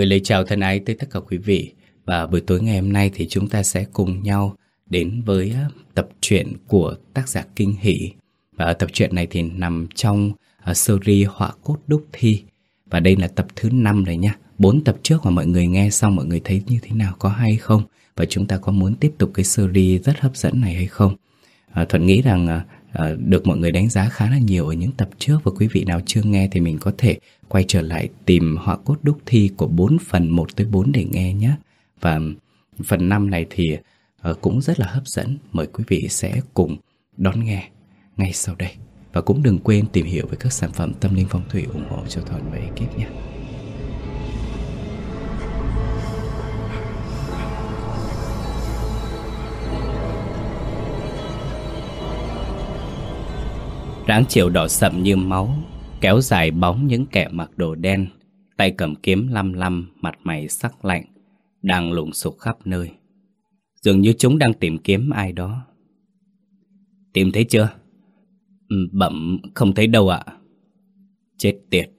Gửi lời chào thân ái tới tất cả quý vị. Và buổi tối ngày hôm nay thì chúng ta sẽ cùng nhau đến với tập truyện của tác giả Kinh Hỷ. Và tập truyện này thì nằm trong à, series Họa Cốt Đúc Thi. Và đây là tập thứ 5 rồi nha Bốn tập trước mà mọi người nghe xong, mọi người thấy như thế nào, có hay không? Và chúng ta có muốn tiếp tục cái series rất hấp dẫn này hay không? À, Thuận nghĩ rằng à, được mọi người đánh giá khá là nhiều ở những tập trước Và quý vị nào chưa nghe thì mình có thể quay trở lại tìm họa cốt đúc thi của 4 phần 1 tới 4 để nghe nhé. Và phần 5 này thì ờ, cũng rất là hấp dẫn. Mời quý vị sẽ cùng đón nghe ngay sau đây. Và cũng đừng quên tìm hiểu về các sản phẩm tâm linh phong thủy ủng hộ cho Thuận và ekip nhé. Ráng chiều đỏ sậm như máu Kéo dài bóng những kẻ mặc đồ đen, Tay cầm kiếm lăm lăm, Mặt mày sắc lạnh, Đang lùng sục khắp nơi. Dường như chúng đang tìm kiếm ai đó. Tìm thấy chưa? Ừ, bẩm, không thấy đâu ạ. Chết tiệt,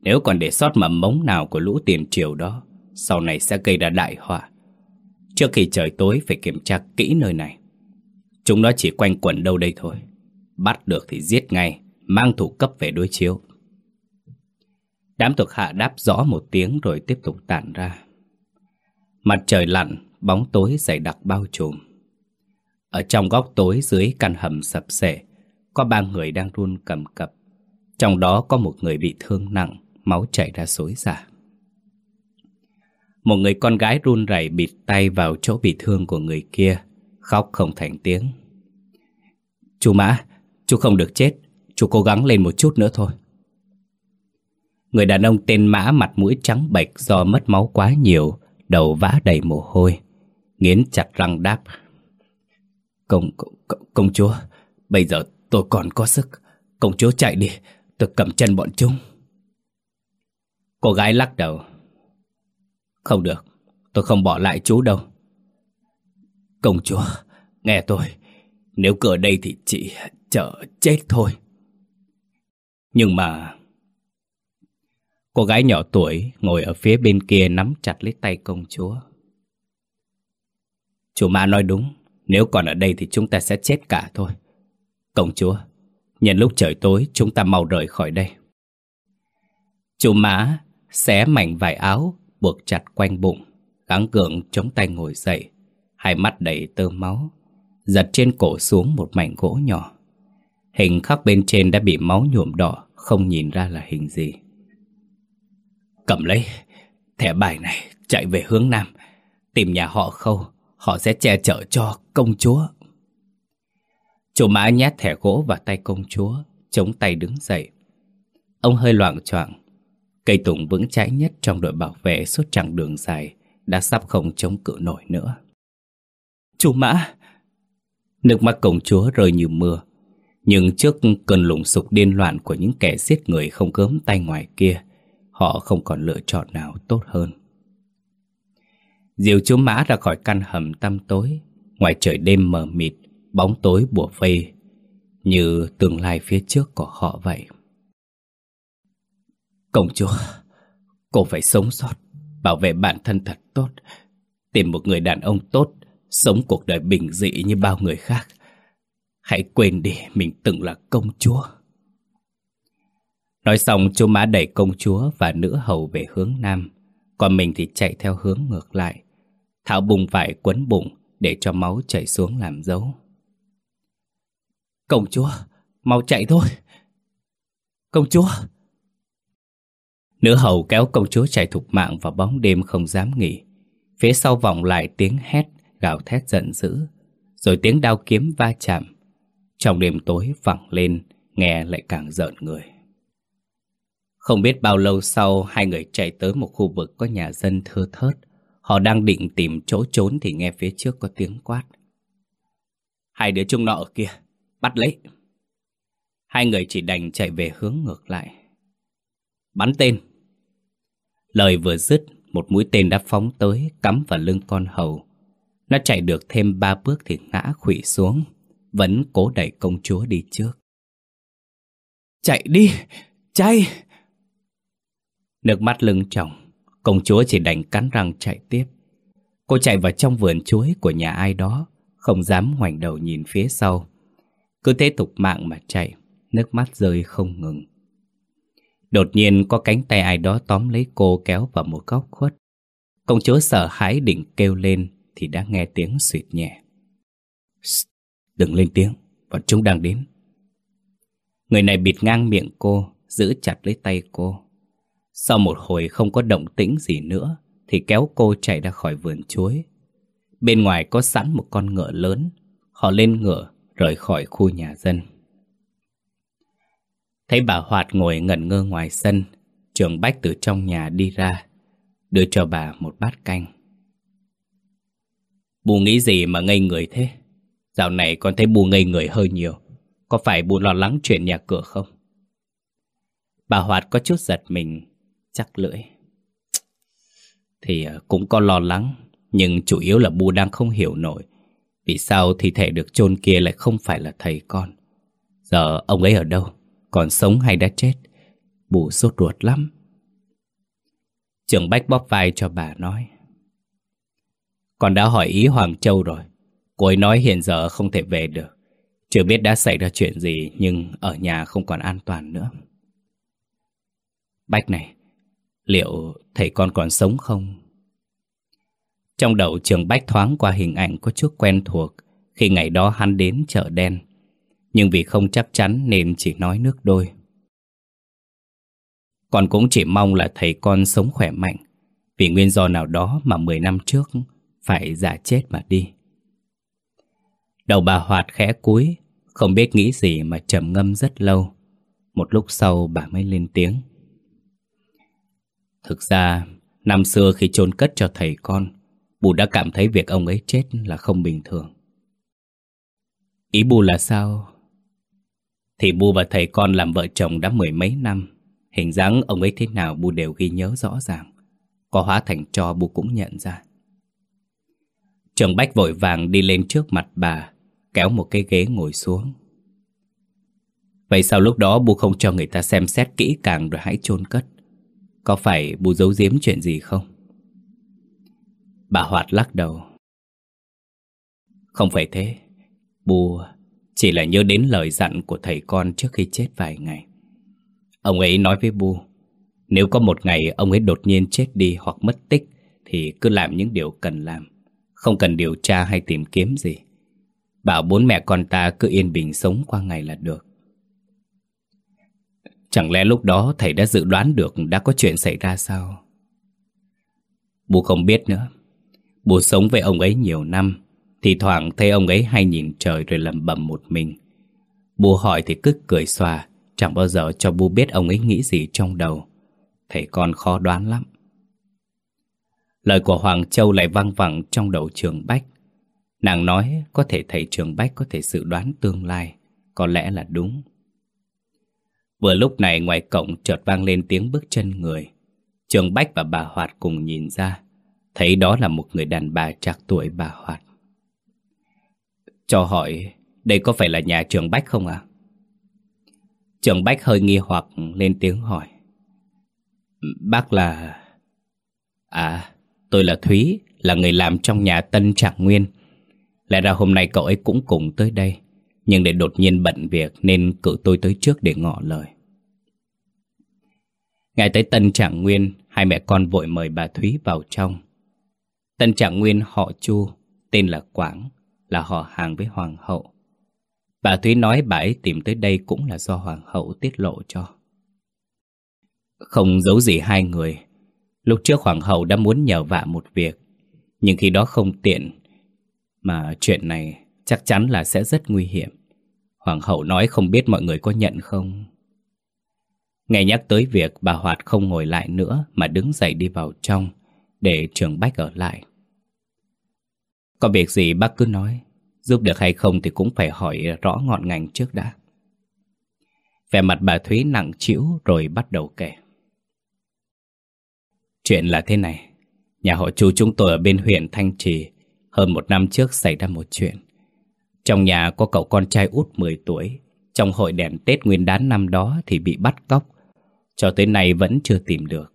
Nếu còn để sót mầm mống nào của lũ tiền triều đó, Sau này sẽ gây ra đại họa. Trước khi trời tối phải kiểm tra kỹ nơi này. Chúng nó chỉ quanh quẩn đâu đây thôi. Bắt được thì giết ngay. Mang thủ cấp về đối chiếu. Đám thuộc hạ đáp rõ một tiếng rồi tiếp tục tản ra. Mặt trời lặn Bóng tối dày đặc bao trùm. Ở trong góc tối dưới căn hầm sập sệ Có ba người đang run cầm cập. Trong đó có một người bị thương nặng Máu chảy ra xối xả. Một người con gái run rẩy bịt tay vào chỗ bị thương của người kia Khóc không thành tiếng. Chú Mã, chú không được chết Chú cố gắng lên một chút nữa thôi. Người đàn ông tên Mã mặt mũi trắng bệch do mất máu quá nhiều Đầu vã đầy mồ hôi Nghiến chặt răng đáp. Công, công, công chúa Bây giờ tôi còn có sức. Công chúa chạy đi Tôi cầm chân bọn chúng. Cô gái lắc đầu. Không được Tôi không bỏ lại chú đâu. Công chúa Nghe tôi Nếu cửa đây thì chị chờ chết thôi. Nhưng mà Cô gái nhỏ tuổi ngồi ở phía bên kia nắm chặt lấy tay công chúa. Chủ mã nói đúng, Nếu còn ở đây thì chúng ta sẽ chết cả thôi. Công chúa, Nhân lúc trời tối, chúng ta mau rời khỏi đây. Chủ mã xé mảnh vải áo, Buộc chặt quanh bụng, Gắng gượng chống tay ngồi dậy, Hai mắt đầy tơ máu, Giật trên cổ xuống một mảnh gỗ nhỏ. Hình khắc bên trên đã bị máu nhuộm đỏ, Không nhìn ra là hình gì. Cầm lấy, thẻ bài này, Chạy về hướng Nam. Tìm nhà họ khâu, Họ sẽ che chở cho công chúa. Chủ mã nhét thẻ gỗ vào tay công chúa, Chống tay đứng dậy. Ông hơi loạn choạng. Cây tùng vững chãi nhất trong đội bảo vệ suốt chặng đường dài Đã sắp không chống cự nổi nữa. Chủ mã! Nước mắt công chúa rơi như mưa. Nhưng trước cơn lùng sục điên loạn Của những kẻ giết người không gớm tay ngoài kia, Họ không còn lựa chọn nào tốt hơn. Diều chú mã ra khỏi căn hầm tăm tối, Ngoài trời đêm mờ mịt, Bóng tối bùa vây Như tương lai phía trước của họ vậy. Công chúa, Cô phải sống sót, Bảo vệ bản thân thật tốt, Tìm một người đàn ông tốt, Sống cuộc đời bình dị như bao người khác. Hãy quên đi mình từng là công chúa. Nói xong chú má đẩy công chúa và nữ hầu về hướng nam. Còn mình thì chạy theo hướng ngược lại Thảo bùng vải quấn bụng để cho máu chảy xuống làm dấu. Công chúa, mau chạy thôi. Công chúa. Nữ hầu kéo công chúa chạy thục mạng vào bóng đêm không dám nghỉ. Phía sau vọng lại tiếng hét, gào thét giận dữ Rồi tiếng đao kiếm va chạm. Trong đêm tối vẳng lên, nghe lại càng giận người không biết bao lâu sau, hai người chạy tới một khu vực có nhà dân thưa thớt. Họ đang định tìm chỗ trốn thì nghe phía trước có tiếng quát. Hai đứa chung nọ ở kia, bắt lấy. Hai người chỉ đành chạy về hướng ngược lại. Bắn tên. Lời vừa dứt, một mũi tên đã phóng tới, cắm vào lưng con hầu. Nó chạy được thêm ba bước thì ngã khủy xuống, vẫn cố đẩy công chúa đi trước. Chạy đi, chạy! Nước mắt lưng tròng, Công chúa chỉ đành cắn răng chạy tiếp. Cô chạy vào trong vườn chuối của nhà ai đó Không dám ngoảnh đầu nhìn phía sau. Cứ thế tục mạng mà chạy Nước mắt rơi không ngừng. Đột nhiên có cánh tay ai đó tóm lấy cô kéo vào một góc khuất. Công chúa sợ hãi định kêu lên Thì đã nghe tiếng suyệt nhẹ. Đừng lên tiếng, Bọn chúng đang đến. Người này bịt ngang miệng cô, Giữ chặt lấy tay cô. Sau một hồi không có động tĩnh gì nữa, Thì kéo cô chạy ra khỏi vườn chuối. Bên ngoài có sẵn một con ngựa lớn, Họ lên ngựa, Rời khỏi khu nhà dân. Thấy bà Hoạt ngồi ngẩn ngơ ngoài sân, Trường Bách từ trong nhà đi ra, Đưa cho bà một bát canh. Bù nghĩ gì mà ngây người thế? Dạo này con thấy bù ngây người hơi nhiều. Có phải bù lo lắng chuyện nhà cửa không? Bà Hoạt có chút giật mình, Chắc lưỡi. Thì ờ, cũng có lo lắng, Nhưng chủ yếu là bù đang không hiểu nổi. Vì sao thi thể được chôn kia lại không phải là thầy con? Giờ ông ấy ở đâu? Còn sống hay đã chết? Bù sốt ruột lắm. Trường Bách bóp vai cho bà nói. Con đã hỏi ý Hoàng Châu rồi. Cô ấy nói hiện giờ không thể về được. Chưa biết đã xảy ra chuyện gì, Nhưng ở nhà không còn an toàn nữa. Bách này, Liệu thầy con còn sống không? Trong đầu trường Bách thoáng qua hình ảnh có chút quen thuộc. Khi ngày đó hắn đến chợ đen, Nhưng vì không chắc chắn nên chỉ nói nước đôi. Con cũng chỉ mong là thầy con sống khỏe mạnh, Vì nguyên do nào đó mà 10 năm trước Phải giả chết mà đi. Đầu bà Hoạt khẽ cúi, Không biết nghĩ gì mà trầm ngâm rất lâu. Một lúc sau bà mới lên tiếng. Thực ra, Năm xưa khi chôn cất cho thầy con, Bù đã cảm thấy việc ông ấy chết là không bình thường. Ý Bù là sao? Thì Bù và thầy con làm vợ chồng đã mười mấy năm, Hình dáng ông ấy thế nào Bù đều ghi nhớ rõ ràng. Có hóa thành cho Bù cũng nhận ra. Trường Bách vội vàng đi lên trước mặt bà Kéo một cái ghế ngồi xuống. Vậy sao lúc đó bu không cho người ta xem xét kỹ càng rồi hãy chôn cất? Có phải bu giấu giếm chuyện gì không? Bà Hoạt lắc đầu. Không phải thế. Bu chỉ là nhớ đến lời dặn của thầy con trước khi chết vài ngày. Ông ấy nói với Bu, Nếu có một ngày ông ấy đột nhiên chết đi hoặc mất tích Thì cứ làm những điều cần làm, Không cần điều tra hay tìm kiếm gì. Bảo bốn mẹ con ta cứ yên bình sống qua ngày là được. Chẳng lẽ lúc đó thầy đã dự đoán được đã có chuyện xảy ra sao? Bố không biết nữa. Bố sống với ông ấy nhiều năm, Thì thoảng thấy ông ấy hay nhìn trời rồi lầm bầm một mình. Bố hỏi thì cứ cười xòa, Chẳng bao giờ cho bố biết ông ấy nghĩ gì trong đầu. Thầy con khó đoán lắm. Lời của Hoàng Châu lại vang vẳng trong đầu trường Bách. Nàng nói có thể thầy Trường Bách có thể dự đoán tương lai, có lẽ là đúng. Vừa lúc này ngoài cổng chợt vang lên tiếng bước chân người. Trường Bách và bà Hoạt cùng nhìn ra, thấy đó là một người đàn bà trạc tuổi bà Hoạt. Cho hỏi, đây có phải là nhà Trường Bách không ạ? À? Trường Bách hơi nghi hoặc lên tiếng hỏi. Bác là... À, tôi là Thúy, là người làm trong nhà Tân Trạng Nguyên. Lẽ ra hôm nay cậu ấy cũng cùng tới đây. Nhưng để đột nhiên bận việc Nên cử tôi tới trước để ngỏ lời. Ngày tới Tân Trạng Nguyên, Hai mẹ con vội mời bà Thúy vào trong. Tân Trạng Nguyên họ Chu, Tên là Quảng, Là họ hàng với Hoàng hậu. Bà Thúy nói bà ấy tìm tới đây Cũng là do Hoàng hậu tiết lộ cho. Không giấu gì hai người, Lúc trước Hoàng hậu đã muốn nhờ vạ một việc, Nhưng khi đó không tiện mà chuyện này chắc chắn là sẽ rất nguy hiểm. Hoàng hậu nói không biết mọi người có nhận không? Nghe nhắc tới việc bà Hoạt không ngồi lại nữa Mà đứng dậy đi vào trong Để trường Bách ở lại. Có việc gì bác cứ nói, Giúp được hay không thì cũng phải hỏi rõ ngọn ngành trước đã. Vẻ mặt bà Thúy nặng chịu rồi bắt đầu kể. Chuyện là thế này, Nhà họ chú chúng tôi ở bên huyện Thanh Trì hơn một năm trước xảy ra một chuyện Trong nhà có cậu con trai út 10 tuổi Trong hội đèn Tết nguyên đán năm đó thì bị bắt cóc Cho tới nay vẫn chưa tìm được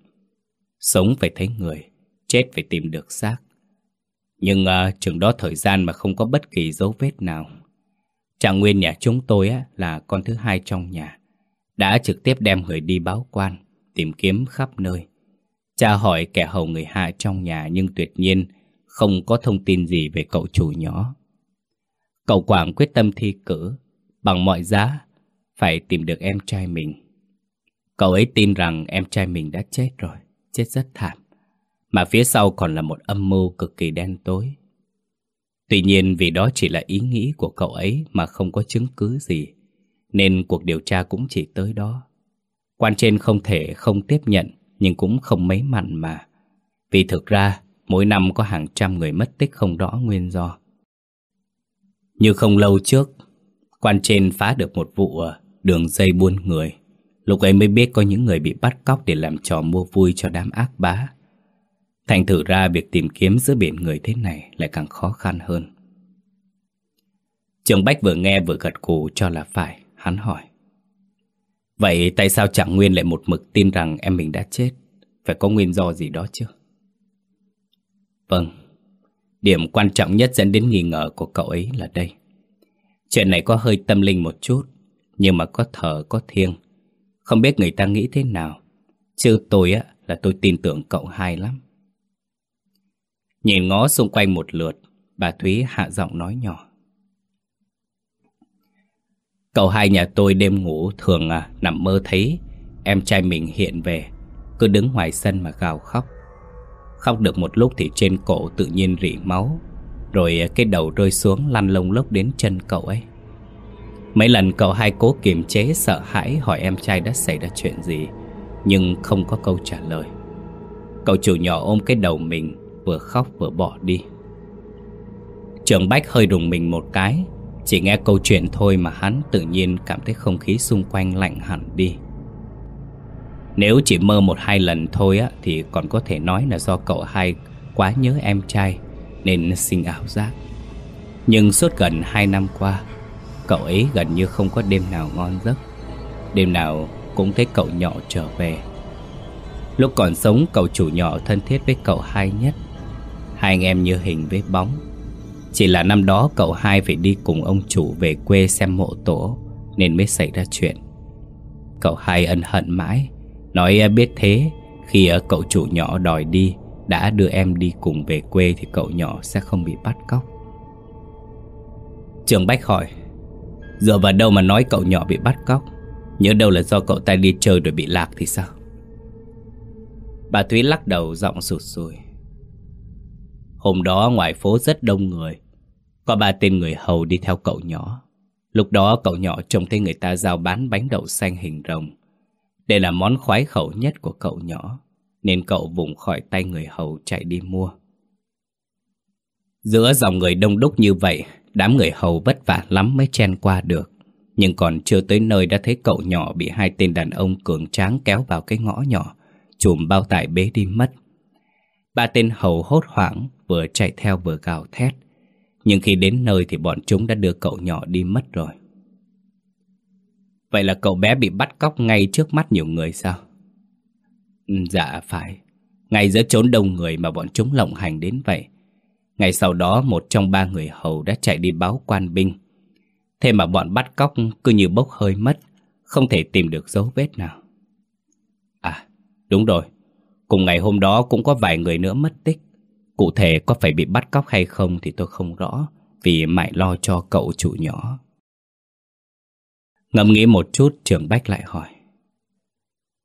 Sống phải thấy người, chết phải tìm được xác. Nhưng uh, chừng đó thời gian mà không có bất kỳ dấu vết nào. Trạng Nguyên nhà chúng tôi á, là con thứ hai trong nhà. Đã trực tiếp đem người đi báo quan, tìm kiếm khắp nơi. Cha hỏi kẻ hầu người hạ trong nhà nhưng tuyệt nhiên không có thông tin gì về cậu chủ nhỏ. Cậu Quảng quyết tâm thi cử, bằng mọi giá, phải tìm được em trai mình. Cậu ấy tin rằng em trai mình đã chết rồi, chết rất thảm. Mà phía sau còn là một âm mưu cực kỳ đen tối. Tuy nhiên vì đó chỉ là ý nghĩ của cậu ấy mà không có chứng cứ gì, nên cuộc điều tra cũng chỉ tới đó. Quan trên không thể không tiếp nhận, nhưng cũng không mấy mặn mà. Vì thực ra, mỗi năm có hàng trăm người mất tích không rõ nguyên do. Như không lâu trước, quan trên phá được một vụ ờ, đường dây buôn người. Lúc ấy mới biết có những người bị bắt cóc để làm trò mua vui cho đám ác bá. Thành thử ra việc tìm kiếm giữa biển người thế này lại càng khó khăn hơn. Trường Bách vừa nghe vừa gật cù cho là phải, hắn hỏi. Vậy tại sao Trạng Nguyên lại một mực tin rằng em mình đã chết? Phải có nguyên do gì đó chứ? Vâng, điểm quan trọng nhất dẫn đến nghi ngờ của cậu ấy là đây. Chuyện này có hơi tâm linh một chút, nhưng mà có thở có thiêng. Không biết người ta nghĩ thế nào. Chứ tôi á là tôi tin tưởng cậu hai lắm. Nhìn ngó xung quanh một lượt, bà Thúy hạ giọng nói nhỏ. Cậu hai nhà tôi đêm ngủ thường à, nằm mơ thấy em trai mình hiện về, cứ đứng ngoài sân mà gào khóc. Khóc được một lúc thì trên cổ tự nhiên rỉ máu, rồi à, cái đầu rơi xuống lăn lông lốc đến chân cậu ấy. Mấy lần cậu hai cố kiềm chế sợ hãi hỏi em trai đã xảy ra chuyện gì, nhưng không có câu trả lời. Cậu chủ nhỏ ôm cái đầu mình, vừa khóc vừa bỏ đi. Trường Bách hơi rùng mình một cái Chỉ nghe câu chuyện thôi mà hắn tự nhiên cảm thấy không khí xung quanh lạnh hẳn đi nếu chỉ mơ một hai lần thôi á, Thì còn có thể nói là do cậu hai quá nhớ em trai, Nên sinh ảo giác. Nhưng suốt gần hai năm qua, Cậu ấy gần như không có đêm nào ngon giấc. Đêm nào cũng thấy cậu nhỏ trở về. Lúc còn sống, cậu chủ nhỏ thân thiết với cậu hai nhất. Hai anh em như hình với bóng. Chỉ là năm đó cậu hai phải đi cùng ông chủ về quê xem mộ tổ, Nên mới xảy ra chuyện. Cậu hai ân hận mãi. Nói biết thế, Khi cậu chủ nhỏ đòi đi, Đã đưa em đi cùng về quê Thì cậu nhỏ sẽ không bị bắt cóc. Trường Bách hỏi Dựa vào đâu mà nói cậu nhỏ bị bắt cóc? Nhớ đâu là do cậu ta đi chơi rồi bị lạc thì sao? Bà Thúy lắc đầu giọng sụt sùi, Hôm đó ngoài phố rất đông người, Có ba tên người hầu đi theo cậu nhỏ. Lúc đó cậu nhỏ trông thấy người ta giao bán bánh đậu xanh hình rồng đây là món khoái khẩu nhất của cậu nhỏ, Nên cậu vùng khỏi tay người hầu chạy đi mua Giữa dòng người đông đúc như vậy, Đám người hầu vất vả lắm mới chen qua được Nhưng còn chưa tới nơi đã thấy cậu nhỏ bị hai tên đàn ông cường tráng kéo vào cái ngõ nhỏ, Chùm bao tải bế đi mất Ba tên hầu hốt hoảng, vừa chạy theo vừa gào thét. Nhưng khi đến nơi thì bọn chúng đã đưa cậu nhỏ đi mất rồi. Vậy là cậu bé bị bắt cóc ngay trước mắt nhiều người sao? Ừ, dạ phải. Ngay giữa chốn đông người mà bọn chúng lộng hành đến vậy. Ngày sau đó một trong ba người hầu đã chạy đi báo quan binh. Thế mà bọn bắt cóc cứ như bốc hơi mất, không thể tìm được dấu vết nào. À, đúng rồi. Cùng ngày hôm đó cũng có vài người nữa mất tích. Cụ thể có phải bị bắt cóc hay không thì tôi không rõ Vì mãi lo cho cậu chủ nhỏ Ngẫm nghĩ một chút, trường Bách lại hỏi.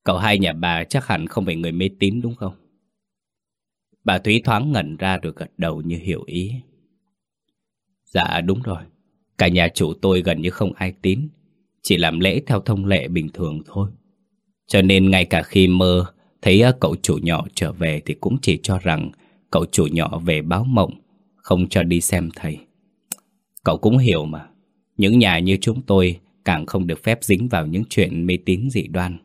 Cậu hai nhà bà chắc hẳn không phải người mê tín đúng không? Bà Thúy thoáng ngẩn ra rồi gật đầu như hiểu ý. Dạ đúng rồi. Cả nhà chủ tôi gần như không ai tín, Chỉ làm lễ theo thông lệ bình thường thôi. Cho nên ngay cả khi mơ, Thấy ờ, cậu chủ nhỏ trở về Thì cũng chỉ cho rằng Cậu chủ nhỏ về báo mộng, Không cho đi xem thầy. Cậu cũng hiểu mà. Những nhà như chúng tôi Càng không được phép dính vào những chuyện mê tín dị đoan.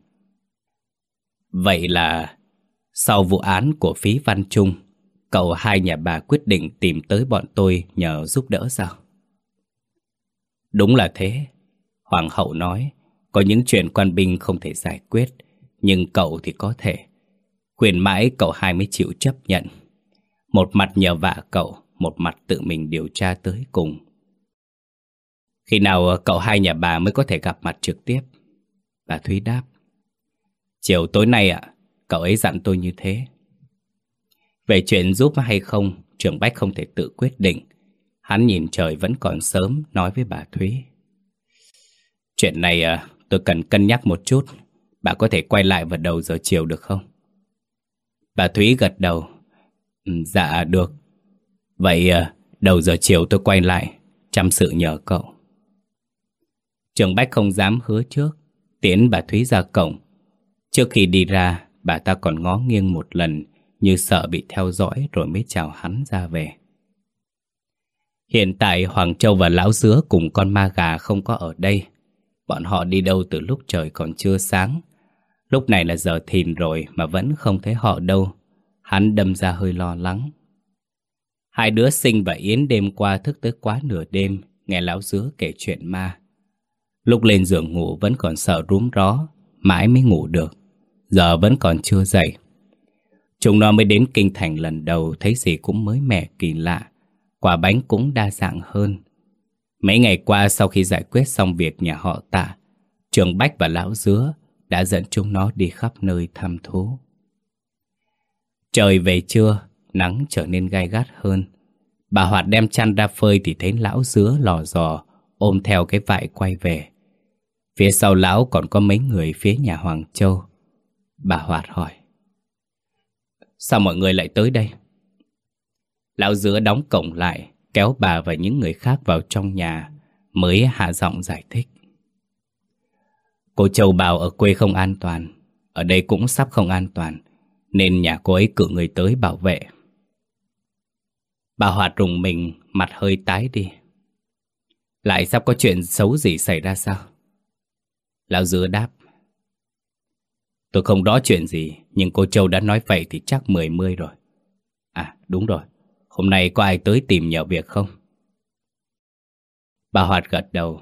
Vậy là, Sau vụ án của phí văn trung, Cậu hai nhà bà quyết định tìm tới bọn tôi nhờ giúp đỡ sao? Đúng là thế. Hoàng hậu nói, Có những chuyện quan binh không thể giải quyết, Nhưng cậu thì có thể. Quyền mãi cậu hai mới chịu chấp nhận. Một mặt nhờ vả cậu, Một mặt tự mình điều tra tới cùng. Khi nào ờ, cậu hai nhà bà mới có thể gặp mặt trực tiếp? Bà Thúy đáp. Chiều tối nay ạ Cậu ấy dặn tôi như thế. Về chuyện giúp hay không Trưởng Bách không thể tự quyết định. Hắn nhìn trời vẫn còn sớm Nói với bà Thúy. Chuyện này à, tôi cần cân nhắc một chút. Bà có thể quay lại vào đầu giờ chiều được không? Bà Thúy gật đầu. Ừ, dạ được. Vậy à, đầu giờ chiều tôi quay lại Chăm sự nhờ cậu. Trường Bách không dám hứa trước. Tiến bà Thúy ra cổng. Trước khi đi ra, Bà ta còn ngó nghiêng một lần, Như sợ bị theo dõi Rồi mới chào hắn ra về. Hiện tại Hoàng Châu và Lão Dứa Cùng con ma gà không có ở đây. Bọn họ đi đâu từ lúc trời còn chưa sáng. Lúc này là giờ thìn rồi Mà vẫn không thấy họ đâu. Hắn đâm ra hơi lo lắng. Hai đứa sinh và Yến đêm qua thức tới quá nửa đêm, Nghe Lão Dứa kể chuyện ma. Lúc lên giường ngủ vẫn còn sợ rúm ró, Mãi mới ngủ được. Giờ vẫn còn chưa dậy. Chúng nó mới đến kinh thành lần đầu, Thấy gì cũng mới mẻ, kỳ lạ. Quả bánh cũng đa dạng hơn. Mấy ngày qua sau khi giải quyết xong việc nhà họ tạ, Trường Bách và Lão Dứa Đã dẫn chúng nó đi khắp nơi thăm thú. Trời về trưa, Nắng trở nên gai gắt hơn. Bà Hoạt đem chăn ra phơi Thì thấy Lão Dứa lò dò, Ôm theo cái vải quay về. Phía sau lão còn có mấy người phía nhà Hoàng Châu. Bà Hoạt hỏi, Sao mọi người lại tới đây? Lão giữa đóng cổng lại, Kéo bà và những người khác vào trong nhà, Mới hạ giọng giải thích. Cô Châu bảo ở quê không an toàn, Ở đây cũng sắp không an toàn, Nên nhà cô ấy cử người tới bảo vệ. Bà Hoạt rùng mình, Mặt hơi tái đi. Lại sắp có chuyện xấu gì xảy ra sao? Lão Dứa đáp, Tôi không rõ chuyện gì, Nhưng cô Châu đã nói vậy thì chắc mười mươi rồi. À đúng rồi. Hôm nay có ai tới tìm nhờ việc không? Bà Hoạt gật đầu.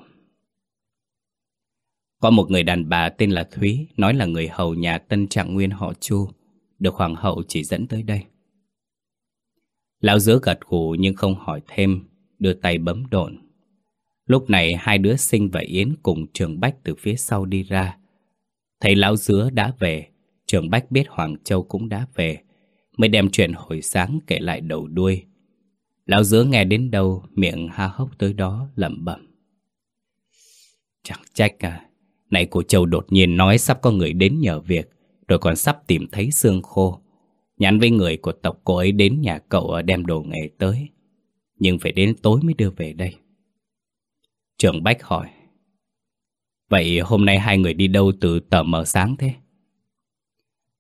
Có một người đàn bà tên là Thúy, Nói là người hầu nhà Tân Trạng Nguyên họ Chu, Được Hoàng hậu chỉ dẫn tới đây. Lão Dứa gật gù nhưng không hỏi thêm, Đưa tay bấm độn. Lúc này hai đứa sinh và Yến cùng Trường Bách từ phía sau đi ra. Thấy lão dứa đã về, Trường Bách biết Hoàng Châu cũng đã về, mới đem chuyện hồi sáng kể lại đầu đuôi. Lão dứa nghe đến đâu, miệng ha hốc tới đó lẩm bẩm. Chẳng trách à, này cô Châu đột nhiên nói sắp có người đến nhờ việc, rồi còn sắp tìm thấy xương khô. Nhắn với người của tộc cô ấy đến nhà cậu à, đem đồ nghề tới. Nhưng phải đến tối mới đưa về đây. Trường Bách hỏi. Vậy hôm nay hai người đi đâu từ tờ mờ sáng thế?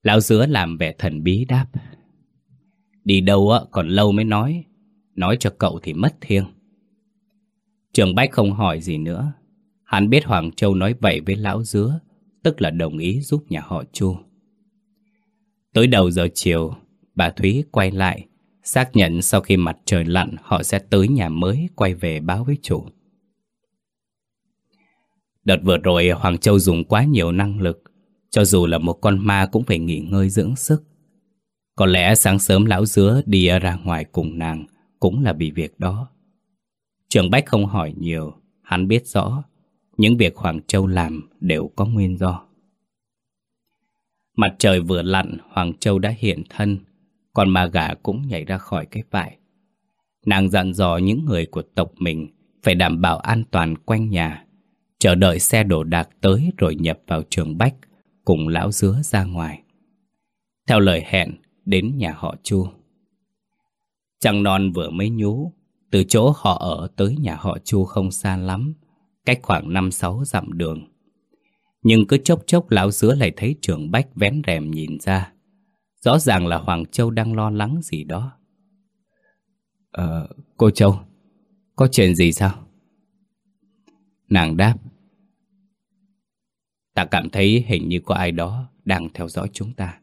Lão dứa làm vẻ thần bí đáp. Đi đâu á, còn lâu mới nói. Nói cho cậu thì mất thiêng. Trường Bách không hỏi gì nữa. Hắn biết Hoàng Châu nói vậy với lão dứa, Tức là đồng ý giúp nhà họ Chu. Tới đầu giờ chiều, Bà Thúy quay lại, Xác nhận sau khi mặt trời lặn, Họ sẽ tới nhà mới quay về báo với chủ. Đợt vừa rồi Hoàng Châu dùng quá nhiều năng lực, Cho dù là một con ma cũng phải nghỉ ngơi dưỡng sức. Có lẽ sáng sớm lão dứa đi ra ngoài cùng nàng Cũng là vì việc đó. Trường Bách không hỏi nhiều, Hắn biết rõ Những việc Hoàng Châu làm đều có nguyên do. Mặt trời vừa lặn, Hoàng Châu đã hiện thân, Còn ma gà cũng nhảy ra khỏi cái vải. Nàng dặn dò những người của tộc mình Phải đảm bảo an toàn quanh nhà Chờ đợi xe đổ đạc tới rồi nhập vào trường Bách Cùng lão dứa ra ngoài. Theo lời hẹn đến nhà họ Chu. Trăng non vừa mới nhú Từ chỗ họ ở tới nhà họ Chu không xa lắm Cách khoảng 5-6 dặm đường. Nhưng cứ chốc chốc lão dứa lại thấy trường Bách vén rèm nhìn ra. Rõ ràng là Hoàng Châu đang lo lắng gì đó. Ờ, cô Châu Có chuyện gì sao? Nàng đáp. Ta cảm thấy hình như có ai đó đang theo dõi chúng ta.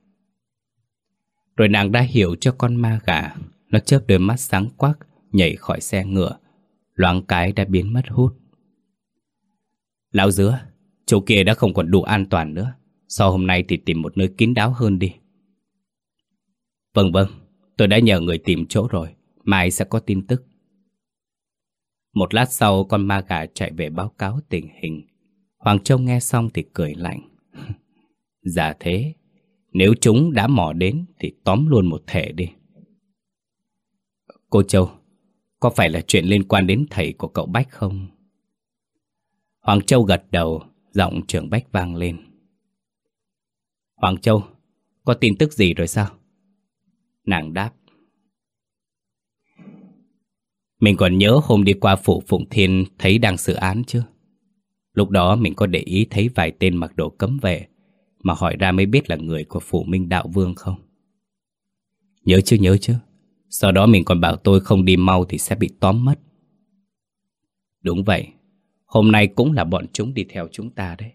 Rồi nàng đã hiểu cho con ma gà, nó chớp đôi mắt sáng quắc, nhảy khỏi xe ngựa, loáng cái đã biến mất hút. Lão dứa, chỗ kia đã không còn đủ an toàn nữa. Sau hôm nay thì tìm một nơi kín đáo hơn đi. Vâng vâng, tôi đã nhờ người tìm chỗ rồi, mai sẽ có tin tức. Một lát sau con ma gà chạy về báo cáo tình hình. Hoàng Châu nghe xong thì cười lạnh. dạ thế, nếu chúng đã mò đến thì tóm luôn một thể đi. Cô Châu, có phải là chuyện liên quan đến thầy của cậu Bách không? Hoàng Châu gật đầu, giọng trưởng Bách vang lên. Hoàng Châu, có tin tức gì rồi sao? Nàng đáp. Mình còn nhớ hôm đi qua phủ Phụng Thiên thấy đang xử án chứ? Lúc đó mình có để ý thấy vài tên mặc đồ cấm vệ, mà hỏi ra mới biết là người của phủ Minh Đạo Vương không? Nhớ chứ nhớ chứ. Sau đó mình còn bảo tôi không đi mau thì sẽ bị tóm mất. Đúng vậy. Hôm nay cũng là bọn chúng đi theo chúng ta đấy.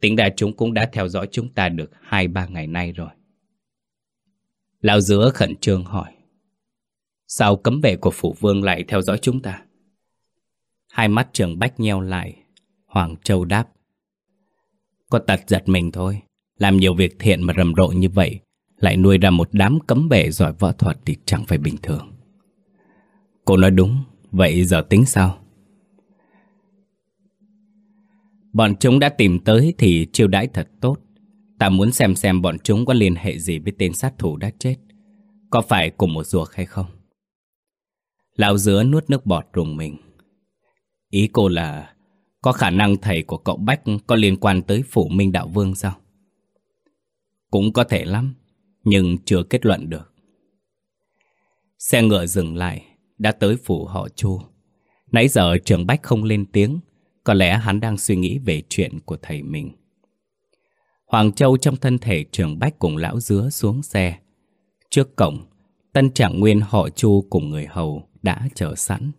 Tính ra chúng cũng đã theo dõi chúng ta được 2-3 ngày nay rồi. Lão dứa khẩn trương hỏi. Sao cấm vệ của phủ vương lại theo dõi chúng ta? Hai mắt trường bách nheo lại. Hoàng Châu đáp. Có tật giật mình thôi. Làm nhiều việc thiện mà rầm rộ như vậy lại nuôi ra một đám cấm bể giỏi võ thuật thì chẳng phải bình thường. Cô nói đúng, vậy giờ tính sao? Bọn chúng đã tìm tới thì chiêu đãi thật tốt. Ta muốn xem xem bọn chúng có liên hệ gì với tên sát thủ đã chết. Có phải cùng một ruột hay không? Lão dứa nuốt nước bọt rùng mình. Ý cô là có khả năng thầy của cậu Bách có liên quan tới phủ Minh Đạo Vương sao? Cũng có thể lắm nhưng chưa kết luận được. Xe ngựa dừng lại, đã tới phủ họ Chu. Nãy giờ trường Bách không lên tiếng, có lẽ hắn đang suy nghĩ về chuyện của thầy mình. Hoàng Châu trong thân thể trường Bách cùng lão dứa xuống xe. Trước cổng, tân trạng nguyên họ Chu cùng người hầu đã chờ sẵn.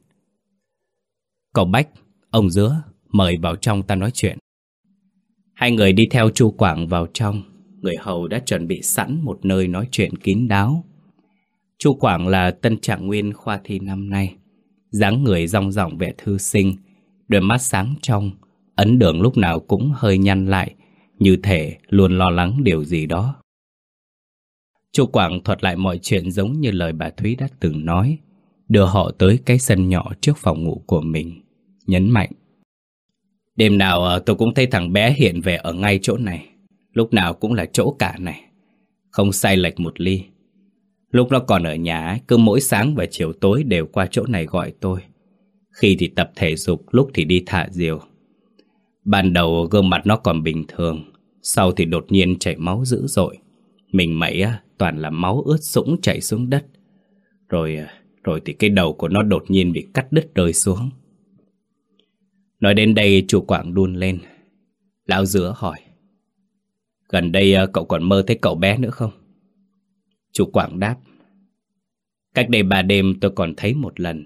Cậu Bách, ông dứa, mời vào trong ta nói chuyện. Hai người đi theo Chu Quảng vào trong người hầu đã chuẩn bị sẵn một nơi nói chuyện kín đáo. Chu Quảng là tân trạng nguyên khoa thi năm nay. dáng người rong ròng vẻ thư sinh, đôi mắt sáng trong, ấn đường lúc nào cũng hơi nhăn lại, như thể luôn lo lắng điều gì đó. Chu Quảng thuật lại mọi chuyện giống như lời bà Thúy đã từng nói, đưa họ tới cái sân nhỏ trước phòng ngủ của mình, nhấn mạnh. Đêm nào ờ, tôi cũng thấy thằng bé hiện về ở ngay chỗ này. Lúc nào cũng là chỗ cả này. Không sai lệch một ly. Lúc nó còn ở nhà Cứ mỗi sáng và chiều tối đều qua chỗ này gọi tôi. Khi thì tập thể dục, Lúc thì đi thả diều. Ban đầu, gương mặt nó còn bình thường. Sau thì đột nhiên chảy máu dữ dội. Mình mẩy toàn là máu ướt sũng chảy xuống đất. Rồi ờ, rồi thì cái đầu của nó đột nhiên bị cắt đứt rơi xuống. Nói đến đây chủ quảng đun lên. Lão dứa hỏi, Gần đây ờ, cậu còn mơ thấy cậu bé nữa không? chủ Quảng đáp, Cách đây ba đêm tôi còn thấy một lần,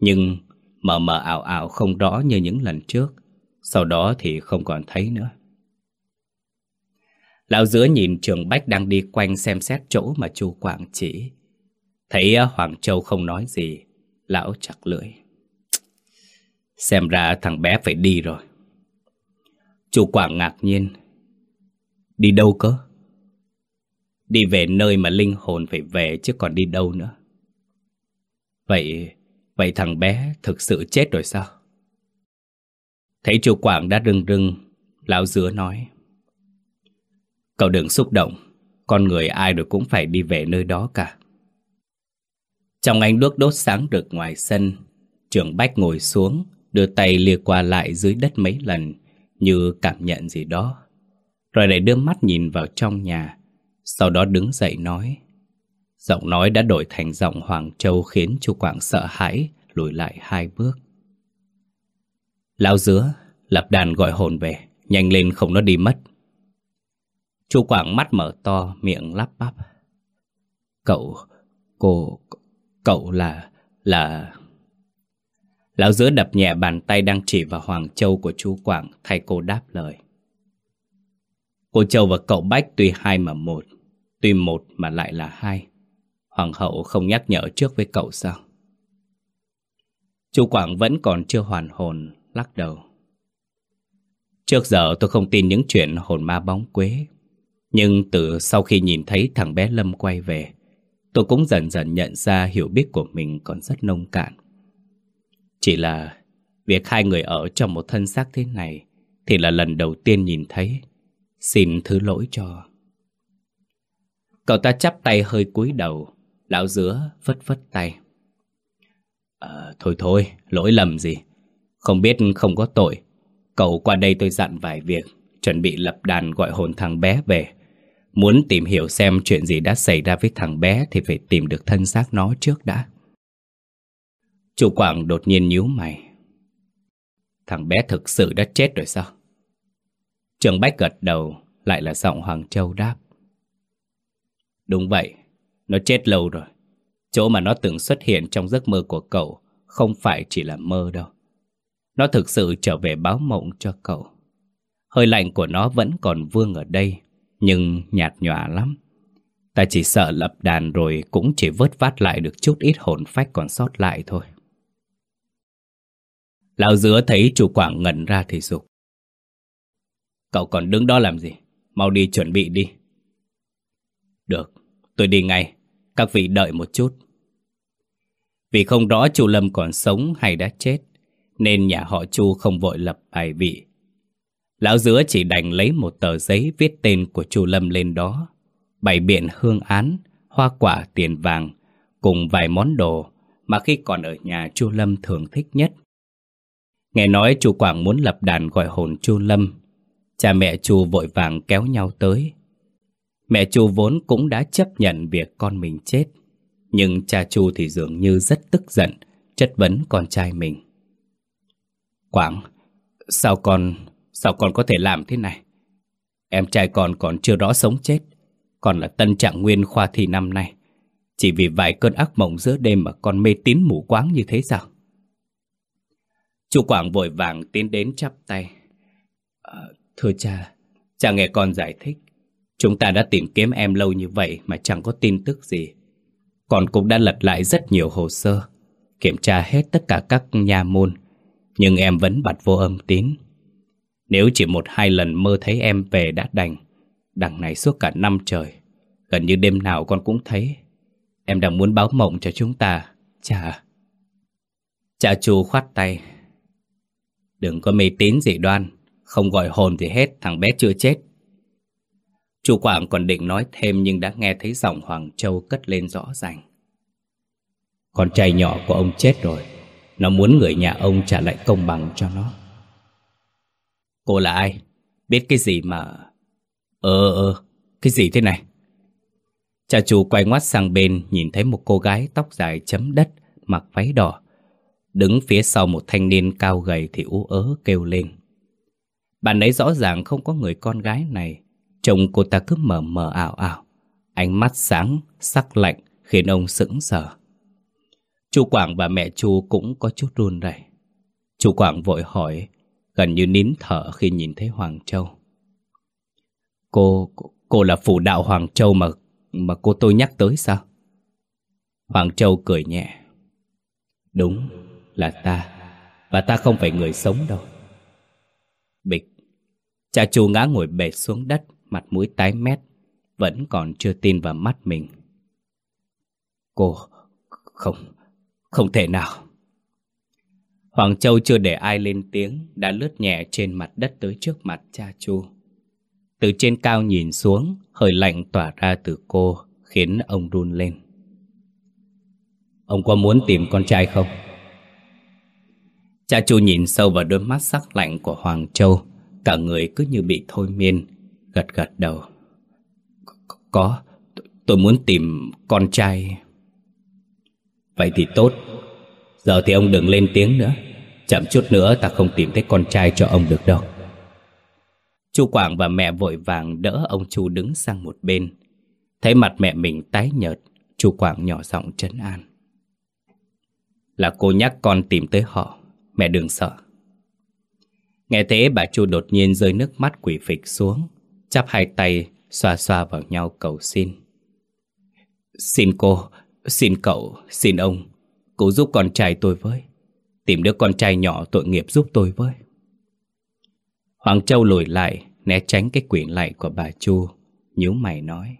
Nhưng mờ mờ ảo ảo không rõ như những lần trước. Sau đó thì không còn thấy nữa. Lão giữa nhìn trường Bách đang đi quanh xem xét chỗ mà chủ Quảng chỉ. Thấy ờ, Hoàng Châu không nói gì, Lão chặt lưỡi. Xem ra thằng bé phải đi rồi Chú Quảng ngạc nhiên Đi đâu cơ? Đi về nơi mà linh hồn phải về chứ còn đi đâu nữa. Vậy, vậy thằng bé thực sự chết rồi sao? Thấy chú Quảng đã rưng rưng, lão dứa nói. Cậu đừng xúc động, con người ai rồi cũng phải đi về nơi đó cả. Trong ánh đuốc đốt sáng rực ngoài sân, trường Bách ngồi xuống, đưa tay lìa qua lại dưới đất mấy lần, như cảm nhận gì đó. Rồi lại đưa mắt nhìn vào trong nhà Sau đó đứng dậy nói. Giọng nói đã đổi thành giọng Hoàng Châu Khiến chú Quảng sợ hãi Lùi lại hai bước. Lão dứa Lập đàn gọi hồn về Nhanh lên không nó đi mất. Chú Quảng mắt mở to Miệng lắp bắp. Cậu Cô Cậu là Là Lão dứa đập nhẹ bàn tay đang chỉ vào Hoàng Châu của chú Quảng, Thay cô đáp lời. Cô Châu và cậu Bách tuy hai mà một, Tuy một mà lại là hai. Hoàng hậu không nhắc nhở trước với cậu sao? Chú Quảng vẫn còn chưa hoàn hồn, Lắc đầu. Trước giờ tôi không tin những chuyện hồn ma bóng quế, Nhưng từ sau khi nhìn thấy thằng bé Lâm quay về, tôi cũng dần dần nhận ra hiểu biết của mình còn rất nông cạn. Chỉ là việc hai người ở trong một thân xác thế này thì là lần đầu tiên nhìn thấy. Xin thứ lỗi cho. Cậu ta chắp tay hơi cúi đầu, lão dứa vất vất tay. À, thôi thôi, lỗi lầm gì. Không biết không có tội. Cậu qua đây tôi dặn vài việc, chuẩn bị lập đàn gọi hồn thằng bé về. Muốn tìm hiểu xem chuyện gì đã xảy ra với thằng bé thì phải tìm được thân xác nó trước đã. Chủ Quảng đột nhiên nhíu mày. Thằng bé thực sự đã chết rồi sao? Trường Bách gật đầu, lại là giọng Hoàng Châu đáp. Đúng vậy, nó chết lâu rồi. Chỗ mà nó từng xuất hiện trong giấc mơ của cậu không phải chỉ là mơ đâu. Nó thực sự trở về báo mộng cho cậu. Hơi lạnh của nó vẫn còn vương ở đây, nhưng nhạt nhòa lắm. Ta chỉ sợ lập đàn rồi cũng chỉ vớt vát lại được chút ít hồn phách còn sót lại thôi. Lão dứa thấy chủ quảng ngẩn ra thì dục Cậu còn đứng đó làm gì? Mau đi chuẩn bị đi. Được, tôi đi ngay. Các vị đợi một chút. Vì không rõ chu Lâm còn sống hay đã chết, nên nhà họ chu không vội lập bài vị. Lão dứa chỉ đành lấy một tờ giấy viết tên của chu Lâm lên đó, bày biện hương án, hoa quả tiền vàng, cùng vài món đồ mà khi còn ở nhà chu Lâm thường thích nhất. Nghe nói chu Quảng muốn lập đàn gọi hồn chu Lâm, cha mẹ chu vội vàng kéo nhau tới. Mẹ chu vốn cũng đã chấp nhận việc con mình chết, nhưng cha chu thì dường như rất tức giận, chất vấn con trai mình. Quảng, sao con, sao con có thể làm thế này? Em trai con còn chưa rõ sống chết, còn là tân trạng nguyên khoa thi năm nay. Chỉ vì vài cơn ác mộng giữa đêm mà con mê tín mù quáng như thế sao? Chú Quảng vội vàng tiến đến chắp tay. À, thưa cha, cha nghe con giải thích. Chúng ta đã tìm kiếm em lâu như vậy mà chẳng có tin tức gì. Con cũng đã lật lại rất nhiều hồ sơ, kiểm tra hết tất cả các nhà môn, nhưng em vẫn bật vô âm tín. Nếu chỉ một hai lần mơ thấy em về đã đành, đằng này suốt cả năm trời, gần như đêm nào con cũng thấy. Em đang muốn báo mộng cho chúng ta, cha. Cha chú khoát tay. Đừng có mê tín dị đoan, không gọi hồn gì hết, thằng bé chưa chết. Chu Quảng còn định nói thêm nhưng đã nghe thấy giọng Hoàng Châu cất lên rõ ràng. Con trai nhỏ của ông chết rồi, nó muốn người nhà ông trả lại công bằng cho nó. Cô là ai? Biết cái gì mà... Ờ ờ, cái gì thế này? Cha chú quay ngoắt sang bên nhìn thấy một cô gái tóc dài chấm đất, mặc váy đỏ. Đứng phía sau một thanh niên cao gầy thì ú ớ kêu lên. Bạn ấy rõ ràng không có người con gái này, Trông cô ta cứ mờ mờ ảo ảo Ánh mắt sáng, sắc lạnh Khiến ông sững sờ Chú Quảng và mẹ chú cũng có chút run rẩy. Chú Quảng vội hỏi Gần như nín thở khi nhìn thấy Hoàng Châu Cô, cô là phụ đạo Hoàng Châu mà mà cô tôi nhắc tới sao? Hoàng Châu cười nhẹ Đúng là ta Và ta không phải người sống đâu Bịch Cha chú ngã ngồi bệt xuống đất mặt mũi tái mét, vẫn còn chưa tin vào mắt mình. Cô, không, không thể nào. Hoàng Châu chưa để ai lên tiếng, đã lướt nhẹ trên mặt đất tới trước mặt cha Chu. Từ trên cao nhìn xuống, hơi lạnh tỏa ra từ cô, khiến ông run lên. Ông có muốn tìm con trai không? Cha Chu nhìn sâu vào đôi mắt sắc lạnh của Hoàng Châu, cả người cứ như bị thôi miên, gật gật đầu. Có, tôi muốn tìm con trai. Vậy thì tốt. Giờ thì ông đừng lên tiếng nữa. Chậm chút nữa ta không tìm thấy con trai cho ông được đâu. Chu Quảng và mẹ vội vàng đỡ ông Chu đứng sang một bên. Thấy mặt mẹ mình tái nhợt, Chu Quảng nhỏ giọng trấn an. Là cô nhắc con tìm tới họ, mẹ đừng sợ. Nghe thế bà Chu đột nhiên rơi nước mắt quỷ phịch xuống, chắp hai tay xoa xoa vào nhau cầu xin. Xin cô, xin cậu, xin ông, cố giúp con trai tôi với. Tìm đứa con trai nhỏ tội nghiệp giúp tôi với. Hoàng Châu lùi lại, né tránh cái quyển lại của bà Chu, nhíu mày nói.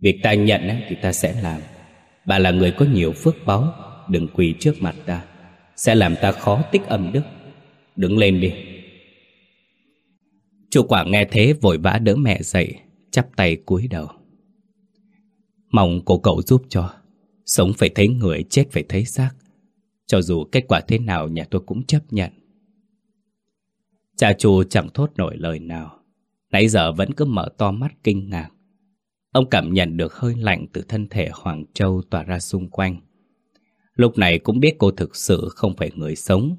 Việc ta nhận thì ta sẽ làm Bà là người có nhiều phước báu Đừng quỳ trước mặt ta sẽ làm ta khó tích âm đức. Đứng lên đi. Chu quả nghe thế vội vã đỡ mẹ dậy Chắp tay cúi đầu. Mong cô cậu giúp cho. Sống phải thấy người, chết phải thấy xác. Cho dù kết quả thế nào nhà tôi cũng chấp nhận. Cha chu chẳng thốt nổi lời nào. Nãy giờ vẫn cứ mở to mắt kinh ngạc. Ông cảm nhận được hơi lạnh từ thân thể Hoàng Châu tỏa ra xung quanh. Lúc này cũng biết cô thực sự không phải người sống.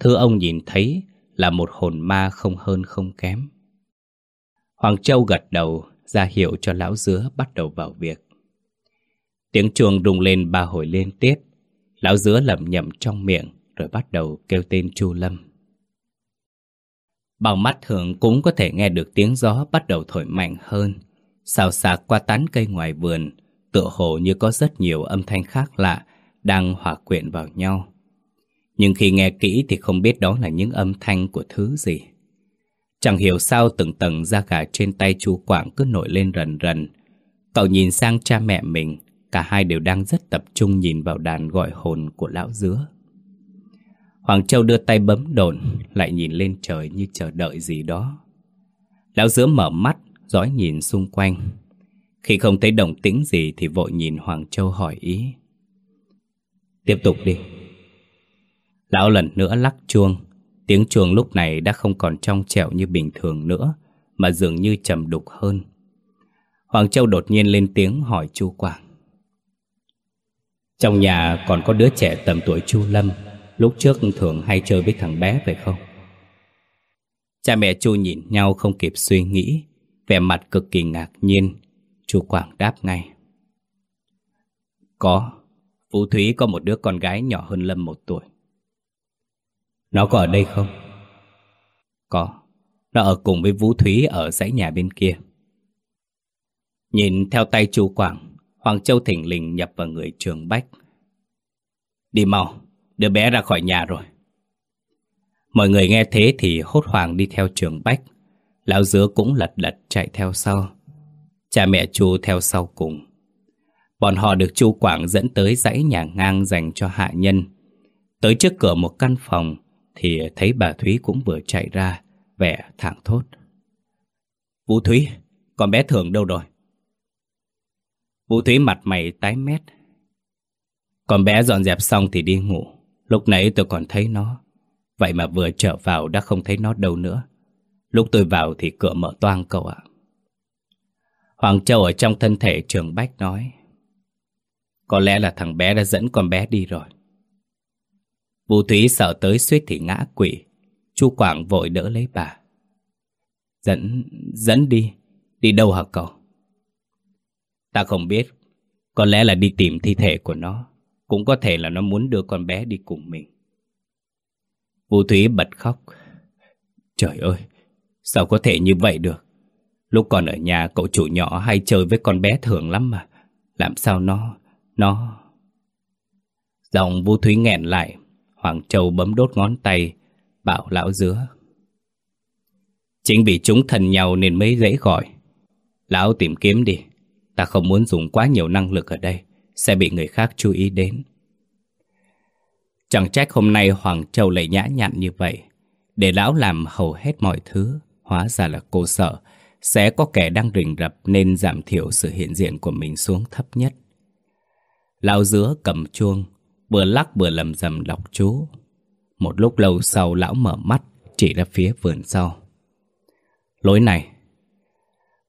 Thứ ông nhìn thấy là một hồn ma không hơn không kém. Hoàng Châu gật đầu, ra hiệu cho lão dứa bắt đầu vào việc. Tiếng chuông rung lên ba hồi liên tiếp. Lão dứa lẩm nhẩm trong miệng, Rồi bắt đầu kêu tên Chu Lâm. Bằng mắt thường cũng có thể nghe được tiếng gió bắt đầu thổi mạnh hơn. Xào xạc qua tán cây ngoài vườn, Tựa hồ như có rất nhiều âm thanh khác lạ đang hòa quyện vào nhau. Nhưng khi nghe kỹ thì không biết đó là những âm thanh của thứ gì. Chẳng hiểu sao từng tầng da gà trên tay chú Quảng cứ nổi lên rần rần. Cậu nhìn sang cha mẹ mình, Cả hai đều đang rất tập trung nhìn vào đàn gọi hồn của lão dứa. Hoàng Châu đưa tay bấm đồn, Lại nhìn lên trời như chờ đợi gì đó. Lão dứa mở mắt, Dõi nhìn xung quanh. Khi không thấy động tĩnh gì Thì vội nhìn Hoàng Châu hỏi ý. Tiếp tục đi. Lão lần nữa lắc chuông. Tiếng chuông lúc này đã không còn trong trẻo như bình thường nữa, Mà dường như trầm đục hơn. Hoàng Châu đột nhiên lên tiếng hỏi chu Quảng. Trong nhà còn có đứa trẻ tầm tuổi chu Lâm, Lúc trước thường hay chơi với thằng bé phải không? Cha mẹ chu nhìn nhau không kịp suy nghĩ, Vẻ mặt cực kỳ ngạc nhiên. Chu Quảng đáp ngay. Có. Phú Thúy có một đứa con gái nhỏ hơn Lâm một tuổi. Nó có ở đây không? Có. Nó ở cùng với Vũ Thúy ở dãy nhà bên kia. Nhìn theo tay chu Quảng, Hoàng Châu thỉnh lình nhập vào người trường Bách. Đi mau, Đứa bé ra khỏi nhà rồi. Mọi người nghe thế thì hốt hoảng đi theo trường Bách. Lão dứa cũng lật lật chạy theo sau. Cha mẹ chu theo sau cùng. Bọn họ được chu Quảng dẫn tới dãy nhà ngang dành cho hạ nhân. Tới trước cửa một căn phòng Thì thấy bà Thúy cũng vừa chạy ra Vẻ thảng thốt. Vũ Thúy, con bé Thường đâu rồi? Vũ Thúy mặt mày tái mét. Con bé dọn dẹp xong thì đi ngủ. Lúc nãy tôi còn thấy nó. Vậy mà vừa trở vào đã không thấy nó đâu nữa. Lúc tôi vào thì cửa mở toang cậu ạ. Hoàng Châu ở trong thân thể trường Bách nói có lẽ là thằng bé đã dẫn con bé đi rồi. Vũ Thúy sợ tới suýt thì ngã quỵ. Chu Quảng vội đỡ lấy bà. Dẫn, dẫn đi. Đi đâu hả cậu? Ta không biết. Có lẽ là đi tìm thi thể của nó. Cũng có thể là nó muốn đưa con bé đi cùng mình. Vũ Thúy bật khóc. Trời ơi Sao có thể như vậy được? Lúc còn ở nhà cậu chủ nhỏ hay chơi với con bé thường lắm mà. Làm sao nó nó. Giọng Vũ Thúy nghẹn lại, Hoàng Châu bấm đốt ngón tay, Bảo lão dứa. Chính vì chúng thân nhau nên mới dễ gọi. Lão tìm kiếm đi, Ta không muốn dùng quá nhiều năng lực ở đây, Sẽ bị người khác chú ý đến. Chẳng trách hôm nay Hoàng Châu lại nhã nhặn như vậy. Để lão làm hầu hết mọi thứ, Hóa ra là cô sợ, Sẽ có kẻ đang rình rập Nên giảm thiểu sự hiện diện của mình xuống thấp nhất. Lão dứa cầm chuông, Vừa lắc vừa lầm rầm đọc chú. Một lúc lâu sau, lão mở mắt, Chỉ ra phía vườn sau. Lối này.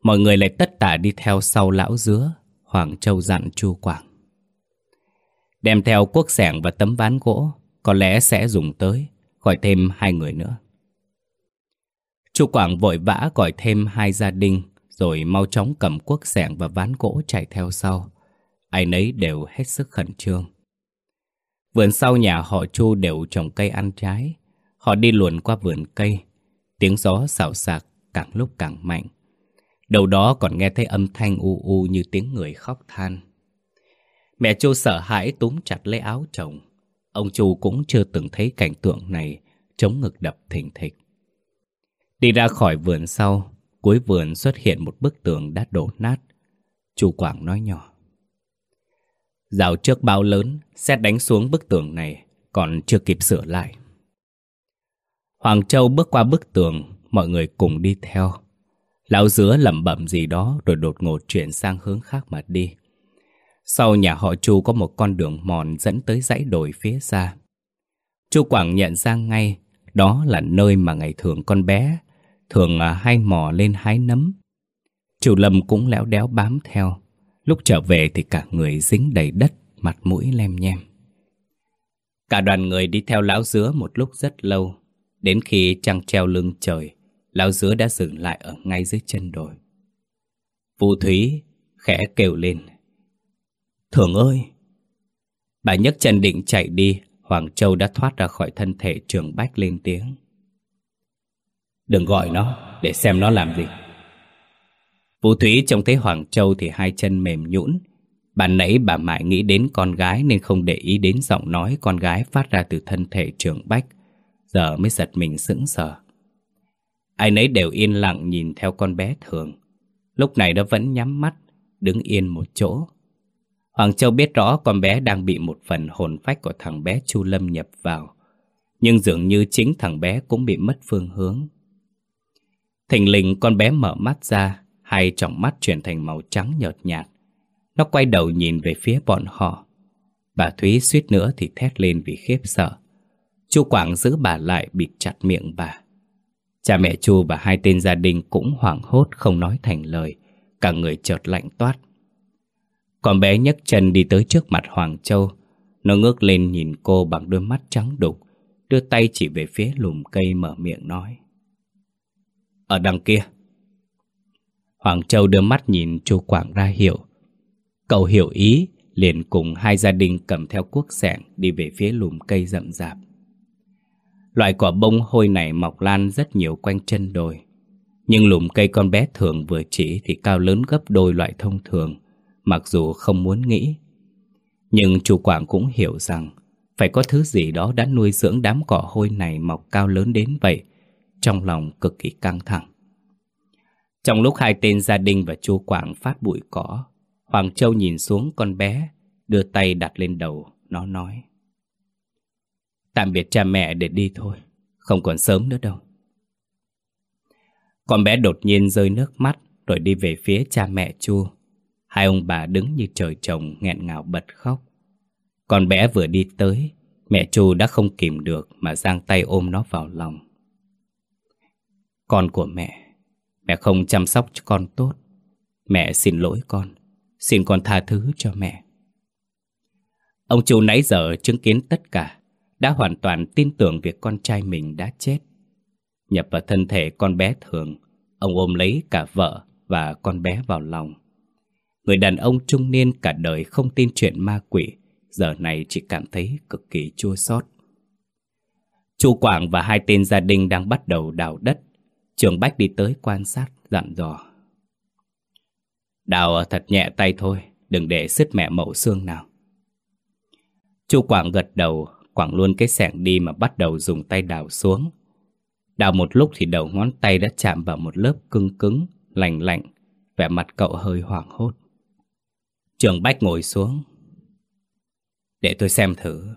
Mọi người lại tất tả đi theo sau lão dứa, Hoàng Châu dặn Chu Quảng. Đem theo cuốc sẻng và tấm ván gỗ, Có lẽ sẽ dùng tới, Gọi thêm hai người nữa. Chu Quảng vội vã gọi thêm hai gia đình, Rồi mau chóng cầm cuốc sẻng và ván gỗ chạy theo sau. Ai nấy đều hết sức khẩn trương. Vườn sau nhà họ Chu đều trồng cây ăn trái. Họ đi luồn qua vườn cây. Tiếng gió xào xạc càng lúc càng mạnh. Đầu đó còn nghe thấy âm thanh u u như tiếng người khóc than. Mẹ Chu sợ hãi túm chặt lấy áo chồng. Ông Chu cũng chưa từng thấy cảnh tượng này Chống ngực đập thình thịch. Đi ra khỏi vườn sau, Cuối vườn xuất hiện một bức tường đã đổ nát. Chu Quảng nói nhỏ rào trước bao lớn, xét đánh xuống bức tường này, còn chưa kịp sửa lại. Hoàng Châu bước qua bức tường, mọi người cùng đi theo. Lão dứa lẩm bẩm gì đó rồi đột ngột chuyển sang hướng khác mà đi. Sau nhà họ Chu có một con đường mòn dẫn tới dãy đồi phía xa. Chu Quảng nhận ra ngay đó là nơi mà ngày thường con bé thường à, hay mò lên hái nấm. Chủ Lâm cũng léo đéo bám theo. Lúc trở về thì cả người dính đầy đất, mặt mũi lem nhem. Cả đoàn người đi theo lão dứa một lúc rất lâu. Đến khi trăng treo lưng trời, lão dứa đã dừng lại ở ngay dưới chân đồi. Phù Thúy khẽ kêu lên. Thường ơi! Bà nhấc chân định chạy đi, Hoàng Châu đã thoát ra khỏi thân thể trường bách lên tiếng. Đừng gọi nó, để xem nó làm gì. Vũ Thúy trông thấy Hoàng Châu thì hai chân mềm nhũn. Bà nãy bà mãi nghĩ đến con gái nên không để ý đến giọng nói con gái phát ra từ thân thể trường bách. Giờ mới giật mình sững sờ. Ai nấy đều yên lặng nhìn theo con bé thường. Lúc này nó vẫn nhắm mắt, đứng yên một chỗ. Hoàng Châu biết rõ con bé đang bị một phần hồn phách của thằng bé Chu Lâm nhập vào. Nhưng dường như chính thằng bé cũng bị mất phương hướng. Thình lình con bé mở mắt ra, hai tròng mắt chuyển thành màu trắng nhợt nhạt. Nó quay đầu nhìn về phía bọn họ. Bà Thúy suýt nữa thì thét lên vì khiếp sợ. Chu Quảng giữ bà lại bịt chặt miệng bà. Cha mẹ Chu và hai tên gia đình cũng hoảng hốt không nói thành lời. Cả người chợt lạnh toát. Con bé nhấc chân đi tới trước mặt Hoàng Châu. Nó ngước lên nhìn cô bằng đôi mắt trắng đục, đưa tay chỉ về phía lùm cây mở miệng nói. Ở đằng kia. Hoàng Châu đưa mắt nhìn Chu Quảng ra hiểu, Cậu hiểu ý, liền cùng hai gia đình cầm theo cuốc sẻng đi về phía lùm cây rậm rạp. Loại quả bông hôi này mọc lan rất nhiều quanh chân đồi. Nhưng lùm cây con bé thường vừa chỉ thì cao lớn gấp đôi loại thông thường, mặc dù không muốn nghĩ. Nhưng chủ Quảng cũng hiểu rằng phải có thứ gì đó đã nuôi dưỡng đám cỏ hôi này mọc cao lớn đến vậy, trong lòng cực kỳ căng thẳng. Trong lúc hai tên gia đình và chú Quảng phát bụi cỏ, Hoàng Châu nhìn xuống con bé, đưa tay đặt lên đầu, nó nói. Tạm biệt cha mẹ để đi thôi, không còn sớm nữa đâu. Con bé đột nhiên rơi nước mắt rồi đi về phía cha mẹ Chu. Hai ông bà đứng như trời trồng nghẹn ngào bật khóc. Con bé vừa đi tới, mẹ Chu đã không kìm được mà giang tay ôm nó vào lòng. Con của mẹ, mẹ không chăm sóc cho con tốt. Mẹ xin lỗi con, xin con tha thứ cho mẹ. Ông Chu nãy giờ chứng kiến tất cả, đã hoàn toàn tin tưởng việc con trai mình đã chết. Nhập vào thân thể con bé thường, ông ôm lấy cả vợ và con bé vào lòng. Người đàn ông trung niên cả đời không tin chuyện ma quỷ, giờ này chỉ cảm thấy cực kỳ chua xót. Chu Quảng và hai tên gia đình đang bắt đầu đào đất. Trường Bách đi tới quan sát, dặn dò. Đào thật nhẹ tay thôi, đừng để sứt mẹ mẫu xương nào. Chu Quảng gật đầu, Quảng luôn cái sẻng đi mà bắt đầu dùng tay đào xuống. Đào một lúc thì đầu ngón tay đã chạm vào một lớp cứng cứng, lạnh lạnh, vẻ mặt cậu hơi hoảng hốt. Trường Bách ngồi xuống. Để tôi xem thử.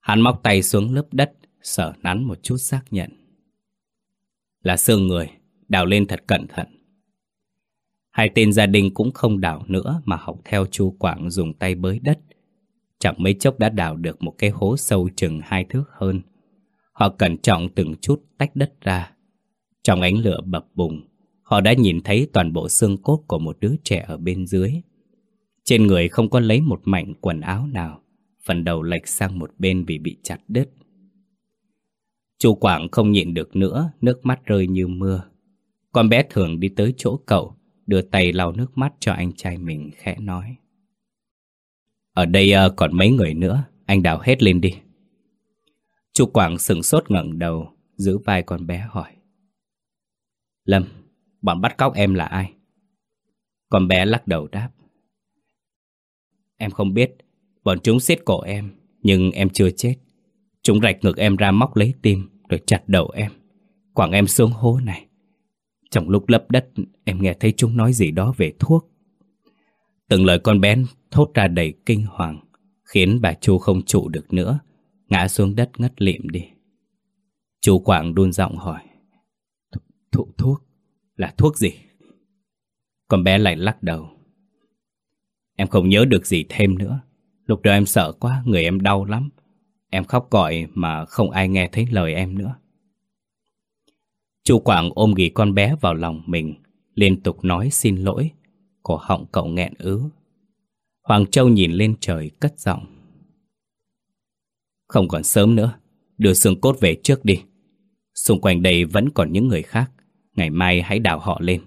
Hắn móc tay xuống lớp đất, sở nắn một chút xác nhận. Là xương người, đào lên thật cẩn thận. Hai tên gia đình cũng không đào nữa mà học theo chu Quảng dùng tay bới đất. Chẳng mấy chốc đã đào được một cái hố sâu chừng hai thước hơn. Họ cẩn trọng từng chút tách đất ra. Trong ánh lửa bập bùng, họ đã nhìn thấy toàn bộ xương cốt của một đứa trẻ ở bên dưới. Trên người không có lấy một mảnh quần áo nào Phần đầu lệch sang một bên vì bị chặt đứt chu Quảng không nhịn được nữa Nước mắt rơi như mưa. Con bé thường đi tới chỗ cậu Đưa tay lau nước mắt cho anh trai mình khẽ nói. Ở đây ờ, còn mấy người nữa Anh đào hết lên đi. Chu Quảng sừng sốt ngẩng đầu Giữ vai con bé hỏi. Lâm, bọn bắt cóc em là ai? Con bé lắc đầu đáp. Em không biết Bọn chúng xiết cổ em Nhưng em chưa chết. Chúng rạch ngực em ra móc lấy tim. Rồi chặt đầu em Quảng em xuống hố này Trong lúc lấp đất Em nghe thấy chúng nói gì đó về thuốc Từng lời con bé thốt ra đầy kinh hoàng, khiến bà Chu không trụ được nữa, ngã xuống đất ngất lịm đi. Chú Quảng đun giọng hỏi, Thuốc, thuốc, là thuốc gì? Con bé lại lắc đầu. Em không nhớ được gì thêm nữa. Lúc đó em sợ quá, người em đau lắm. Em khóc gọi mà không ai nghe thấy lời em nữa. Chú Quảng ôm ghì con bé vào lòng mình, liên tục nói xin lỗi. Cổ họng cậu nghẹn ứ. Hoàng Châu nhìn lên trời cất giọng. Không còn sớm nữa, đưa xương cốt về trước đi. Xung quanh đây vẫn còn những người khác, ngày mai hãy đào họ lên.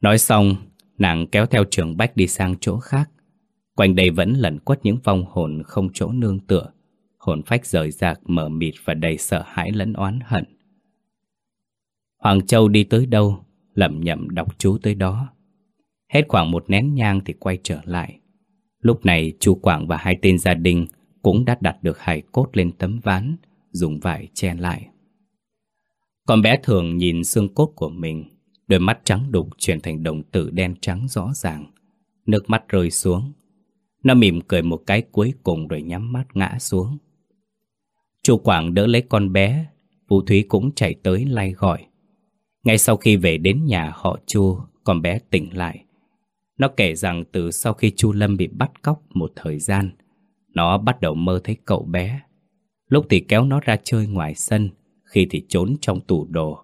Nói xong, nàng kéo theo trường bách đi sang chỗ khác. Quanh đây vẫn lẩn quất những vong hồn không chỗ nương tựa, hồn phách rời rạc mở mịt và đầy sợ hãi lẫn oán hận. Hoàng Châu đi tới đâu, lẩm nhẩm đọc chú tới đó. Hết khoảng một nén nhang thì quay trở lại. Lúc này chú Quảng và hai tên gia đình cũng đã đặt được hài cốt lên tấm ván, dùng vải che lại. Con bé thường nhìn xương cốt của mình, đôi mắt trắng đục chuyển thành đồng tử đen trắng rõ ràng. Nước mắt rơi xuống. Nó mỉm cười một cái cuối cùng rồi nhắm mắt ngã xuống. Chu Quảng đỡ lấy con bé, Vũ Thúy cũng chạy tới lay gọi. Ngay sau khi về đến nhà họ Chu, con bé tỉnh lại. Nó kể rằng từ sau khi Chu Lâm bị bắt cóc một thời gian, nó bắt đầu mơ thấy cậu bé. Lúc thì kéo nó ra chơi ngoài sân, khi thì trốn trong tủ đồ,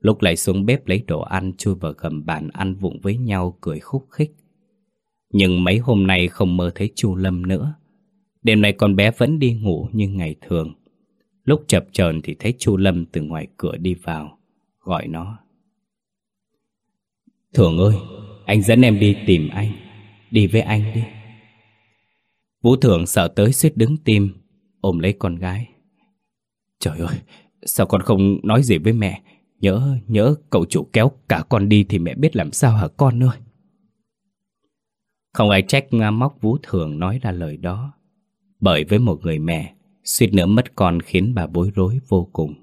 lúc lại xuống bếp lấy đồ ăn chui vào gầm bàn ăn vụng với nhau cười khúc khích. Nhưng mấy hôm nay không mơ thấy Chu Lâm nữa. Đêm nay con bé vẫn đi ngủ như ngày thường. Lúc chập chờn thì thấy Chu Lâm từ ngoài cửa đi vào, gọi nó. Thường ơi, anh dẫn em đi tìm anh, đi với anh đi. Vũ Thường sợ tới suýt đứng tim, ôm lấy con gái. Trời ơi, sao con không nói gì với mẹ? Nhớ, nhớ cậu chủ kéo cả con đi thì mẹ biết làm sao hả con ơi? Không ai trách móc Vũ Thường nói ra lời đó. Bởi với một người mẹ, suýt nữa mất con khiến bà bối rối vô cùng.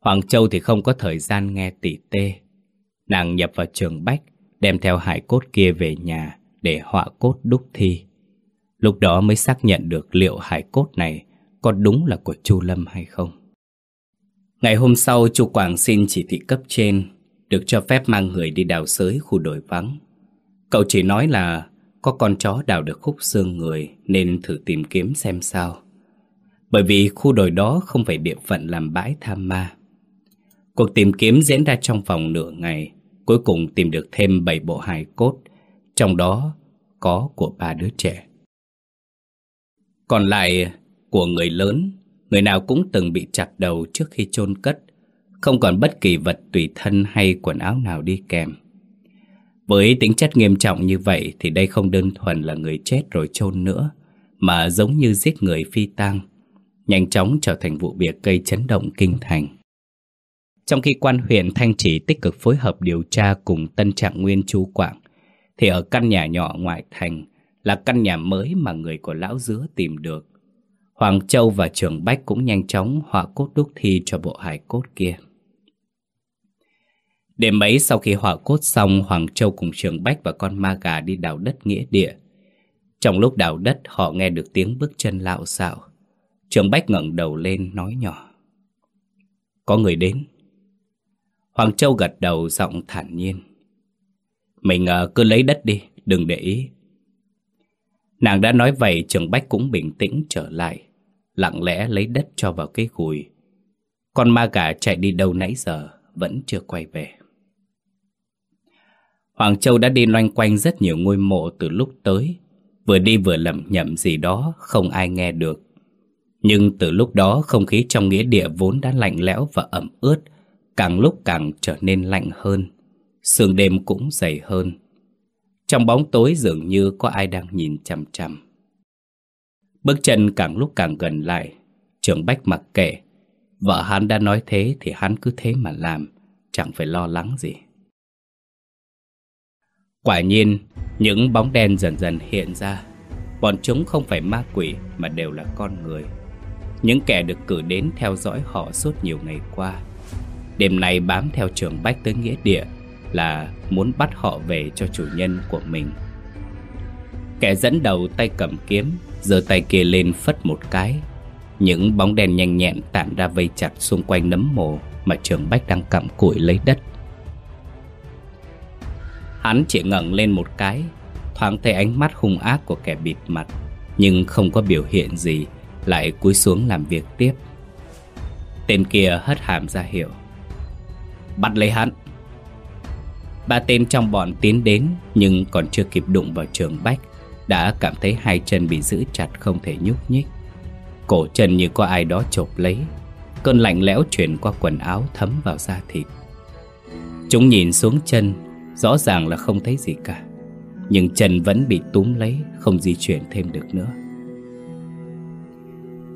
Hoàng Châu thì không có thời gian nghe tỉ tê. Nàng nhập vào trường Bách, đem theo hải cốt kia về nhà để họa cốt đúc thi. Lúc đó mới xác nhận được liệu hải cốt này có đúng là của Chu Lâm hay không. Ngày hôm sau, Chu Quảng xin chỉ thị cấp trên được cho phép mang người đi đào sới khu đồi vắng. Cậu chỉ nói là có con chó đào được khúc xương người nên thử tìm kiếm xem sao. Bởi vì khu đồi đó không phải địa phận làm bãi tham ma. Cuộc tìm kiếm diễn ra trong vòng nửa ngày, cuối cùng tìm được thêm 7 bộ hài cốt, trong đó có của ba đứa trẻ. Còn lại của người lớn, người nào cũng từng bị chặt đầu trước khi chôn cất, không còn bất kỳ vật tùy thân hay quần áo nào đi kèm. Với tính chất nghiêm trọng như vậy thì đây không đơn thuần là người chết rồi chôn nữa, mà giống như giết người phi tang, nhanh chóng trở thành vụ việc gây chấn động kinh thành. Trong khi quan huyện Thanh Trì tích cực phối hợp điều tra cùng Tân Trạng Nguyên Chú Quảng, thì ở căn nhà nhỏ ngoại thành là căn nhà mới mà người của Lão Dứa tìm được. Hoàng Châu và Trường Bách cũng nhanh chóng họa cốt đúc thi cho bộ hài cốt kia. Đêm ấy sau khi họa cốt xong, Hoàng Châu cùng Trường Bách và con ma gà đi đào đất nghĩa địa. Trong lúc đào đất, họ nghe được tiếng bước chân lạo xạo. Trường Bách ngẩng đầu lên nói nhỏ. Có người đến. Hoàng Châu gật đầu giọng thản nhiên. Mình ờ, cứ lấy đất đi, đừng để ý. Nàng đã nói vậy Trường Bách cũng bình tĩnh trở lại, lặng lẽ lấy đất cho vào cái gùi. Con ma gà chạy đi đâu nãy giờ, vẫn chưa quay về. Hoàng Châu đã đi loanh quanh rất nhiều ngôi mộ từ lúc tới, vừa đi vừa lẩm nhẩm gì đó không ai nghe được. Nhưng từ lúc đó không khí trong nghĩa địa vốn đã lạnh lẽo và ẩm ướt, càng lúc càng trở nên lạnh hơn. Sương đêm cũng dày hơn. Trong bóng tối dường như có ai đang nhìn chằm chằm. Bước chân càng lúc càng gần lại, trường Bách mặc kệ. Vợ hắn đã nói thế thì hắn cứ thế mà làm, chẳng phải lo lắng gì. Quả nhiên, những bóng đen dần dần hiện ra. Bọn chúng không phải ma quỷ mà đều là con người. Những kẻ được cử đến theo dõi họ suốt nhiều ngày qua. Đêm nay bám theo trường Bách tới nghĩa địa là muốn bắt họ về cho chủ nhân của mình. Kẻ dẫn đầu tay cầm kiếm, giơ tay kia lên phất một cái. Những bóng đèn nhanh nhẹn tản ra vây chặt xung quanh nấm mồ mà trường Bách đang cặm cụi lấy đất. Hắn chỉ ngẩng lên một cái, thoáng thấy ánh mắt hung ác của kẻ bịt mặt, nhưng không có biểu hiện gì, lại cúi xuống làm việc tiếp. Tên kia hất hàm ra hiệu. Bắt lấy hắn. Ba tên trong bọn tiến đến nhưng còn chưa kịp đụng vào trường Bách đã cảm thấy hai chân bị giữ chặt không thể nhúc nhích. Cổ chân như có ai đó chộp lấy, cơn lạnh lẽo truyền qua quần áo thấm vào da thịt. Chúng nhìn xuống chân, rõ ràng là không thấy gì cả. Nhưng chân vẫn bị túm lấy, không di chuyển thêm được nữa.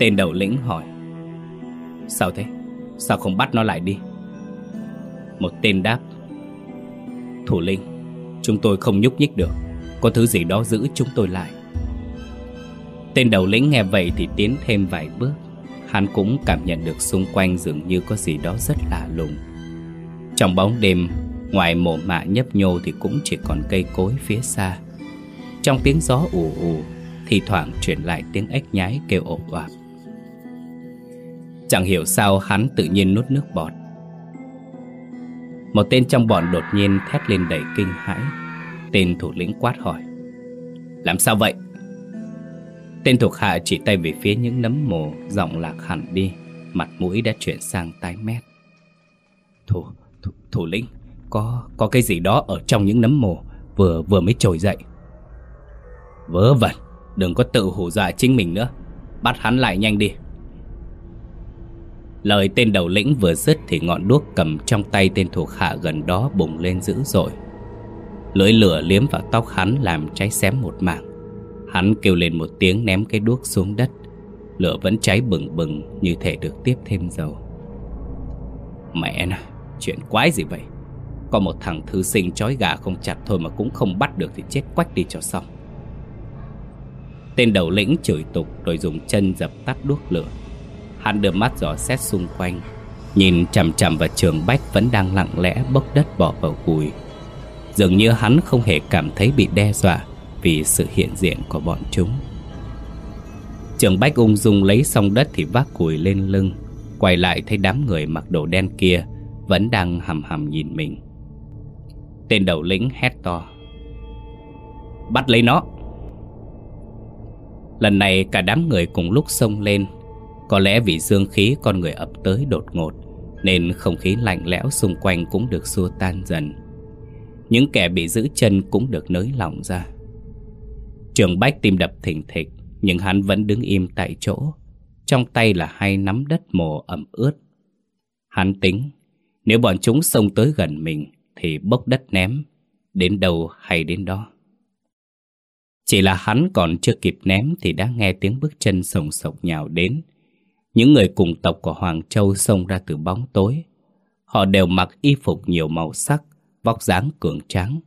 Tên đầu lĩnh hỏi Sao thế? Sao không bắt nó lại đi? Một tên đáp Thủ lĩnh Chúng tôi không nhúc nhích được Có thứ gì đó giữ chúng tôi lại Tên đầu lĩnh nghe vậy thì tiến thêm vài bước Hắn cũng cảm nhận được xung quanh dường như có gì đó rất lạ lùng Trong bóng đêm Ngoài mộ mạ nhấp nhô thì cũng chỉ còn cây cối phía xa. Trong tiếng gió ù ù Thì thoảng truyền lại tiếng ếch nhái kêu ổ oạp Chẳng hiểu sao hắn tự nhiên nuốt nước bọt. Một tên trong bọn đột nhiên thét lên đầy kinh hãi. Tên thủ lĩnh quát hỏi Làm sao vậy? Tên thuộc hạ chỉ tay về phía những nấm mồ Giọng lạc hẳn đi Mặt mũi đã chuyển sang tái mét. Thủ, thủ, thủ lĩnh có có cái gì đó ở trong những nấm mồ Vừa vừa mới trồi dậy Vớ vẩn Đừng có tự hù dọa chính mình nữa Bắt hắn lại nhanh đi Lời tên đầu lĩnh vừa dứt thì ngọn đuốc cầm trong tay tên thuộc hạ gần đó bùng lên dữ dội. Lưỡi lửa liếm vào tóc hắn làm cháy xém một mảng. Hắn kêu lên một tiếng ném cái đuốc xuống đất. Lửa vẫn cháy bừng bừng như thể được tiếp thêm dầu. Mẹ nè, chuyện quái gì vậy? Có một thằng thư sinh chói gà không chặt thôi mà cũng không bắt được thì chết quách đi cho xong. Tên đầu lĩnh chửi tục rồi dùng chân dập tắt đuốc lửa. Hắn đưa mắt dò xét xung quanh, Nhìn chằm chằm vào trường bách vẫn đang lặng lẽ bốc đất bỏ vào cùi Dường như hắn không hề cảm thấy bị đe dọa Vì sự hiện diện của bọn chúng Trường bách ung dung lấy xong đất thì vác cùi lên lưng, Quay lại thấy đám người mặc đồ đen kia Vẫn đang hầm hầm nhìn mình Tên đầu lĩnh hét to Bắt lấy nó. Lần này cả đám người cùng lúc xông lên. Có lẽ vì dương khí con người ập tới đột ngột, Nên không khí lạnh lẽo xung quanh cũng được xua tan dần. Những kẻ bị giữ chân cũng được nới lỏng ra. Trường Bách tim đập thình thịch, Nhưng hắn vẫn đứng im tại chỗ. Trong tay là hai nắm đất mồ ẩm ướt. Hắn tính, Nếu bọn chúng xông tới gần mình thì bốc đất ném Đến đâu hay đến đó Chỉ là hắn còn chưa kịp ném Thì đã nghe tiếng bước chân sồng sộc nhào đến những người cùng tộc của Hoàng Châu xông ra từ bóng tối. Họ đều mặc y phục nhiều màu sắc, vóc dáng cường tráng.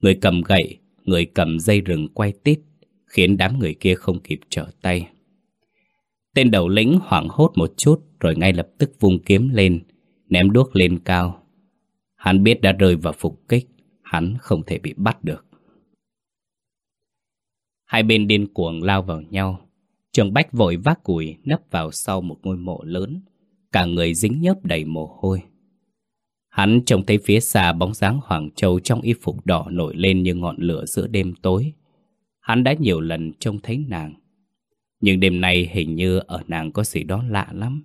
Người cầm gậy, người cầm dây rừng quay tít, khiến đám người kia không kịp trở tay. Tên đầu lĩnh hoảng hốt một chút rồi ngay lập tức vung kiếm lên, ném đuốc lên cao. Hắn biết đã rơi vào phục kích, hắn không thể bị bắt được. Hai bên điên cuồng lao vào nhau, Trường Bách vội vác cùi nấp vào sau một ngôi mộ lớn, cả người dính nhớp đầy mồ hôi. Hắn trông thấy phía xa bóng dáng Hoàng Châu trong y phục đỏ nổi lên như ngọn lửa giữa đêm tối. Hắn đã nhiều lần trông thấy nàng. Nhưng đêm nay hình như ở nàng có gì đó lạ lắm.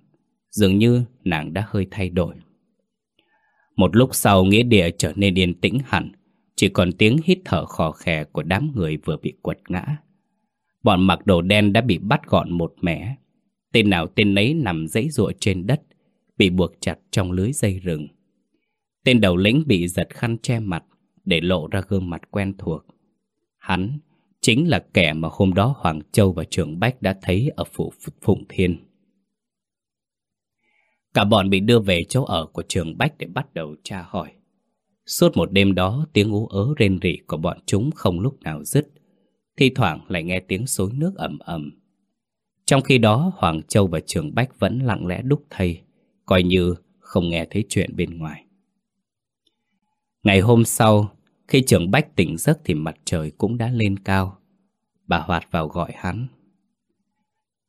Dường như nàng đã hơi thay đổi. Một lúc sau nghĩa địa trở nên yên tĩnh hẳn, chỉ còn tiếng hít thở khò khè của đám người vừa bị quật ngã. Bọn mặc đồ đen đã bị bắt gọn một mẻ. Tên nào tên nấy nằm dãy ruộng trên đất, bị buộc chặt trong lưới dây rừng. Tên đầu lĩnh bị giật khăn che mặt để lộ ra gương mặt quen thuộc. Hắn chính là kẻ mà hôm đó Hoàng Châu và Trường Bách đã thấy ở phủ Phụng Thiên. Cả bọn bị đưa về chỗ ở của Trường Bách để bắt đầu tra hỏi. Suốt một đêm đó, tiếng ú ớ rên rỉ của bọn chúng không lúc nào dứt, Thi thoảng lại nghe tiếng xối nước ẩm ẩm Trong khi đó Hoàng Châu và Trường Bách vẫn lặng lẽ đúc thầy Coi như không nghe thấy chuyện bên ngoài Ngày hôm sau, khi trường Bách tỉnh giấc thì mặt trời cũng đã lên cao. Bà Hoạt vào gọi hắn.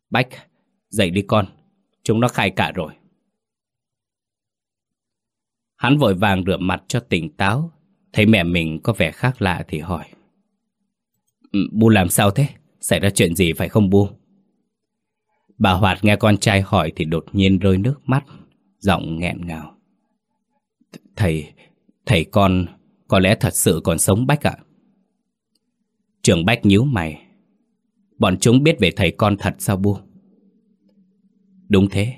Bách, dậy đi con, chúng nó khai cả rồi. Hắn vội vàng rửa mặt cho tỉnh táo, thấy mẹ mình có vẻ khác lạ thì hỏi. Ừ, bu làm sao thế? Xảy ra chuyện gì phải không Bu? Bà Hoạt nghe con trai hỏi thì đột nhiên rơi nước mắt, giọng nghẹn ngào. Thầy, thầy con có lẽ thật sự còn sống Bách ạ. Trường Bách nhíu mày. Bọn chúng biết về thầy con thật sao Bu? Đúng thế,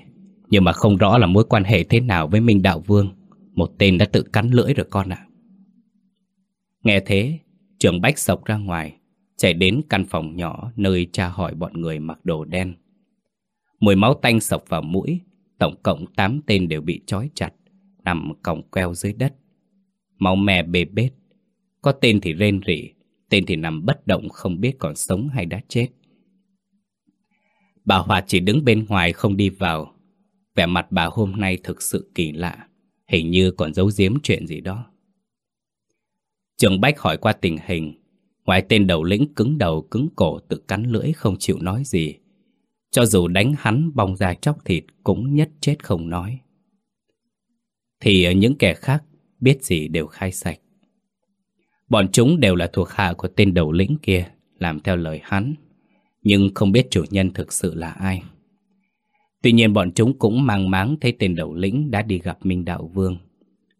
nhưng mà không rõ là mối quan hệ thế nào với Minh Đạo Vương. Một tên đã tự cắn lưỡi rồi con ạ. Nghe thế, trường Bách sộc ra ngoài, chạy đến căn phòng nhỏ nơi cha hỏi bọn người mặc đồ đen. Mùi máu tanh sộc vào mũi, tổng cộng 8 tên đều bị trói chặt, nằm còng queo dưới đất. Máu mè bê bết, có tên thì rên rỉ, tên thì nằm bất động không biết còn sống hay đã chết. Bà Hòa chỉ đứng bên ngoài không đi vào. Vẻ mặt bà hôm nay thực sự kỳ lạ, hình như còn giấu giếm chuyện gì đó. Trường Bách hỏi qua tình hình, ngoài tên đầu lĩnh cứng đầu cứng cổ tự cắn lưỡi không chịu nói gì. Cho dù đánh hắn bong ra chóc thịt cũng nhất chết không nói. Thì những kẻ khác biết gì đều khai sạch. Bọn chúng đều là thuộc hạ của tên đầu lĩnh kia, làm theo lời hắn, nhưng không biết chủ nhân thực sự là ai. Tuy nhiên bọn chúng cũng mang máng thấy tên đầu lĩnh đã đi gặp Minh Đạo Vương.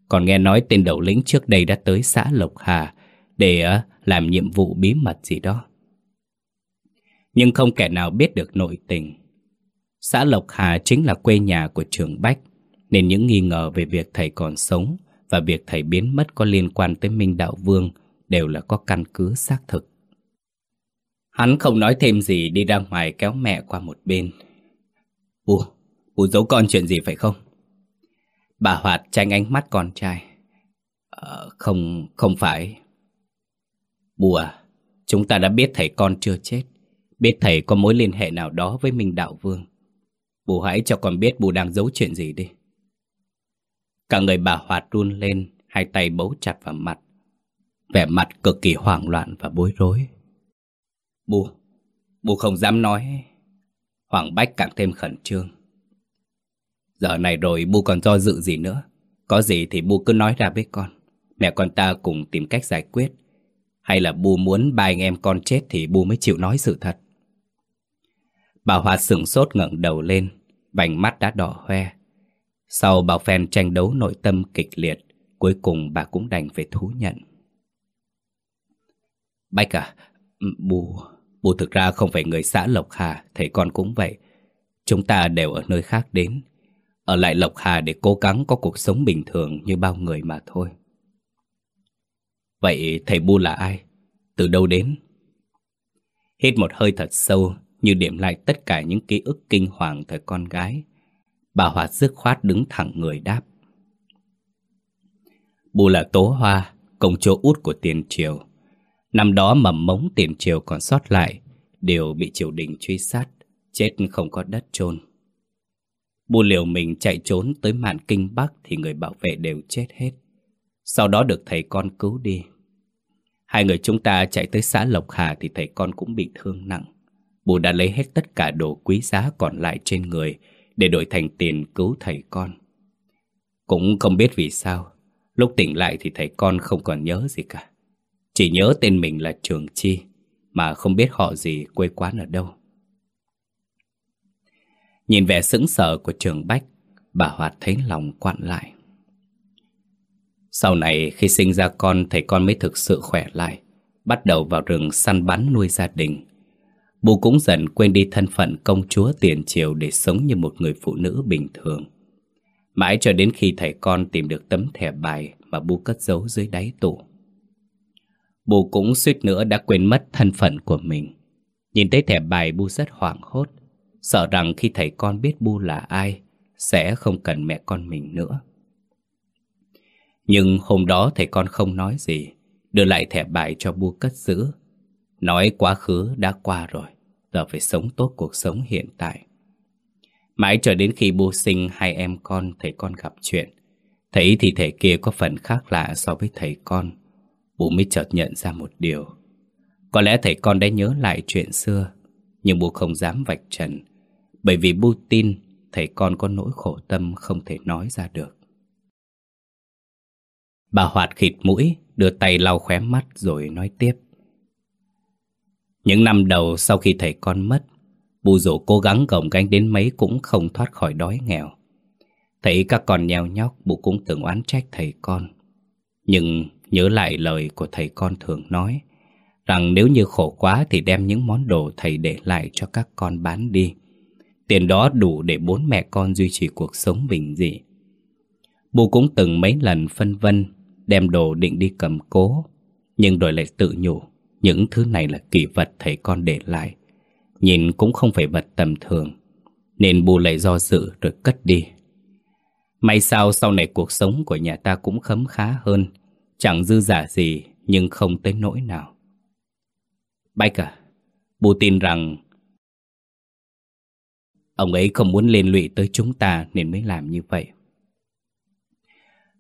Còn nghe nói tên đầu lĩnh trước đây đã tới xã Lộc Hà để ờ, làm nhiệm vụ bí mật gì đó. Nhưng không kẻ nào biết được nội tình. Xã Lộc Hà chính là quê nhà của trường Bách, nên những nghi ngờ về việc thầy còn sống và việc thầy biến mất có liên quan tới Minh Đạo Vương đều là có căn cứ xác thực. Hắn không nói thêm gì đi ra ngoài kéo mẹ qua một bên. Bù, bù giấu con chuyện gì phải không? Bà Hoạt tranh ánh mắt con trai. À, không, không phải. Bù à, chúng ta đã biết thầy con chưa chết. Biết thầy có mối liên hệ nào đó với Minh Đạo Vương. Bù hãy cho con biết bù đang giấu chuyện gì đi. Cả người bà Hoạt run lên, hai tay bấu chặt vào mặt. Vẻ mặt cực kỳ hoảng loạn và bối rối. Bù, bù không dám nói. Hoàng Bách càng thêm khẩn trương. Giờ này rồi bu còn do dự gì nữa. Có gì thì bu cứ nói ra với con. Mẹ con ta cùng tìm cách giải quyết. Hay là bu muốn ba anh em con chết thì bu mới chịu nói sự thật. Bà Hoa sửng sốt ngẩng đầu lên, vành mắt đã đỏ hoe. Sau bao phen tranh đấu nội tâm kịch liệt, cuối cùng bà cũng đành phải thú nhận. Bách à, bu, bu thực ra không phải người xã Lộc Hà, thầy con cũng vậy. Chúng ta đều ở nơi khác đến, ở lại Lộc Hà để cố gắng có cuộc sống bình thường như bao người mà thôi. Vậy thầy Bu là ai? Từ đâu đến? Hít một hơi thật sâu như điểm lại tất cả những ký ức kinh hoàng thời con gái. Bà Hoạt dứt khoát đứng thẳng người đáp. Bu là Tố Hoa, công chúa út của tiền triều. Năm đó mầm mống tiền triều còn sót lại, đều bị triều đình truy sát, chết không có đất chôn. Bu liều mình chạy trốn tới mạn kinh Bắc thì người bảo vệ đều chết hết. Sau đó được thầy con cứu đi. Hai người chúng ta chạy tới xã Lộc Hà thì thầy con cũng bị thương nặng. Bù đã lấy hết tất cả đồ quý giá còn lại trên người để đổi thành tiền cứu thầy con. Cũng không biết vì sao, lúc tỉnh lại thì thầy con không còn nhớ gì cả. Chỉ nhớ tên mình là Trường Chi, mà không biết họ gì quê quán ở đâu. Nhìn vẻ sững sờ của Trường Bách, bà Hoạt thấy lòng quặn lại. Sau này khi sinh ra con thầy con mới thực sự khỏe lại, bắt đầu vào rừng săn bắn nuôi gia đình. Bù cũng dần quên đi thân phận công chúa tiền triều để sống như một người phụ nữ bình thường. Mãi cho đến khi thầy con tìm được tấm thẻ bài mà Bu cất giấu dưới đáy tủ. Bù cũng suýt nữa đã quên mất thân phận của mình. Nhìn thấy thẻ bài Bu rất hoảng hốt, sợ rằng khi thầy con biết Bu là ai, sẽ không cần mẹ con mình nữa. Nhưng hôm đó thầy con không nói gì, đưa lại thẻ bài cho Bu cất giữ. Nói quá khứ đã qua rồi, giờ phải sống tốt cuộc sống hiện tại. Mãi cho đến khi Bu sinh hai em con thầy con gặp chuyện, Thấy thì thể kia có phần khác lạ so với thầy con Bố mới chợt nhận ra một điều. Có lẽ thầy con đã nhớ lại chuyện xưa, Nhưng bố không dám vạch trần, Bởi vì bố tin Thầy con có nỗi khổ tâm không thể nói ra được. Bà Hoạt khịt mũi, Đưa tay lau khóe mắt rồi nói tiếp. Những năm đầu sau khi thầy con mất Bù dù cố gắng gồng gánh đến mấy cũng không thoát khỏi đói nghèo. Thấy các con nheo nhóc, Bố cũng tưởng oán trách thầy con. Nhưng nhớ lại lời của thầy con thường nói, Rằng nếu như khổ quá Thì đem những món đồ thầy để lại cho các con bán đi. Tiền đó đủ để bốn mẹ con duy trì cuộc sống bình dị. Bù cũng từng mấy lần phân vân, Đem đồ định đi cầm cố, Nhưng rồi lại tự nhủ, Những thứ này là kỷ vật thầy con để lại, Nhìn cũng không phải vật tầm thường, Nên bù lại do dự rồi cất đi. May sao sau này cuộc sống của nhà ta cũng khấm khá hơn Chẳng dư giả gì, Nhưng không tới nỗi nào. Bách à Bù tin rằng Ông ấy không muốn liên lụy tới chúng ta Nên mới làm như vậy.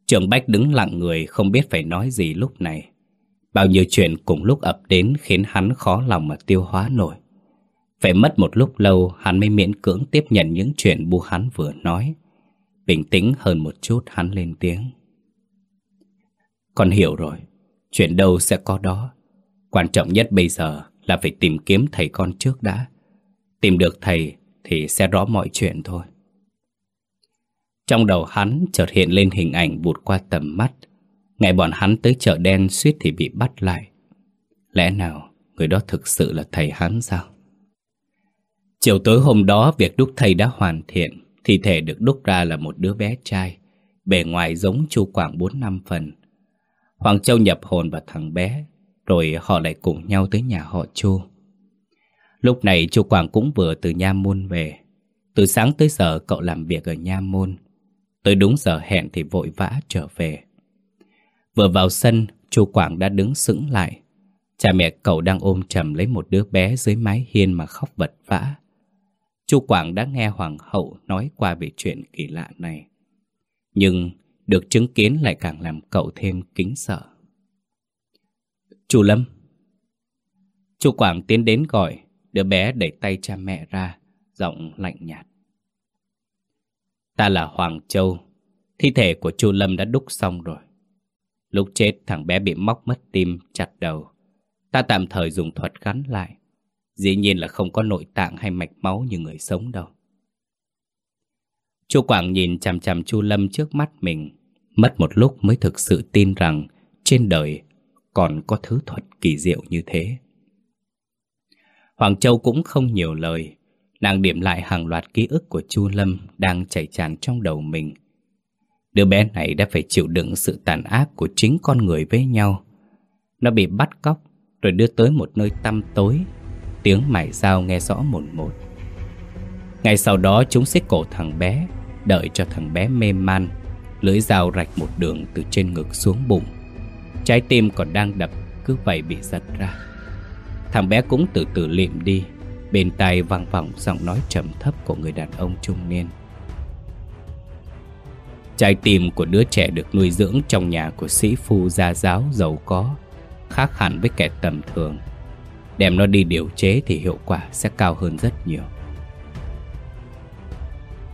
Trường Bách đứng lặng người, Không biết phải nói gì lúc này. Bao nhiêu chuyện cùng lúc ập đến Khiến hắn khó lòng mà tiêu hóa nổi. Phải mất một lúc lâu, Hắn mới miễn cưỡng tiếp nhận những chuyện bu hắn vừa nói. Bình tĩnh hơn một chút, hắn lên tiếng. Con hiểu rồi. Chuyện đâu sẽ có đó. Quan trọng nhất bây giờ là phải tìm kiếm thầy con trước đã. Tìm được thầy thì sẽ rõ mọi chuyện thôi. Trong đầu hắn chợt hiện lên hình ảnh vụt qua tầm mắt. Ngày bọn hắn tới chợ đen suýt thì bị bắt lại. Lẽ nào người đó thực sự là thầy hắn sao? Chiều tối hôm đó, việc đúc thầy đã hoàn thiện. Thi thể được đúc ra là một đứa bé trai. Bề ngoài giống Chu Quảng 4 năm phần. Hoàng Châu nhập hồn vào thằng bé, Rồi họ lại cùng nhau tới nhà họ Chu. Lúc này Chu Quảng cũng vừa từ Nha Môn về. Từ sáng tới giờ cậu làm việc ở Nha Môn. Tới đúng giờ hẹn thì vội vã trở về. Vừa vào sân, Chu Quảng đã đứng sững lại. Cha mẹ cậu đang ôm chầm lấy một đứa bé dưới mái hiên mà khóc vật vã. Chu Quảng đã nghe Hoàng hậu nói qua về chuyện kỳ lạ này. Nhưng được chứng kiến lại càng làm cậu thêm kính sợ. Chu Lâm Chu Quảng tiến đến gọi, đứa bé đẩy tay cha mẹ ra, giọng lạnh nhạt. Ta là Hoàng Châu, thi thể của Chu Lâm đã đúc xong rồi. Lúc chết thằng bé bị móc mất tim, chặt đầu. Ta tạm thời dùng thuật gắn lại. Dĩ nhiên là không có nội tạng hay mạch máu như người sống đâu. Chu Quảng nhìn chằm chằm Chu Lâm trước mắt mình, mất một lúc mới thực sự tin rằng trên đời còn có thứ thuật kỳ diệu như thế. Hoàng Châu cũng không nhiều lời, nàng điểm lại hàng loạt ký ức của Chu Lâm đang chảy tràn trong đầu mình. Đứa bé này đã phải chịu đựng sự tàn ác của chính con người với nhau. Nó bị bắt cóc rồi đưa tới một nơi tăm tối tiếng mải dao nghe rõ mồn một ngay sau đó chúng xích cổ thằng bé, Đợi cho thằng bé mê man, Lưỡi dao rạch một đường từ trên ngực xuống bụng. Trái tim còn đang đập, Cứ vậy bị giật ra. Thằng bé cũng từ từ liệm đi, Bên tai vang vọng giọng nói trầm thấp của người đàn ông trung niên. Trái tim của đứa trẻ được nuôi dưỡng trong nhà của sĩ phu gia giáo giàu có, Khác hẳn với kẻ tầm thường. Đem nó đi điều chế thì hiệu quả sẽ cao hơn rất nhiều.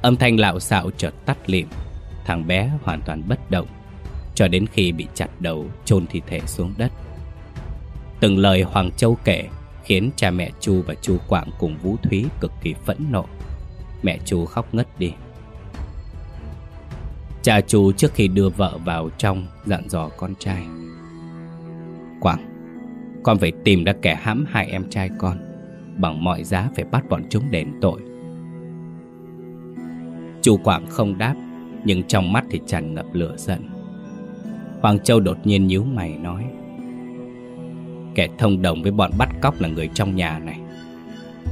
Âm thanh lạo xạo chợt tắt lịm. Thằng bé hoàn toàn bất động, Cho đến khi bị chặt đầu, chôn thi thể xuống đất. Từng lời Hoàng Châu kể Khiến cha mẹ Chu và Chu Quảng cùng Vũ Thúy cực kỳ phẫn nộ. Mẹ Chu khóc ngất đi. Cha Chu trước khi đưa vợ vào trong dặn dò con trai. Quảng, con phải tìm ra kẻ hãm hại em trai con, Bằng mọi giá phải bắt bọn chúng đền tội. Chu Quảng không đáp, Nhưng trong mắt thì tràn ngập lửa giận. Hoàng Châu đột nhiên nhíu mày nói, Kẻ thông đồng với bọn bắt cóc là người trong nhà này.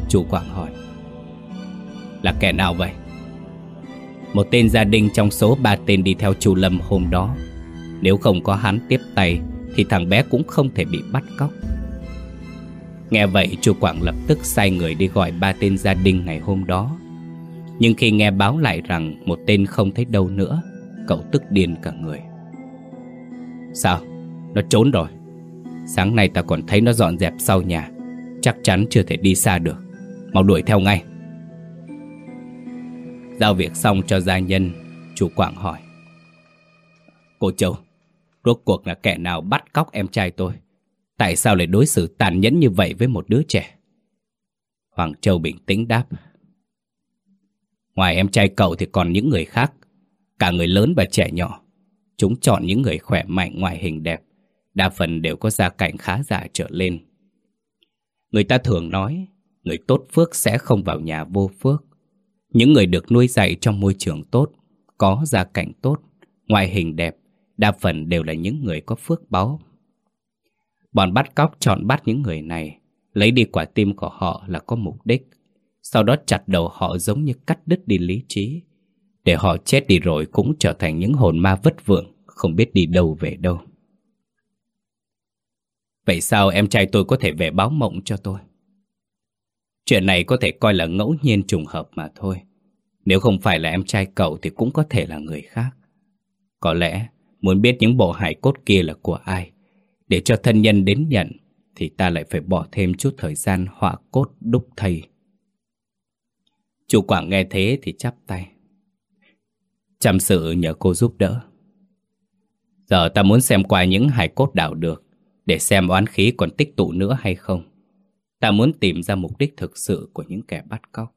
Chu Quảng hỏi, Là kẻ nào vậy? Một tên gia đình trong số ba tên đi theo chu Lâm hôm đó. Nếu không có hắn tiếp tay, thì thằng bé cũng không thể bị bắt cóc. Nghe vậy, chu Quảng lập tức sai người đi gọi ba tên gia đình ngày hôm đó. Nhưng khi nghe báo lại rằng một tên không thấy đâu nữa, Cậu tức điên cả người. Sao? Nó trốn rồi. Sáng nay ta còn thấy nó dọn dẹp sau nhà. Chắc chắn chưa thể đi xa được. Mau đuổi theo ngay. Giao việc xong cho gia nhân, Chủ Quảng hỏi. Cô Châu, Rốt cuộc là kẻ nào bắt cóc em trai tôi? Tại sao lại đối xử tàn nhẫn như vậy với một đứa trẻ? Hoàng Châu bình tĩnh đáp. Ngoài em trai cậu thì còn những người khác. Cả người lớn và trẻ nhỏ. Chúng chọn những người khỏe mạnh ngoại hình đẹp. Đa phần đều có gia cảnh khá giả trở lên. Người ta thường nói, Người tốt phước sẽ không vào nhà vô phước. Những người được nuôi dạy trong môi trường tốt, Có gia cảnh tốt, Ngoại hình đẹp, Đa phần đều là những người có phước báu Bọn bắt cóc chọn bắt những người này, Lấy đi quả tim của họ là có mục đích. Sau đó chặt đầu họ giống như cắt đứt đi lý trí. Để họ chết đi rồi cũng trở thành những hồn ma vất vưởng, Không biết đi đâu về đâu. Vậy sao em trai tôi có thể về báo mộng cho tôi? Chuyện này có thể coi là ngẫu nhiên trùng hợp mà thôi. Nếu không phải là em trai cậu thì cũng có thể là người khác. Có lẽ muốn biết những bộ hải cốt kia là của ai, Để cho thân nhân đến nhận Thì ta lại phải bỏ thêm chút thời gian họa cốt đúc thầy. Chú Quảng nghe thế thì chắp tay. Chăm sự nhờ cô giúp đỡ. Giờ ta muốn xem qua những hải cốt đảo được Để xem oán khí còn tích tụ nữa hay không. Ta muốn tìm ra mục đích thực sự của những kẻ bắt cóc.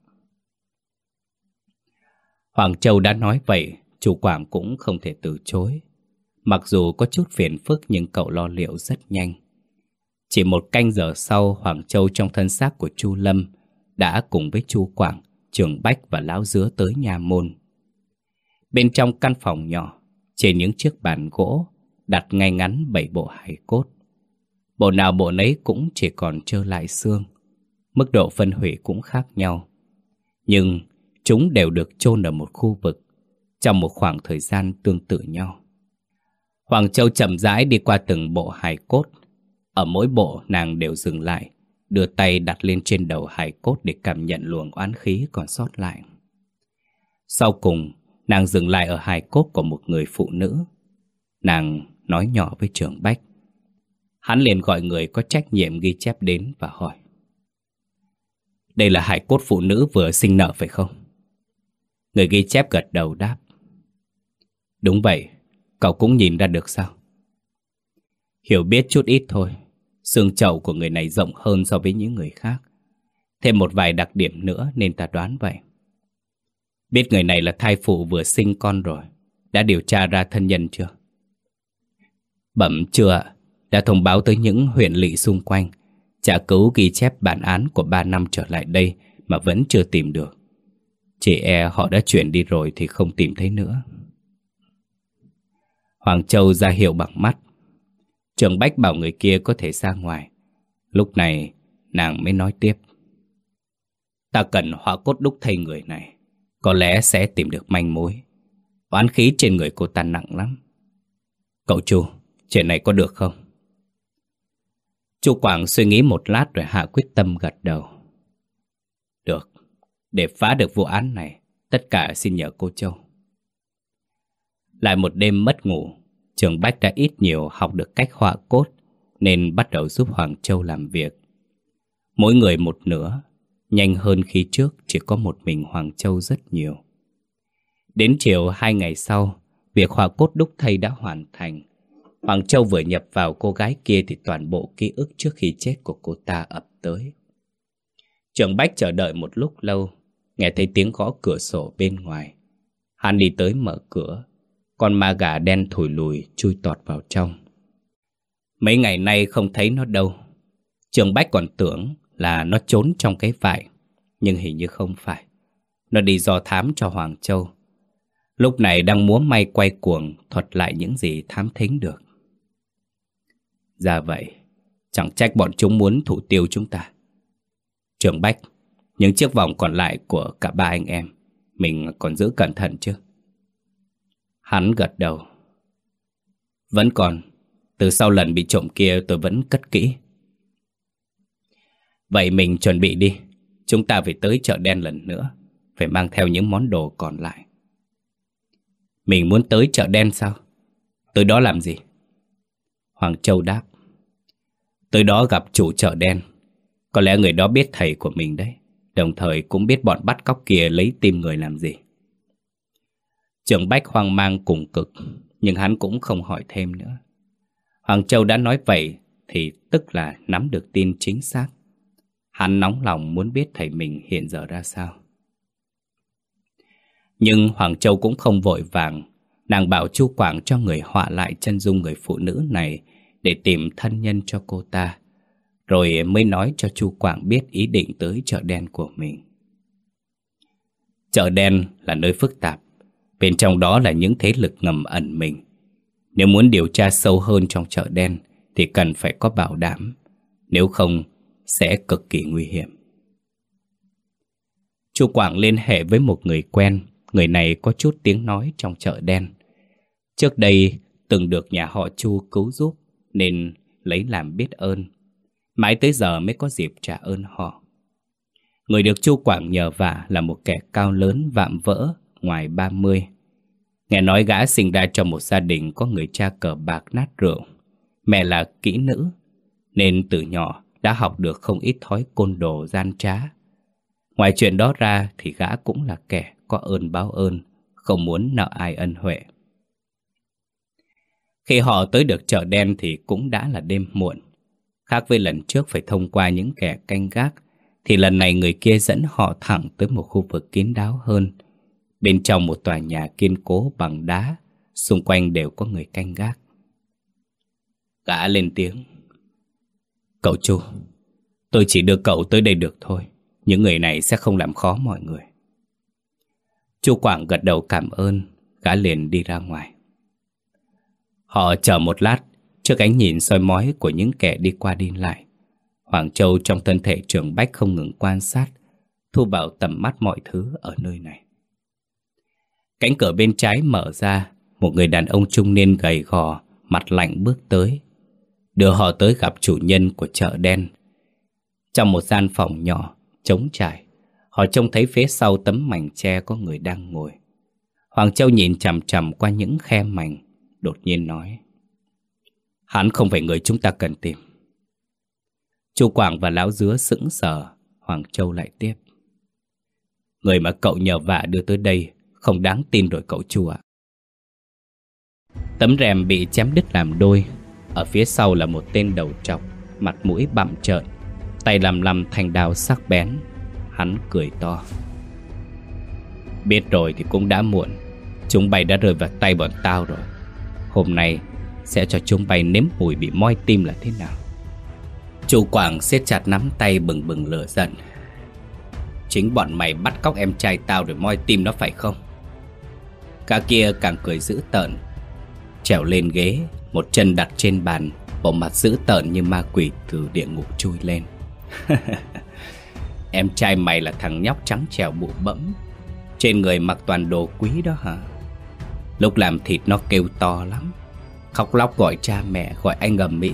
Hoàng Châu đã nói vậy Chủ Quảng cũng không thể từ chối. Mặc dù có chút phiền phức nhưng cậu lo liệu rất nhanh. Chỉ một canh giờ sau, Hoàng Châu trong thân xác của Chu Lâm đã cùng với Chu Quảng, Trường Bách và Lão Dứa tới nhà môn. Bên trong căn phòng nhỏ, trên những chiếc bàn gỗ, đặt ngay ngắn bảy bộ hài cốt. Bộ nào bộ nấy cũng chỉ còn trơ lại xương. Mức độ phân hủy cũng khác nhau. Nhưng chúng đều được chôn ở một khu vực, trong một khoảng thời gian tương tự nhau. Hoàng Châu chậm rãi đi qua từng bộ hài cốt. Ở mỗi bộ nàng đều dừng lại, đưa tay đặt lên trên đầu hài cốt để cảm nhận luồng oán khí còn sót lại. Sau cùng, nàng dừng lại ở hài cốt của một người phụ nữ. Nàng nói nhỏ với trưởng Bách. Hắn liền gọi người có trách nhiệm ghi chép đến và hỏi. Đây là hài cốt phụ nữ vừa sinh nợ phải không? Người ghi chép gật đầu đáp. Đúng vậy, Cậu cũng nhìn ra được sao Hiểu biết chút ít thôi Xương chậu của người này rộng hơn so với những người khác. Thêm một vài đặc điểm nữa nên ta đoán vậy. Biết người này là thai phụ vừa sinh con rồi, Đã điều tra ra thân nhân chưa? Bẩm chưa Đã thông báo tới những huyện lỵ xung quanh Trả cứu ghi chép bản án của ba năm trở lại đây Mà vẫn chưa tìm được. Chỉ e họ đã chuyển đi rồi thì không tìm thấy nữa. Hoàng Châu ra hiệu bằng mắt. Trường Bách bảo người kia có thể ra ngoài. Lúc này, nàng mới nói tiếp. Ta cần hóa cốt đúc thay người này. Có lẽ sẽ tìm được manh mối. Oán khí trên người cô ta nặng lắm. Cậu chu, chuyện này có được không? Chu Quảng suy nghĩ một lát rồi hạ quyết tâm gật đầu. Được, để phá được vụ án này, tất cả xin nhờ cô Châu. Lại một đêm mất ngủ, Trường Bách đã ít nhiều học được cách họa cốt nên bắt đầu giúp Hoàng Châu làm việc. Mỗi người một nửa, nhanh hơn khi trước chỉ có một mình Hoàng Châu rất nhiều. Đến chiều hai ngày sau, việc họa cốt đúc thầy đã hoàn thành. Hoàng Châu vừa nhập vào cô gái kia thì toàn bộ ký ức trước khi chết của cô ta ập tới. Trường Bách chờ đợi một lúc lâu, nghe thấy tiếng gõ cửa sổ bên ngoài. Hắn đi tới mở cửa, con ma gà đen thổi lùi, chui tọt vào trong. Mấy ngày nay không thấy nó đâu. Trường Bách còn tưởng là nó trốn trong cái vải, Nhưng hình như không phải. Nó đi do thám cho Hoàng Châu. Lúc này đang múa may quay cuồng, Thuật lại những gì thám thính được. Ra vậy, Chẳng trách bọn chúng muốn thủ tiêu chúng ta. Trường Bách, Những chiếc vòng còn lại của cả ba anh em, Mình còn giữ cẩn thận chứ? Hắn gật đầu. Vẫn còn, từ sau lần bị trộm kia tôi vẫn cất kỹ. Vậy mình chuẩn bị đi, chúng ta phải tới chợ đen lần nữa, phải mang theo những món đồ còn lại. Mình muốn tới chợ đen sao? Tới đó làm gì? Hoàng Châu đáp. Tới đó gặp chủ chợ đen. Có lẽ người đó biết thầy của mình đấy. Đồng thời cũng biết bọn bắt cóc kia lấy tim người làm gì. Trường Bách hoang mang cùng cực, nhưng hắn cũng không hỏi thêm nữa. Hoàng Châu đã nói vậy thì tức là nắm được tin chính xác. Hắn nóng lòng muốn biết thầy mình hiện giờ ra sao. Nhưng Hoàng Châu cũng không vội vàng. Nàng bảo Chu Quảng cho người họa lại chân dung người phụ nữ này để tìm thân nhân cho cô ta. Rồi mới nói cho Chu Quảng biết ý định tới chợ đen của mình. Chợ đen là nơi phức tạp. Bên trong đó là những thế lực ngầm ẩn mình. Nếu muốn điều tra sâu hơn trong chợ đen thì cần phải có bảo đảm. Nếu không, sẽ cực kỳ nguy hiểm. Chu Quảng liên hệ với một người quen Người này có chút tiếng nói trong chợ đen Trước đây từng được nhà họ Chu cứu giúp Nên lấy làm biết ơn Mãi tới giờ mới có dịp trả ơn họ Người được Chu Quảng nhờ vả là một kẻ cao lớn vạm vỡ ngoài 30 Nghe nói gã sinh ra trong một gia đình có người cha cờ bạc nát rượu Mẹ là kỹ nữ Nên từ nhỏ đã học được không ít thói côn đồ gian trá Ngoài chuyện đó ra thì gã cũng là kẻ có ơn báo ơn, không muốn nợ ai ân huệ. Khi họ tới được chợ đen thì cũng đã là đêm muộn. Khác với lần trước phải thông qua những kẻ canh gác, thì lần này người kia dẫn họ thẳng tới một khu vực kín đáo hơn. Bên trong một tòa nhà kiên cố bằng đá, xung quanh đều có người canh gác. Gã lên tiếng. Cậu chu, tôi chỉ đưa cậu tới đây được thôi. Những người này sẽ không làm khó mọi người. Chu Quảng gật đầu cảm ơn, gã liền đi ra ngoài. Họ chờ một lát, trước ánh nhìn soi mói của những kẻ đi qua đi lại. Hoàng Châu trong thân thể trưởng Bách không ngừng quan sát, thu vào tầm mắt mọi thứ ở nơi này. Cánh cửa bên trái mở ra, một người đàn ông trung niên gầy gò, mặt lạnh bước tới. Đưa họ tới gặp chủ nhân của chợ đen. Trong một gian phòng nhỏ, trống trải, Họ trông thấy phía sau tấm mảnh tre có người đang ngồi. Hoàng Châu nhìn chằm chằm qua những khe mảnh, đột nhiên nói. Hắn không phải người chúng ta cần tìm. Chu Quảng và Lão Dứa sững sờ, Hoàng Châu lại tiếp. Người mà cậu nhờ vả đưa tới đây không đáng tin rồi cậu chùa ạ. Tấm rèm bị chém đứt làm đôi, ở phía sau là một tên đầu trọc, mặt mũi bặm trợn, tay làm lầm thành đào sắc bén, Hắn cười to. Biết rồi thì cũng đã muộn Chúng bay đã rơi vào tay bọn tao rồi. Hôm nay Sẽ cho chúng bay nếm mùi bị moi tim là thế nào? Chu Quảng siết chặt nắm tay bừng bừng lửa giận. Chính bọn mày bắt cóc em trai tao rồi moi tim nó phải không? Cả kia càng cười dữ tợn. Trèo lên ghế, Một chân đặt trên bàn, Bộ mặt dữ tợn như ma quỷ từ địa ngục chui lên. Em trai mày là thằng nhóc trắng trèo bụ bẫm. Trên người mặc toàn đồ quý đó hả? Lúc làm thịt nó kêu to lắm. Khóc lóc gọi cha mẹ, gọi anh ầm mỹ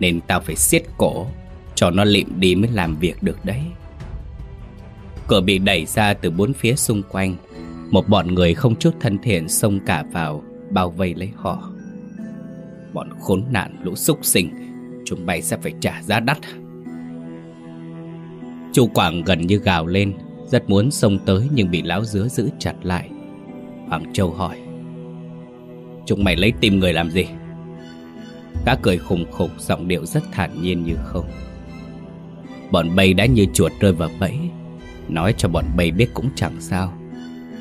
Nên tao phải siết cổ, Cho nó lịm đi mới làm việc được đấy. Cửa bị đẩy ra từ bốn phía xung quanh. Một bọn người không chút thân thiện xông cả vào, Bao vây lấy họ. Bọn khốn nạn lũ súc sinh, Chúng bay sẽ phải trả giá đắt. Chu Quảng gần như gào lên, Rất muốn xông tới nhưng bị lão dứa giữ chặt lại. Hoàng Châu hỏi, Chúng mày lấy tim người làm gì? Cá cười khùng khục, Giọng điệu rất thản nhiên như không. Bọn bay đã như chuột rơi vào bẫy, Nói cho bọn bay biết cũng chẳng sao.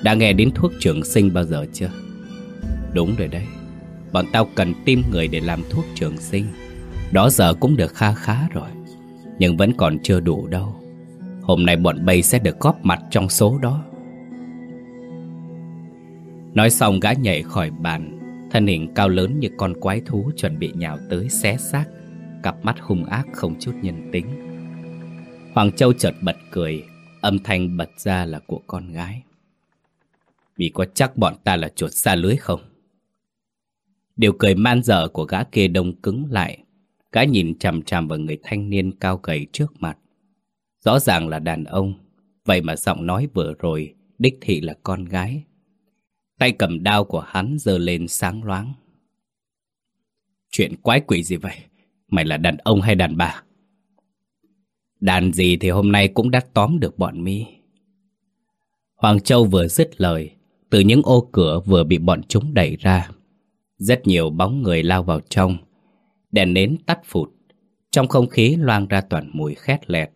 Đã nghe đến thuốc trường sinh bao giờ chưa? Đúng rồi đấy. Bọn tao cần tim người để làm thuốc trường sinh. Đó giờ cũng được kha khá rồi. Nhưng vẫn còn chưa đủ đâu. Hôm nay bọn bay sẽ được góp mặt trong số đó. Nói xong gã nhảy khỏi bàn. Thân hình cao lớn như con quái thú Chuẩn bị nhào tới xé xác. Cặp mắt hung ác không chút nhân tính. Hoàng Châu chợt bật cười. Âm thanh bật ra là của con gái. Vì có chắc bọn ta là chuột xa lưới không? Điều cười man dở của gã kia đông cứng lại Gã nhìn chằm chằm vào người thanh niên cao gầy trước mặt Rõ ràng là đàn ông Vậy mà giọng nói vừa rồi Đích thị là con gái Tay cầm đao của hắn giơ lên sáng loáng. Chuyện quái quỷ gì vậy? Mày là đàn ông hay đàn bà? Đàn gì thì hôm nay cũng đã tóm được bọn mi. Hoàng Châu vừa dứt lời, từ những ô cửa vừa bị bọn chúng đẩy ra. Rất nhiều bóng người lao vào trong, đèn nến tắt phụt, trong không khí loang ra toàn mùi khét lẹt.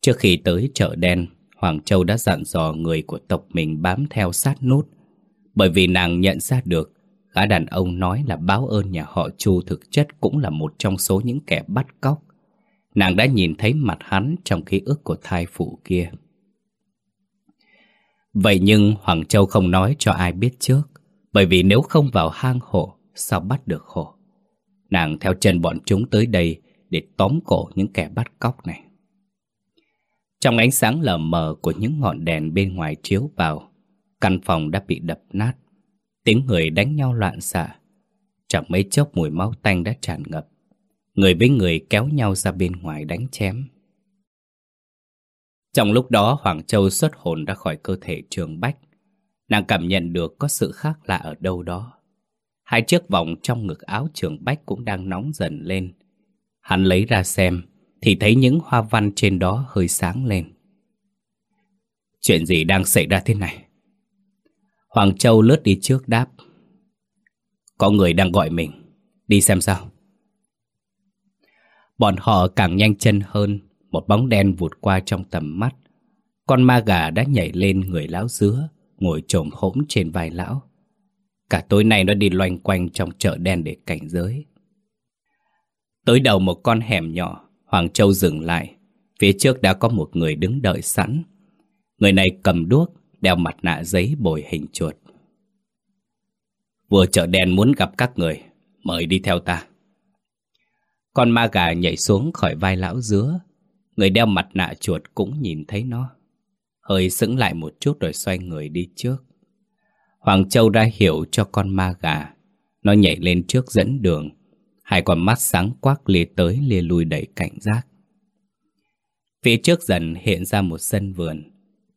Trước khi tới chợ đen, Hoàng Châu đã dặn dò người của tộc mình bám theo sát nút, bởi vì nàng nhận ra được gã đàn ông nói là báo ơn nhà họ Chu thực chất cũng là một trong số những kẻ bắt cóc. Nàng đã nhìn thấy mặt hắn trong ký ức của thai phụ kia. Vậy nhưng Hoàng Châu không nói cho ai biết trước, bởi vì nếu không vào hang hổ, sao bắt được hổ? Nàng theo chân bọn chúng tới đây để tóm cổ những kẻ bắt cóc này. Trong ánh sáng lờ mờ của những ngọn đèn bên ngoài chiếu vào, căn phòng đã bị đập nát. Tiếng người đánh nhau loạn xạ. Chẳng mấy chốc mùi máu tanh đã tràn ngập. Người với người kéo nhau ra bên ngoài đánh chém. Trong lúc đó Hoàng Châu xuất hồn ra khỏi cơ thể Trường Bách. Nàng cảm nhận được có sự khác lạ ở đâu đó. Hai chiếc vòng trong ngực áo Trường Bách cũng đang nóng dần lên. Hắn lấy ra xem, thì thấy những hoa văn trên đó hơi sáng lên. Chuyện gì đang xảy ra thế này? Hoàng Châu lướt đi trước đáp. Có người đang gọi mình, đi xem sao. Bọn họ càng nhanh chân hơn, một bóng đen vụt qua trong tầm mắt. Con ma gà đã nhảy lên người lão dứa, ngồi trồm hỗn trên vai lão. Cả tối nay nó đi loanh quanh trong chợ đen để cảnh giới. Tới đầu một con hẻm nhỏ, Hoàng Châu dừng lại. Phía trước đã có một người đứng đợi sẵn. Người này cầm đuốc, đeo mặt nạ giấy bồi hình chuột. Vừa chợ đen muốn gặp các người, mời đi theo ta. Con ma gà nhảy xuống khỏi vai lão dứa. Người đeo mặt nạ chuột cũng nhìn thấy nó. Hơi sững lại một chút rồi xoay người đi trước. Hoàng Châu ra hiểu cho con ma gà. Nó nhảy lên trước dẫn đường Hai con mắt sáng quắc lia tới lia lui đầy cảnh giác Phía trước dần hiện ra một sân vườn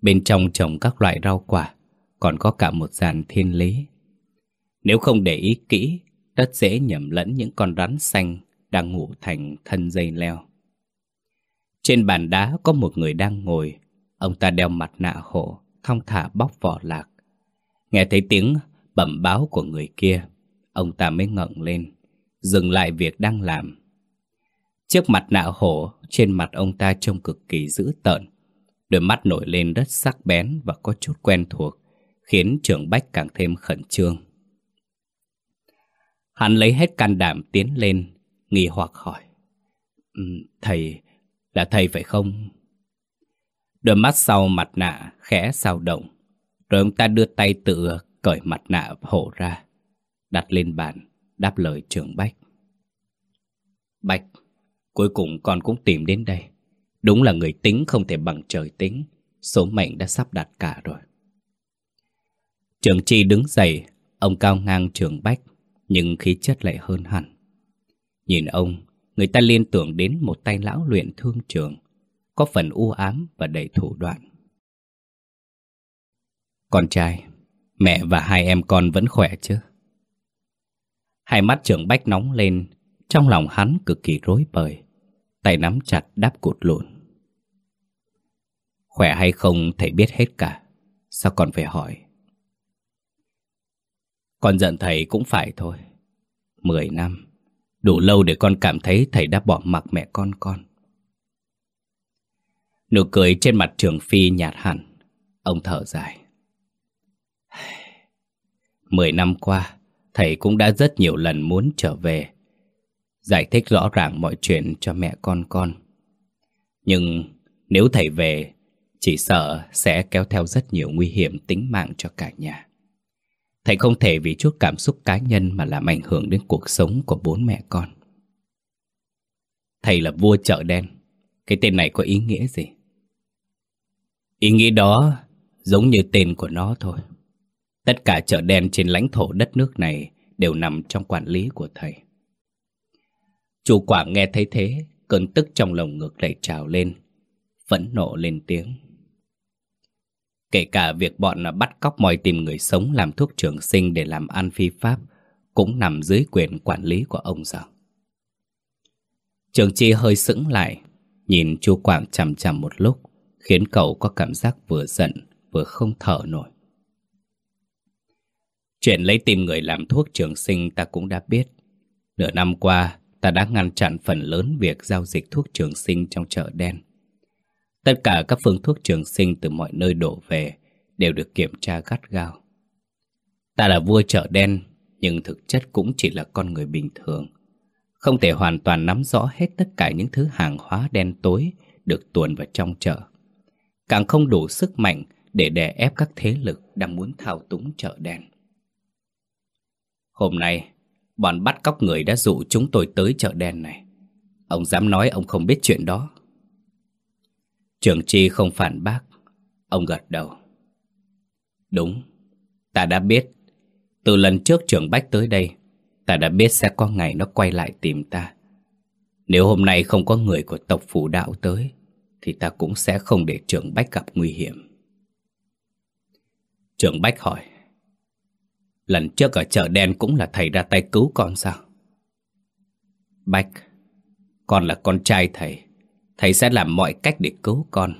Bên trong trồng các loại rau quả, Còn có cả một dàn thiên lý Nếu không để ý kỹ, Rất dễ nhầm lẫn những con rắn xanh Đang ngủ thành thân dây leo trên bàn đá có một người đang ngồi Ông ta đeo mặt nạ hổ Thong thả bóc vỏ lạc Nghe thấy tiếng bẩm báo của người kia Ông ta mới ngẩng lên dừng lại việc đang làm. Chiếc mặt nạ hổ trên mặt ông ta trông cực kỳ dữ tợn. Đôi mắt nổi lên rất sắc bén và có chút quen thuộc, khiến trưởng bách càng thêm khẩn trương. Hắn lấy hết can đảm tiến lên, nghi hoặc hỏi. Um, thầy, là thầy phải không? Đôi mắt sau mặt nạ khẽ sao động, rồi ông ta đưa tay tự cởi mặt nạ hổ ra, đặt lên bàn đáp lời trưởng Bách. Bách, cuối cùng con cũng tìm đến đây. Đúng là người tính không thể bằng trời tính, số mệnh đã sắp đặt cả rồi. Trường Chi đứng dậy, ông cao ngang trường Bách, nhưng khí chất lại hơn hẳn. Nhìn ông, người ta liên tưởng đến một tay lão luyện thương trường, có phần u ám và đầy thủ đoạn. Con trai, mẹ và hai em con vẫn khỏe chứ? Hai mắt trưởng bách nóng lên, trong lòng hắn cực kỳ rối bời, tay nắm chặt đáp cụt lộn. Khỏe hay không thầy biết hết cả, sao còn phải hỏi? Con giận thầy cũng phải thôi. Mười năm, đủ lâu để con cảm thấy thầy đã bỏ mặc mẹ con con. Nụ cười trên mặt trường phi nhạt hẳn, ông thở dài. Mười năm qua, thầy cũng đã rất nhiều lần muốn trở về Giải thích rõ ràng mọi chuyện cho mẹ con con Nhưng nếu thầy về Chỉ sợ sẽ kéo theo rất nhiều nguy hiểm tính mạng cho cả nhà Thầy không thể vì chút cảm xúc cá nhân mà làm ảnh hưởng đến cuộc sống của bốn mẹ con Thầy là vua chợ đen Cái tên này có ý nghĩa gì? Ý nghĩa đó giống như tên của nó thôi Tất cả chợ đen trên lãnh thổ đất nước này đều nằm trong quản lý của thầy. Chủ Quảng nghe thấy thế, cơn tức trong lồng ngực lại trào lên, phẫn nộ lên tiếng. Kể cả việc bọn bắt cóc mòi tìm người sống làm thuốc trường sinh để làm ăn phi pháp cũng nằm dưới quyền quản lý của ông sao? Trường Chi hơi sững lại, nhìn chu Quảng chằm chằm một lúc, khiến cậu có cảm giác vừa giận vừa không thở nổi. Chuyện lấy tìm người làm thuốc trường sinh ta cũng đã biết. Nửa năm qua, ta đã ngăn chặn phần lớn việc giao dịch thuốc trường sinh trong chợ đen. Tất cả các phương thuốc trường sinh từ mọi nơi đổ về đều được kiểm tra gắt gao. Ta là vua chợ đen, nhưng thực chất cũng chỉ là con người bình thường. Không thể hoàn toàn nắm rõ hết tất cả những thứ hàng hóa đen tối được tuồn vào trong chợ. Càng không đủ sức mạnh để đè ép các thế lực đang muốn thao túng chợ đen. Hôm nay, bọn bắt cóc người đã dụ chúng tôi tới chợ đen này. Ông dám nói ông không biết chuyện đó. Trường Chi không phản bác. Ông gật đầu. Đúng, ta đã biết. Từ lần trước trưởng Bách tới đây, ta đã biết sẽ có ngày nó quay lại tìm ta. Nếu hôm nay không có người của tộc phủ đạo tới, thì ta cũng sẽ không để trưởng Bách gặp nguy hiểm. Trưởng Bách hỏi, lần trước ở chợ đen cũng là thầy ra tay cứu con sao? Bách, con là con trai thầy, thầy sẽ làm mọi cách để cứu con.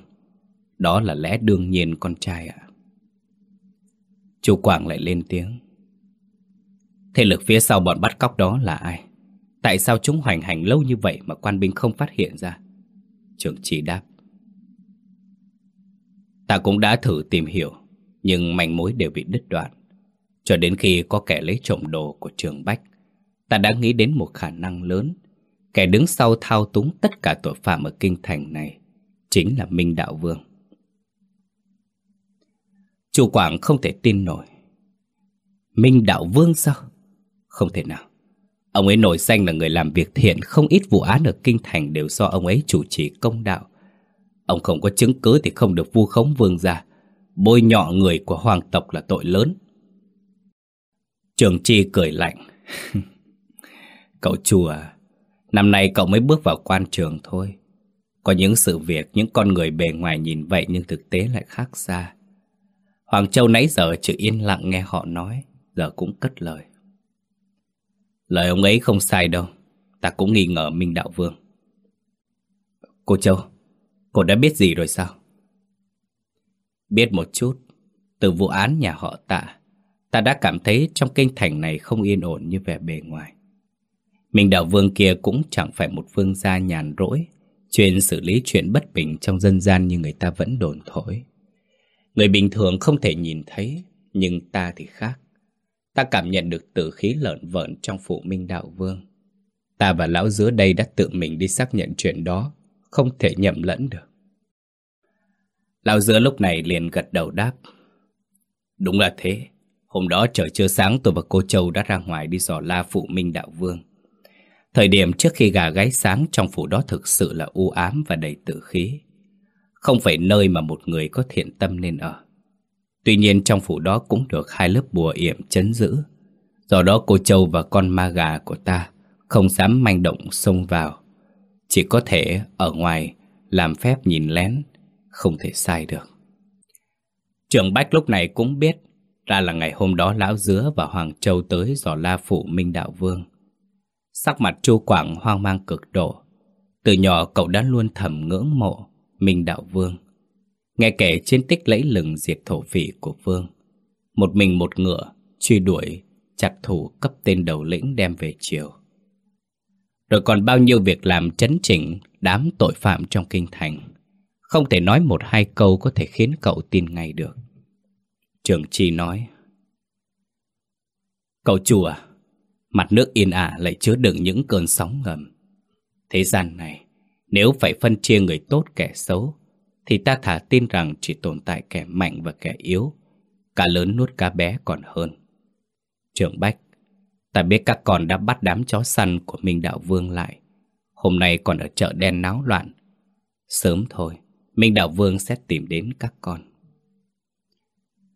Đó là lẽ đương nhiên con trai ạ. À. Chú Quảng lại lên tiếng. Thế lực phía sau bọn bắt cóc đó là ai? Tại sao chúng hoành hành lâu như vậy mà quan binh không phát hiện ra? Trưởng chỉ đáp. Ta cũng đã thử tìm hiểu, nhưng manh mối đều bị đứt đoạn. Cho đến khi có kẻ lấy trộm đồ của trường Bách, ta đã nghĩ đến một khả năng lớn. Kẻ đứng sau thao túng tất cả tội phạm ở kinh thành này chính là Minh Đạo Vương. Chu Quảng không thể tin nổi. Minh Đạo Vương sao? Không thể nào. Ông ấy nổi danh là người làm việc thiện, không ít vụ án ở Kinh Thành đều do ông ấy chủ trì công đạo. Ông không có chứng cứ thì không được vu khống vương ra Bôi nhọ người của hoàng tộc là tội lớn. Trường Chi cười lạnh. cậu chùa, năm nay cậu mới bước vào quan trường thôi. Có những sự việc, những con người bề ngoài nhìn vậy nhưng thực tế lại khác xa. Hoàng Châu nãy giờ chỉ yên lặng nghe họ nói, giờ cũng cất lời. Lời ông ấy không sai đâu, ta cũng nghi ngờ Minh Đạo Vương. Cô Châu, cô đã biết gì rồi sao? Biết một chút, từ vụ án nhà họ tạ, ta đã cảm thấy trong kinh thành này không yên ổn như vẻ bề ngoài. Minh Đạo Vương kia cũng chẳng phải một vương gia nhàn rỗi, chuyên xử lý chuyện bất bình trong dân gian như người ta vẫn đồn thổi. Người bình thường không thể nhìn thấy, nhưng ta thì khác. Ta cảm nhận được tử khí lợn vợn trong phụ minh đạo vương. Ta và lão dứa đây đã tự mình đi xác nhận chuyện đó, không thể nhầm lẫn được. Lão dứa lúc này liền gật đầu đáp. Đúng là thế. Hôm đó trời chưa sáng tôi và cô Châu đã ra ngoài đi dò la phụ minh đạo vương. Thời điểm trước khi gà gáy sáng trong phủ đó thực sự là u ám và đầy tử khí. Không phải nơi mà một người có thiện tâm nên ở. Tuy nhiên trong phủ đó cũng được hai lớp bùa yểm chấn giữ. Do đó cô Châu và con ma gà của ta không dám manh động xông vào. Chỉ có thể ở ngoài làm phép nhìn lén, không thể sai được. Trưởng Bách lúc này cũng biết ra là ngày hôm đó Lão Dứa và Hoàng Châu tới dò la phủ Minh Đạo Vương. Sắc mặt Chu Quảng hoang mang cực độ. Từ nhỏ cậu đã luôn thầm ngưỡng mộ Minh Đạo Vương. Nghe kể chiến tích lẫy lừng diệt thổ phỉ của Vương. Một mình một ngựa, truy đuổi, chặt thủ cấp tên đầu lĩnh đem về chiều. Rồi còn bao nhiêu việc làm chấn chỉnh đám tội phạm trong kinh thành. Không thể nói một hai câu có thể khiến cậu tin ngay được. Trường Chi nói. Cậu chùa, à, mặt nước yên ả lại chứa đựng những cơn sóng ngầm. Thế gian này, nếu phải phân chia người tốt kẻ xấu, thì ta thả tin rằng chỉ tồn tại kẻ mạnh và kẻ yếu. Cá lớn nuốt cá bé còn hơn. Trưởng Bách, ta biết các con đã bắt đám chó săn của Minh Đạo Vương lại. Hôm nay còn ở chợ đen náo loạn. Sớm thôi, Minh Đạo Vương sẽ tìm đến các con.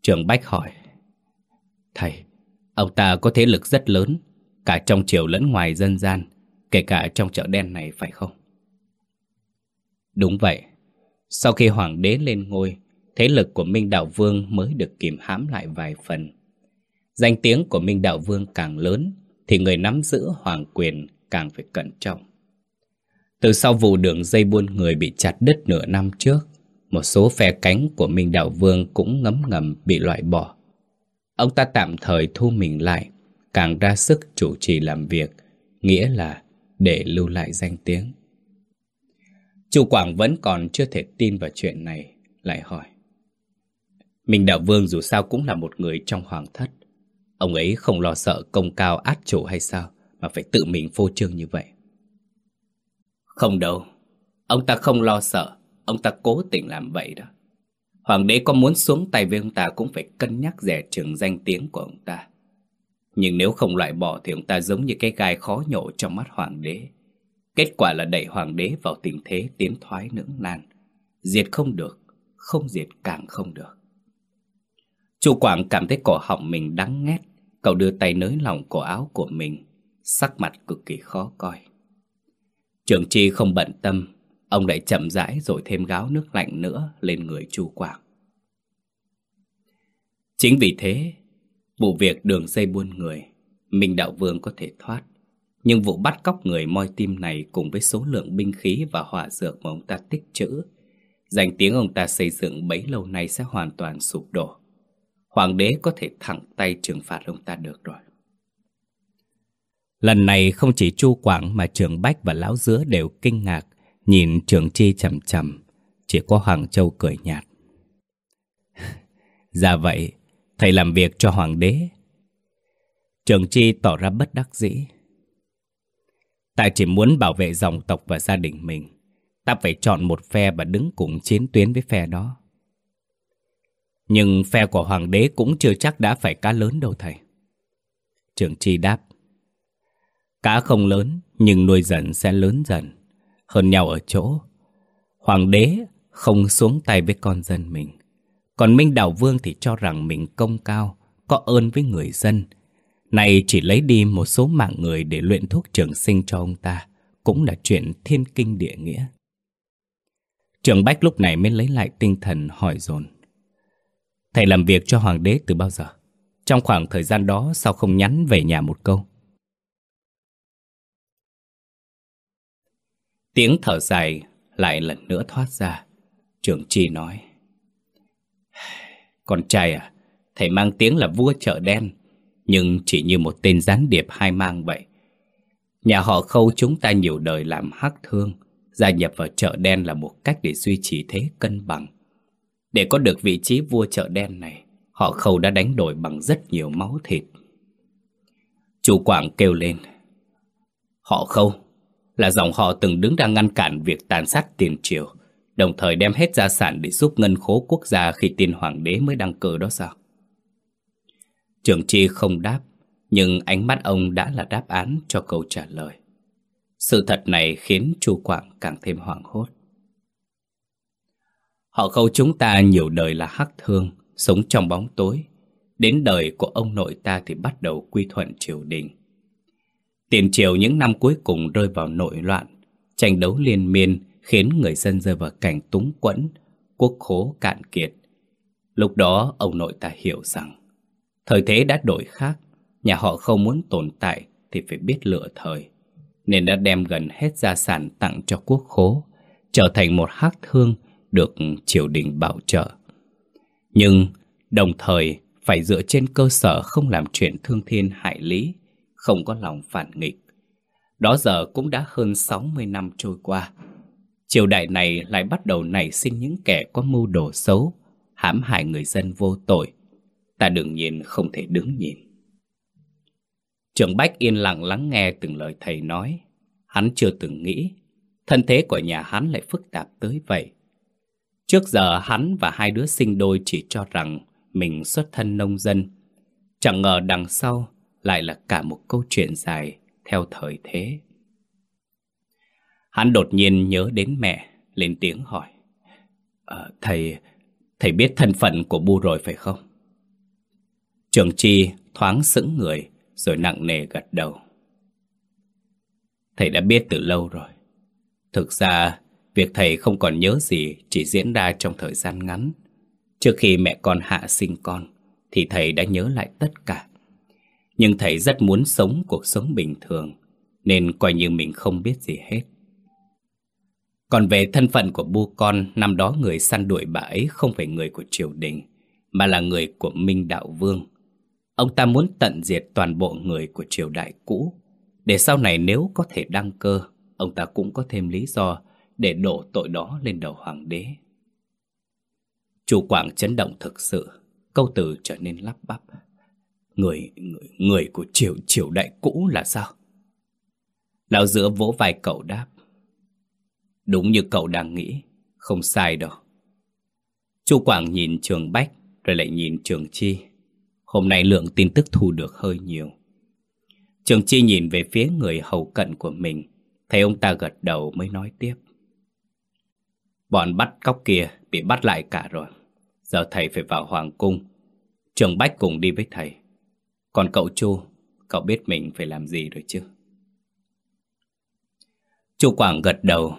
Trưởng Bách hỏi, Thầy, ông ta có thế lực rất lớn, cả trong triều lẫn ngoài dân gian, kể cả trong chợ đen này phải không? Đúng vậy, sau khi hoàng đế lên ngôi, thế lực của Minh Đạo Vương mới được kìm hãm lại vài phần. Danh tiếng của Minh Đạo Vương càng lớn, thì người nắm giữ hoàng quyền càng phải cẩn trọng. Từ sau vụ đường dây buôn người bị chặt đứt nửa năm trước, một số phe cánh của Minh Đạo Vương cũng ngấm ngầm bị loại bỏ. Ông ta tạm thời thu mình lại, càng ra sức chủ trì làm việc, nghĩa là để lưu lại danh tiếng. Chu Quảng vẫn còn chưa thể tin vào chuyện này, lại hỏi. Minh Đạo Vương dù sao cũng là một người trong hoàng thất. Ông ấy không lo sợ công cao át chủ hay sao mà phải tự mình phô trương như vậy. Không đâu, ông ta không lo sợ, ông ta cố tình làm vậy đó. Hoàng đế có muốn xuống tay với ông ta cũng phải cân nhắc rẻ chừng danh tiếng của ông ta. Nhưng nếu không loại bỏ thì ông ta giống như cái gai khó nhổ trong mắt hoàng đế. Kết quả là đẩy hoàng đế vào tình thế tiến thoái lưỡng nan. Diệt không được, không diệt càng không được. Chu Quảng cảm thấy cổ họng mình đắng ngét. Cậu đưa tay nới lỏng cổ áo của mình, sắc mặt cực kỳ khó coi. Trường Chi không bận tâm, ông lại chậm rãi rồi thêm gáo nước lạnh nữa lên người Chu Quảng. Chính vì thế, vụ việc đường dây buôn người, Minh Đạo Vương có thể thoát. Nhưng vụ bắt cóc người moi tim này cùng với số lượng binh khí và hỏa dược mà ông ta tích trữ, danh tiếng ông ta xây dựng bấy lâu nay sẽ hoàn toàn sụp đổ. Hoàng đế có thể thẳng tay trừng phạt ông ta được rồi. Lần này không chỉ Chu Quảng mà Trường Bách và Lão Dứa đều kinh ngạc, nhìn Trường Chi chầm chầm, chỉ có Hoàng Châu cười nhạt. Dạ vậy, thầy làm việc cho Hoàng đế. Trường Chi tỏ ra bất đắc dĩ. Ta chỉ muốn bảo vệ dòng tộc và gia đình mình. Ta phải chọn một phe và đứng cùng chiến tuyến với phe đó. Nhưng phe của hoàng đế cũng chưa chắc đã phải cá lớn đâu thầy. Trường Chi đáp. Cá không lớn, nhưng nuôi dần sẽ lớn dần. Hơn nhau ở chỗ. Hoàng đế không xuống tay với con dân mình. Còn Minh đảo Vương thì cho rằng mình công cao, có ơn với người dân. Này chỉ lấy đi một số mạng người để luyện thuốc trường sinh cho ông ta. Cũng là chuyện thiên kinh địa nghĩa. Trường Bách lúc này mới lấy lại tinh thần hỏi dồn Thầy làm việc cho hoàng đế từ bao giờ? Trong khoảng thời gian đó sao không nhắn về nhà một câu? Tiếng thở dài lại lần nữa thoát ra. trường Chi nói. Con trai à, thầy mang tiếng là vua chợ đen, nhưng chỉ như một tên gián điệp hai mang vậy. Nhà họ khâu chúng ta nhiều đời làm hắc thương, gia nhập vào chợ đen là một cách để duy trì thế cân bằng. Để có được vị trí vua chợ đen này, họ khâu đã đánh đổi bằng rất nhiều máu thịt. Chủ Quảng kêu lên. Họ khâu là dòng họ từng đứng ra ngăn cản việc tàn sát tiền triều, đồng thời đem hết gia sản để giúp ngân khố quốc gia khi tiên hoàng đế mới đăng cơ đó sao? Trường Chi không đáp, nhưng ánh mắt ông đã là đáp án cho câu trả lời. Sự thật này khiến Chu Quảng càng thêm hoảng hốt. Họ khâu chúng ta nhiều đời là hắc thương, sống trong bóng tối. Đến đời của ông nội ta thì bắt đầu quy thuận triều đình. Tiền triều những năm cuối cùng rơi vào nội loạn, tranh đấu liên miên khiến người dân rơi vào cảnh túng quẫn, quốc khố cạn kiệt. Lúc đó ông nội ta hiểu rằng, thời thế đã đổi khác, nhà họ không muốn tồn tại thì phải biết lựa thời, nên đã đem gần hết gia sản tặng cho quốc khố, trở thành một hắc thương được triều đình bảo trợ. Nhưng đồng thời phải dựa trên cơ sở không làm chuyện thương thiên hại lý, không có lòng phản nghịch. Đó giờ cũng đã hơn 60 năm trôi qua. Triều đại này lại bắt đầu nảy sinh những kẻ có mưu đồ xấu, hãm hại người dân vô tội. Ta đương nhiên không thể đứng nhìn. trường Bách yên lặng lắng nghe từng lời thầy nói. Hắn chưa từng nghĩ thân thế của nhà hắn lại phức tạp tới vậy. Trước giờ hắn và hai đứa sinh đôi chỉ cho rằng mình xuất thân nông dân. Chẳng ngờ đằng sau lại là cả một câu chuyện dài theo thời thế. Hắn đột nhiên nhớ đến mẹ, lên tiếng hỏi. À, thầy, thầy biết thân phận của Bu rồi phải không? Trường Chi thoáng sững người rồi nặng nề gật đầu. Thầy đã biết từ lâu rồi. Thực ra Việc thầy không còn nhớ gì chỉ diễn ra trong thời gian ngắn. Trước khi mẹ con Hạ sinh con Thì thầy đã nhớ lại tất cả Nhưng thầy rất muốn sống cuộc sống bình thường Nên coi như mình không biết gì hết còn về thân phận của bu con Năm đó người săn đuổi bà ấy không phải người của triều đình Mà là người của Minh Đạo Vương. Ông ta muốn tận diệt toàn bộ người của triều đại cũ. Để sau này nếu có thể đăng cơ Ông ta cũng có thêm lý do Để đổ tội đó lên đầu hoàng đế. Chủ Quảng chấn động thực sự Câu từ trở nên lắp bắp. Người, người, người của triều triều đại cũ là sao? Lão giữa vỗ vai cậu đáp. Đúng như cậu đang nghĩ. Không sai đâu. Chu Quảng nhìn Trường Bách, Rồi lại nhìn Trường Chi. Hôm nay lượng tin tức thu được hơi nhiều. Trường Chi nhìn về phía người hầu cận của mình. Thấy ông ta gật đầu mới nói tiếp. Bọn bắt cóc kia bị bắt lại cả rồi. Giờ thầy phải vào Hoàng Cung. Trường Bách cùng đi với thầy. Còn cậu Chu, Cậu biết mình phải làm gì rồi chứ? Chu Quảng gật đầu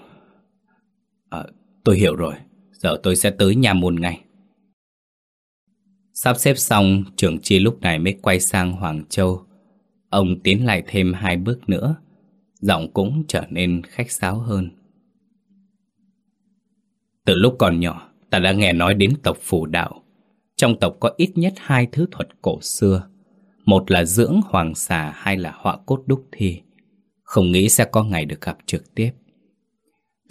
à, Tôi hiểu rồi Giờ tôi sẽ tới nhà môn ngay Sắp xếp xong trưởng Chi lúc này mới quay sang Hoàng Châu Ông tiến lại thêm hai bước nữa Giọng cũng trở nên khách sáo hơn Từ lúc còn nhỏ ta đã nghe nói đến tộc phù đạo. Trong tộc có ít nhất hai thứ thuật cổ xưa. Một là dưỡng hoàng xà, hai là họa cốt đúc thi. Không nghĩ sẽ có ngày được gặp trực tiếp.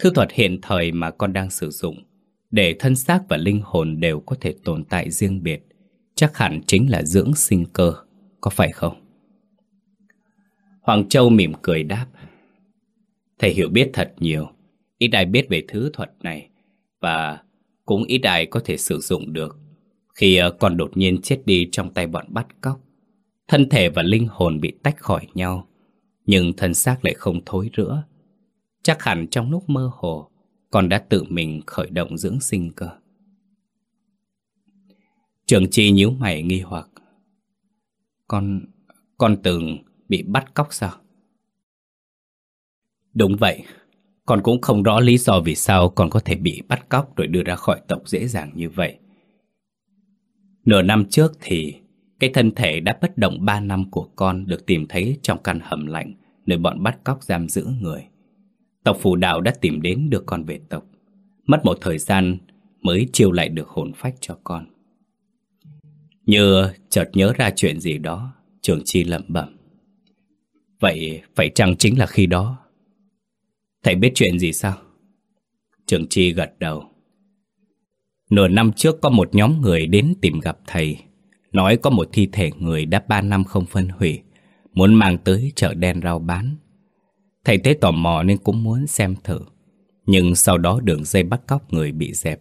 Thư thuật hiện thời mà con đang sử dụng, để thân xác và linh hồn đều có thể tồn tại riêng biệt, chắc hẳn chính là dưỡng sinh cơ, có phải không? Hoàng Châu mỉm cười đáp. Thầy hiểu biết thật nhiều, ít ai biết về thứ thuật này, và cũng ít ai có thể sử dụng được khi ờ, con đột nhiên chết đi trong tay bọn bắt cóc. Thân thể và linh hồn bị tách khỏi nhau, nhưng thân xác lại không thối rữa. Chắc hẳn trong lúc mơ hồ, con đã tự mình khởi động dưỡng sinh cơ. Trường Chi nhíu mày nghi hoặc. Con, con từng bị bắt cóc sao? Đúng vậy, con cũng không rõ lý do vì sao con có thể bị bắt cóc rồi đưa ra khỏi tộc dễ dàng như vậy. Nửa năm trước thì cái thân thể đã bất động 3 năm của con được tìm thấy trong căn hầm lạnh nơi bọn bắt cóc giam giữ người. Tộc phù đạo đã tìm đến được con về tộc. Mất một thời gian mới chiêu lại được hồn phách cho con. Như chợt nhớ ra chuyện gì đó, Trường Chi lẩm bẩm. Vậy phải chăng chính là khi đó Thầy biết chuyện gì sao? Trường Chi gật đầu. Nửa năm trước có một nhóm người đến tìm gặp thầy. Nói có một thi thể người đã ba năm không phân hủy. Muốn mang tới chợ đen rau bán. Thầy thấy tò mò nên cũng muốn xem thử. Nhưng sau đó đường dây bắt cóc người bị dẹp.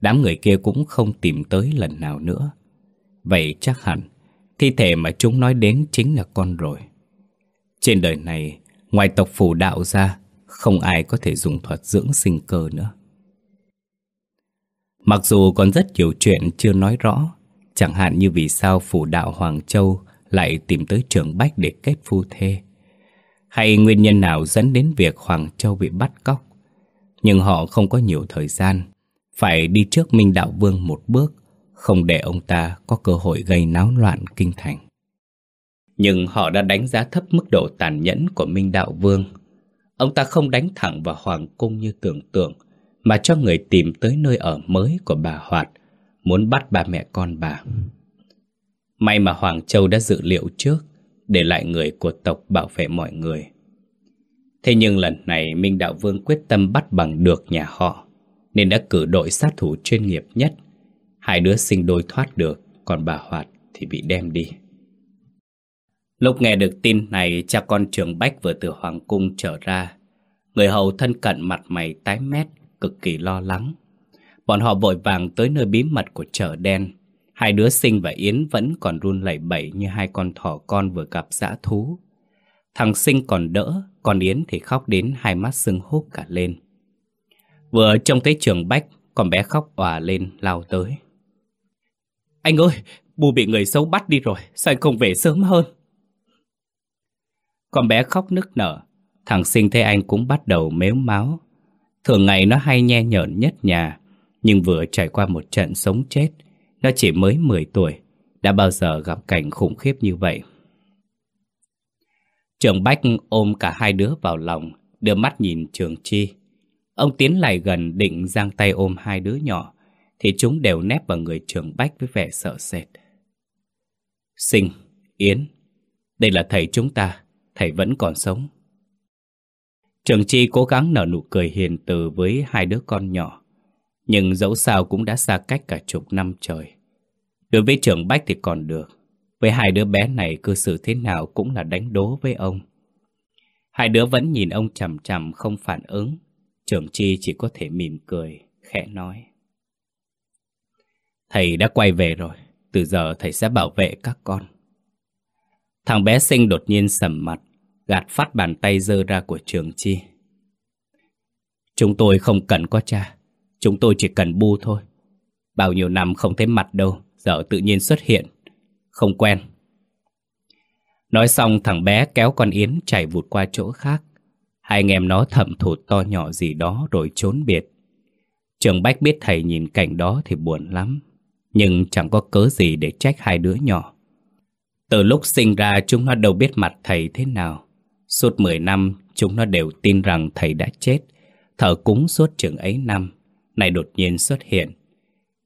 Đám người kia cũng không tìm tới lần nào nữa. Vậy chắc hẳn thi thể mà chúng nói đến chính là con rồi. Trên đời này, ngoài tộc phù đạo ra, không ai có thể dùng thuật dưỡng sinh cơ nữa. Mặc dù còn rất nhiều chuyện chưa nói rõ, chẳng hạn như vì sao phủ đạo Hoàng Châu lại tìm tới trường Bách để kết phu thê, hay nguyên nhân nào dẫn đến việc Hoàng Châu bị bắt cóc. Nhưng họ không có nhiều thời gian, phải đi trước Minh Đạo Vương một bước, không để ông ta có cơ hội gây náo loạn kinh thành. Nhưng họ đã đánh giá thấp mức độ tàn nhẫn của Minh Đạo Vương Ông ta không đánh thẳng vào hoàng cung như tưởng tượng Mà cho người tìm tới nơi ở mới của bà Hoạt Muốn bắt ba mẹ con bà May mà Hoàng Châu đã dự liệu trước để lại người của tộc bảo vệ mọi người Thế nhưng lần này Minh Đạo Vương quyết tâm bắt bằng được nhà họ Nên đã cử đội sát thủ chuyên nghiệp nhất Hai đứa sinh đôi thoát được Còn bà Hoạt thì bị đem đi Lúc nghe được tin này, cha con trường Bách vừa từ Hoàng Cung trở ra. Người hầu thân cận mặt mày tái mét, cực kỳ lo lắng. Bọn họ vội vàng tới nơi bí mật của chợ đen. Hai đứa sinh và Yến vẫn còn run lẩy bẩy như hai con thỏ con vừa gặp dã thú. Thằng sinh còn đỡ, còn Yến thì khóc đến hai mắt sưng húp cả lên. Vừa trông thấy trường Bách, con bé khóc òa lên lao tới. Anh ơi, bù bị người xấu bắt đi rồi, sao anh không về sớm hơn? Con bé khóc nức nở Thằng sinh thấy anh cũng bắt đầu mếu máu Thường ngày nó hay nhe nhởn nhất nhà Nhưng vừa trải qua một trận sống chết nó chỉ mới 10 tuổi Đã bao giờ gặp cảnh khủng khiếp như vậy? Trường Bách ôm cả hai đứa vào lòng Đưa mắt nhìn Trường Chi. Ông tiến lại gần định giang tay ôm hai đứa nhỏ Thì chúng đều nép vào người Trường Bách với vẻ sợ sệt. Sinh, Yến Đây là thầy chúng ta Thầy vẫn còn sống. Trường Chi cố gắng nở nụ cười hiền từ với hai đứa con nhỏ Nhưng dẫu sao cũng đã xa cách cả chục năm trời. Đối với trưởng Bách thì còn được. Với hai đứa bé này cư xử thế nào cũng là đánh đố với ông. Hai đứa vẫn nhìn ông chằm chằm không phản ứng. Trường Chi chỉ có thể mỉm cười, khẽ nói. Thầy đã quay về rồi. Từ giờ thầy sẽ bảo vệ các con. Thằng bé sinh đột nhiên sầm mặt Gạt phát bàn tay dơ ra của Trường Chi. Chúng tôi không cần có cha. Chúng tôi chỉ cần bu thôi. Bao nhiêu năm không thấy mặt đâu. Giờ tự nhiên xuất hiện. Không quen. Nói xong, thằng bé kéo con Yến chạy vụt qua chỗ khác. Hai anh em nó thầm thụt to nhỏ gì đó rồi trốn biệt. Trường Bách biết thầy nhìn cảnh đó thì buồn lắm, Nhưng chẳng có cớ gì để trách hai đứa nhỏ. Từ lúc sinh ra, chúng nó đâu biết mặt thầy thế nào. Suốt 10 năm, chúng nó đều tin rằng thầy đã chết. Thở cúng suốt chừng ấy năm Này đột nhiên xuất hiện.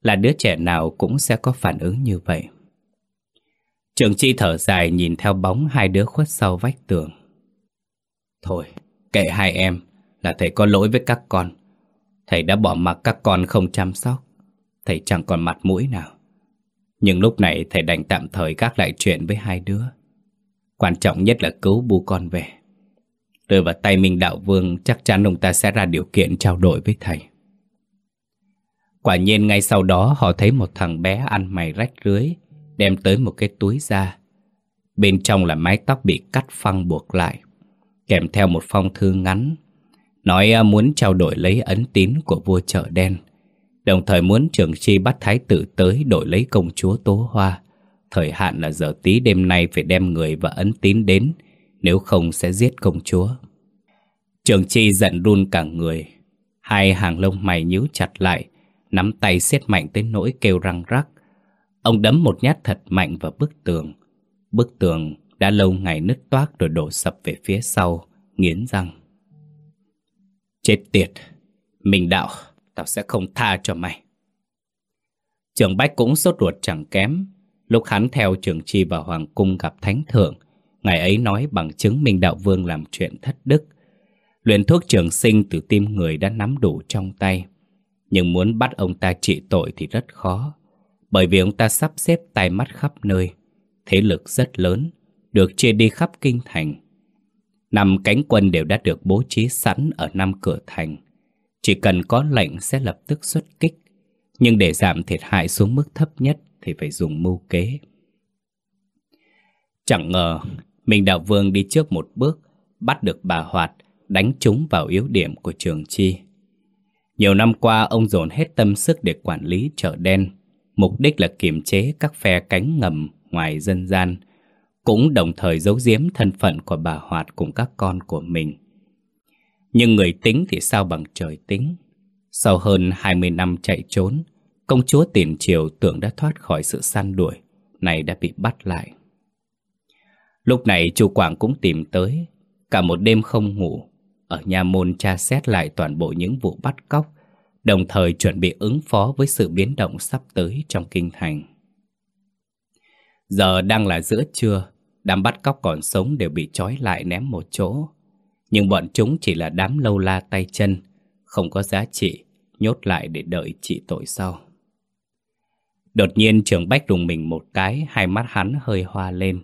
Là đứa trẻ nào cũng sẽ có phản ứng như vậy. Trường Chi thở dài nhìn theo bóng hai đứa khuất sau vách tường. Thôi, kệ hai em Là thầy có lỗi với các con. Thầy đã bỏ mặc các con không chăm sóc Thầy chẳng còn mặt mũi nào. Nhưng lúc này thầy đành tạm thời gác lại chuyện với hai đứa. Quan trọng nhất là cứu bu con về. Rơi vào tay Minh Đạo Vương Chắc chắn ông ta sẽ ra điều kiện trao đổi với thầy. Quả nhiên ngay sau đó họ thấy một thằng bé ăn mày rách rưới, Đem tới một cái túi ra Bên trong là mái tóc bị cắt phăng buộc lại, Kèm theo một phong thư ngắn, Nói à, muốn trao đổi lấy ấn tín của vua chợ đen, Đồng thời muốn trường chi bắt thái tử tới đổi lấy công chúa Tố Hoa. Thời hạn là giờ tí đêm nay phải đem người và ấn tín đến, Nếu không sẽ giết công chúa. Trường Chi giận run cả người, Hai hàng lông mày nhíu chặt lại Nắm tay siết mạnh tới nỗi kêu răng rắc. Ông đấm một nhát thật mạnh vào bức tường. Bức tường đã lâu ngày nứt toác rồi đổ sập về phía sau Nghiến răng. Chết tiệt! Mình đạo Tao sẽ không tha cho mày. Trường Bách cũng sốt ruột chẳng kém. Lúc hắn theo trường chi vào Hoàng Cung gặp Thánh Thượng, ngày ấy nói bằng chứng Minh Đạo Vương làm chuyện thất đức. Luyện thuốc trường sinh từ tim người đã nắm đủ trong tay. Nhưng muốn bắt ông ta trị tội thì rất khó, bởi vì ông ta sắp xếp tay mắt khắp nơi. Thế lực rất lớn, được chia đi khắp kinh thành. Năm cánh quân đều đã được bố trí sẵn ở năm cửa thành. Chỉ cần có lệnh sẽ lập tức xuất kích. Nhưng để giảm thiệt hại xuống mức thấp nhất thì phải dùng mưu kế. Chẳng ngờ, mình Đạo Vương đi trước một bước, bắt được bà Hoạt, đánh trúng vào yếu điểm của Trường Chi. Nhiều năm qua, ông dồn hết tâm sức để quản lý chợ đen, mục đích là kiềm chế các phe cánh ngầm ngoài dân gian, cũng đồng thời giấu giếm thân phận của bà Hoạt cùng các con của mình. Nhưng người tính thì sao bằng trời tính. Sau hơn 20 năm chạy trốn, Công chúa tiền triều tưởng đã thoát khỏi sự săn đuổi Này đã bị bắt lại Lúc này chu Quảng cũng tìm tới Cả một đêm không ngủ ở nhà môn tra xét lại toàn bộ những vụ bắt cóc Đồng thời chuẩn bị ứng phó với sự biến động sắp tới trong kinh thành. Giờ đang là giữa trưa Đám bắt cóc còn sống đều bị trói lại ném một chỗ. Nhưng bọn chúng chỉ là đám lâu la tay chân Không có giá trị Nhốt lại để đợi trị tội sau. Đột nhiên trường bách đùng mình một cái, hai mắt hắn hơi hoa lên,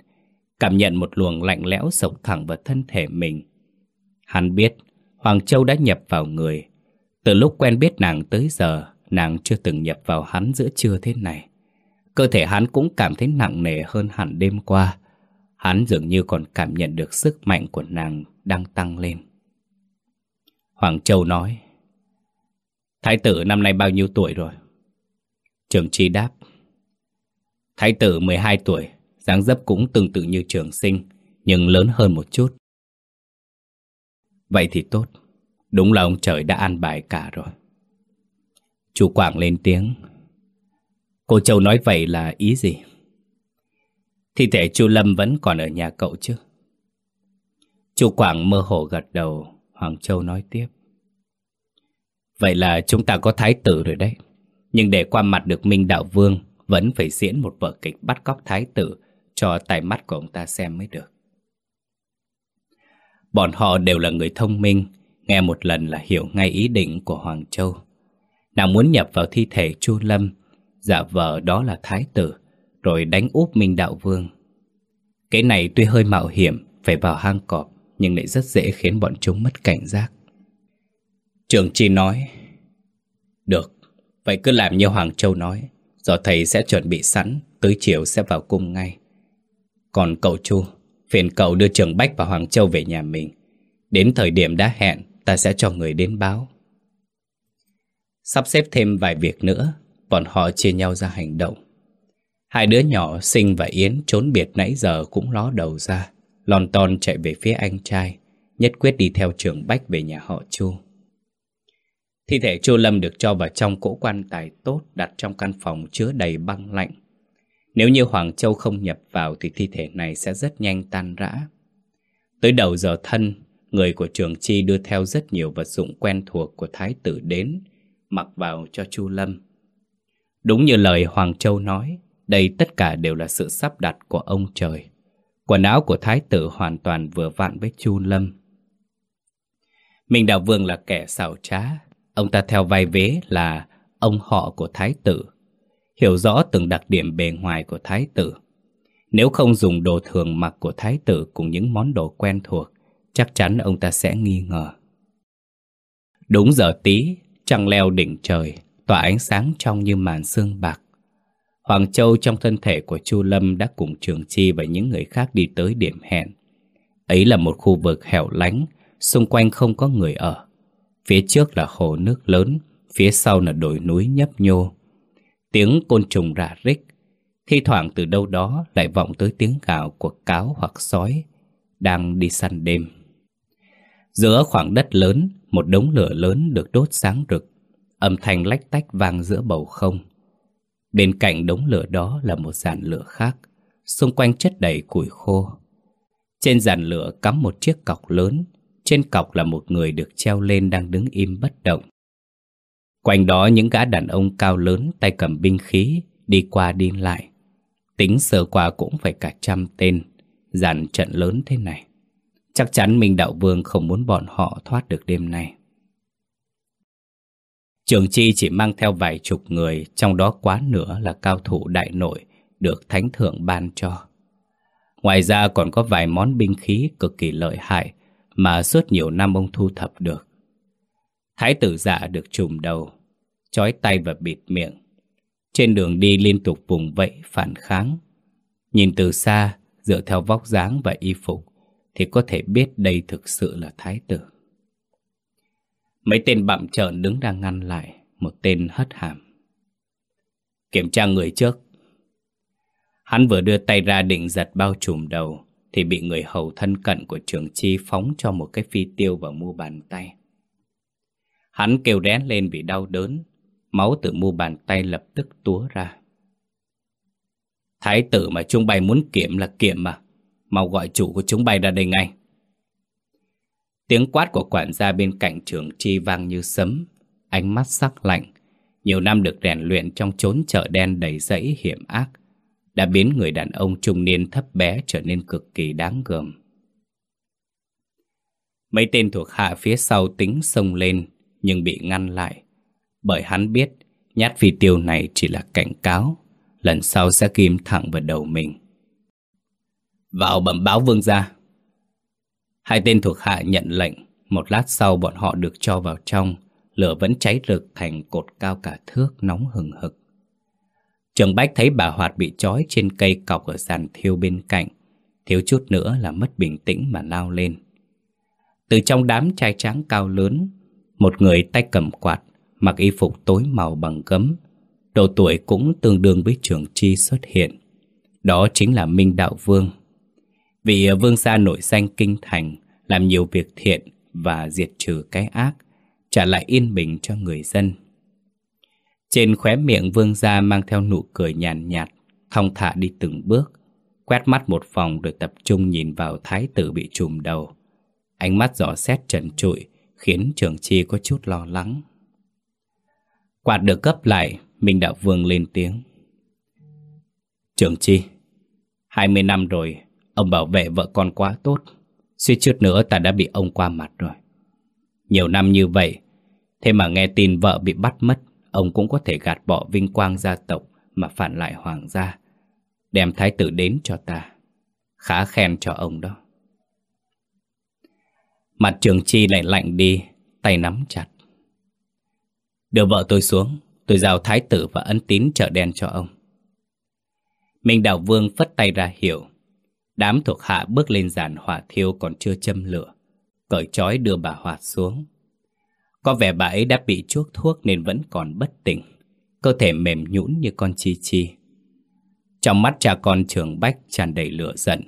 cảm nhận một luồng lạnh lẽo sộc thẳng vào thân thể mình. Hắn biết, Hoàng Châu đã nhập vào người. Từ lúc quen biết nàng tới giờ, nàng chưa từng nhập vào hắn giữa trưa thế này. Cơ thể hắn cũng cảm thấy nặng nề hơn hẳn đêm qua. Hắn dường như còn cảm nhận được sức mạnh của nàng đang tăng lên. Hoàng Châu nói, Thái tử năm nay bao nhiêu tuổi rồi? Trường Chi đáp Thái tử 12 tuổi dáng dấp cũng tương tự như trường sinh Nhưng lớn hơn một chút Vậy thì tốt Đúng là ông trời đã an bài cả rồi Chú Quảng lên tiếng. Cô Châu nói vậy là ý gì? Thi thể chú Lâm vẫn còn ở nhà cậu chứ? Chú Quảng mơ hồ gật đầu, Hoàng Châu nói tiếp. Vậy là chúng ta có thái tử rồi đấy. Nhưng để qua mặt được Minh Đạo Vương, vẫn phải diễn một vở kịch bắt cóc thái tử cho tai mắt của ông ta xem mới được. Bọn họ đều là người thông minh, nghe một lần là hiểu ngay ý định của Hoàng Châu. Nàng muốn nhập vào thi thể Chu Lâm, giả vờ đó là thái tử, rồi đánh úp Minh Đạo Vương. Cái này tuy hơi mạo hiểm, phải vào hang cọp, nhưng lại rất dễ khiến bọn chúng mất cảnh giác. Trường Chi nói, Được, vậy cứ làm như Hoàng Châu nói, giờ thầy sẽ chuẩn bị sẵn, tới chiều sẽ vào cung ngay. Còn cậu Chu, phiền cậu đưa Trường Bách và Hoàng Châu về nhà mình. Đến thời điểm đã hẹn, ta sẽ cho người đến báo. Sắp xếp thêm vài việc nữa, bọn họ chia nhau ra hành động. Hai đứa nhỏ Sinh và Yến trốn biệt nãy giờ cũng ló đầu ra, lon ton chạy về phía anh trai, nhất quyết đi theo trường Bách về nhà họ Chu. Thi thể Chu Lâm được cho vào trong cỗ quan tài tốt đặt trong căn phòng chứa đầy băng lạnh. Nếu như Hoàng Châu không nhập vào thì thi thể này sẽ rất nhanh tan rã. Tới đầu giờ thân, người của Trường Chi đưa theo rất nhiều vật dụng quen thuộc của Thái tử đến, mặc vào cho Chu Lâm. Đúng như lời Hoàng Châu nói, đây tất cả đều là sự sắp đặt của ông trời. Quần áo của Thái tử hoàn toàn vừa vặn với Chu Lâm. Minh Đạo Vương là kẻ xảo trá, ông ta theo vai vế là ông họ của Thái tử, hiểu rõ từng đặc điểm bề ngoài của Thái tử. Nếu không dùng đồ thường mặc của Thái tử cùng những món đồ quen thuộc, chắc chắn ông ta sẽ nghi ngờ. Đúng giờ tí, trăng leo đỉnh trời, tỏa ánh sáng trong như màn sương bạc. Hoàng Châu trong thân thể của Chu Lâm đã cùng Trường Chi và những người khác đi tới điểm hẹn. Ấy là một khu vực hẻo lánh, xung quanh không có người ở. Phía trước là hồ nước lớn, phía sau là đồi núi nhấp nhô. Tiếng côn trùng rả rích, thi thoảng từ đâu đó lại vọng tới tiếng gào của cáo hoặc sói đang đi săn đêm. Giữa khoảng đất lớn, một đống lửa lớn được đốt sáng rực, âm thanh lách tách vang giữa bầu không. Bên cạnh đống lửa đó là một giàn lửa khác, xung quanh chất đầy củi khô. Trên giàn lửa cắm một chiếc cọc lớn, trên cọc là một người được treo lên đang đứng im bất động. Quanh đó những gã đàn ông cao lớn tay cầm binh khí đi qua đi lại. Tính sơ qua cũng phải cả trăm tên, dàn trận lớn thế này. Chắc chắn Minh Đạo Vương không muốn bọn họ thoát được đêm nay. Trường Chi chỉ mang theo vài chục người, trong đó quá nửa là cao thủ đại nội, được Thánh Thượng ban cho. Ngoài ra còn có vài món binh khí cực kỳ lợi hại mà suốt nhiều năm ông thu thập được. Thái tử giả được trùm đầu, chói tay và bịt miệng. Trên đường đi liên tục vùng vẫy phản kháng. Nhìn từ xa, dựa theo vóc dáng và y phục, thì có thể biết đây thực sự là thái tử. Mấy tên bạm trợn đứng đang ngăn lại, một tên hất hàm. Kiểm tra người trước. Hắn vừa đưa tay ra định giật bao trùm đầu, thì bị người hầu thân cận của trường chi phóng cho một cái phi tiêu vào mu bàn tay. Hắn kêu rén lên vì đau đớn, máu từ mu bàn tay lập tức túa ra. Thái tử mà chúng bay muốn kiểm là kiểm mà, mau gọi chủ của chúng bay ra đây ngay. Tiếng quát của quản gia bên cạnh trường chi vang như sấm, ánh mắt sắc lạnh. Nhiều năm được rèn luyện trong chốn chợ đen đầy rẫy hiểm ác, đã biến người đàn ông trung niên thấp bé trở nên cực kỳ đáng gờm. Mấy tên thuộc hạ phía sau tính xông lên, nhưng bị ngăn lại, bởi hắn biết nhát phi tiêu này chỉ là cảnh cáo, lần sau sẽ kim thẳng vào đầu mình. Vào bẩm báo vương gia. Hai tên thuộc hạ nhận lệnh, một lát sau bọn họ được cho vào trong, lửa vẫn cháy rực thành cột cao cả thước nóng hừng hực. Trường Bách thấy bà Hoạt bị trói trên cây cọc ở sàn thiêu bên cạnh, thiếu chút nữa là mất bình tĩnh mà lao lên. Từ trong đám trai tráng cao lớn, một người tay cầm quạt, mặc y phục tối màu bằng gấm, độ tuổi cũng tương đương với trường chi xuất hiện. Đó chính là Minh Đạo Vương. Vì vương gia nổi danh kinh thành, làm nhiều việc thiện và diệt trừ cái ác, trả lại yên bình cho người dân. Trên khóe miệng vương gia mang theo nụ cười nhàn nhạt, thong thả đi từng bước, quét mắt một vòng rồi tập trung nhìn vào thái tử bị trùm đầu. Ánh mắt dò xét trần trụi, khiến trường chi có chút lo lắng. Quạt được cấp lại, Minh Đạo Vương lên tiếng. Trường chi, 20 năm rồi, ông bảo vệ vợ con quá tốt. Suýt chút nữa ta đã bị ông qua mặt rồi. Nhiều năm như vậy, thế mà nghe tin vợ bị bắt mất, ông cũng có thể gạt bỏ vinh quang gia tộc mà phản lại hoàng gia. Đem thái tử đến cho ta. Khá khen cho ông đó. Mặt trường chi lại lạnh đi, tay nắm chặt. Đưa vợ tôi xuống, tôi giao thái tử và ấn tín trợ đen cho ông. Minh Đạo Vương phất tay ra hiểu. Đám thuộc hạ bước lên giàn hỏa thiêu còn chưa châm lửa. Cởi trói đưa bà Hoạt xuống. Có vẻ bà ấy đã bị chuốc thuốc nên vẫn còn bất tỉnh. Cơ thể mềm nhũn như con chi chi. Trong mắt cha con trường bách tràn đầy lửa giận.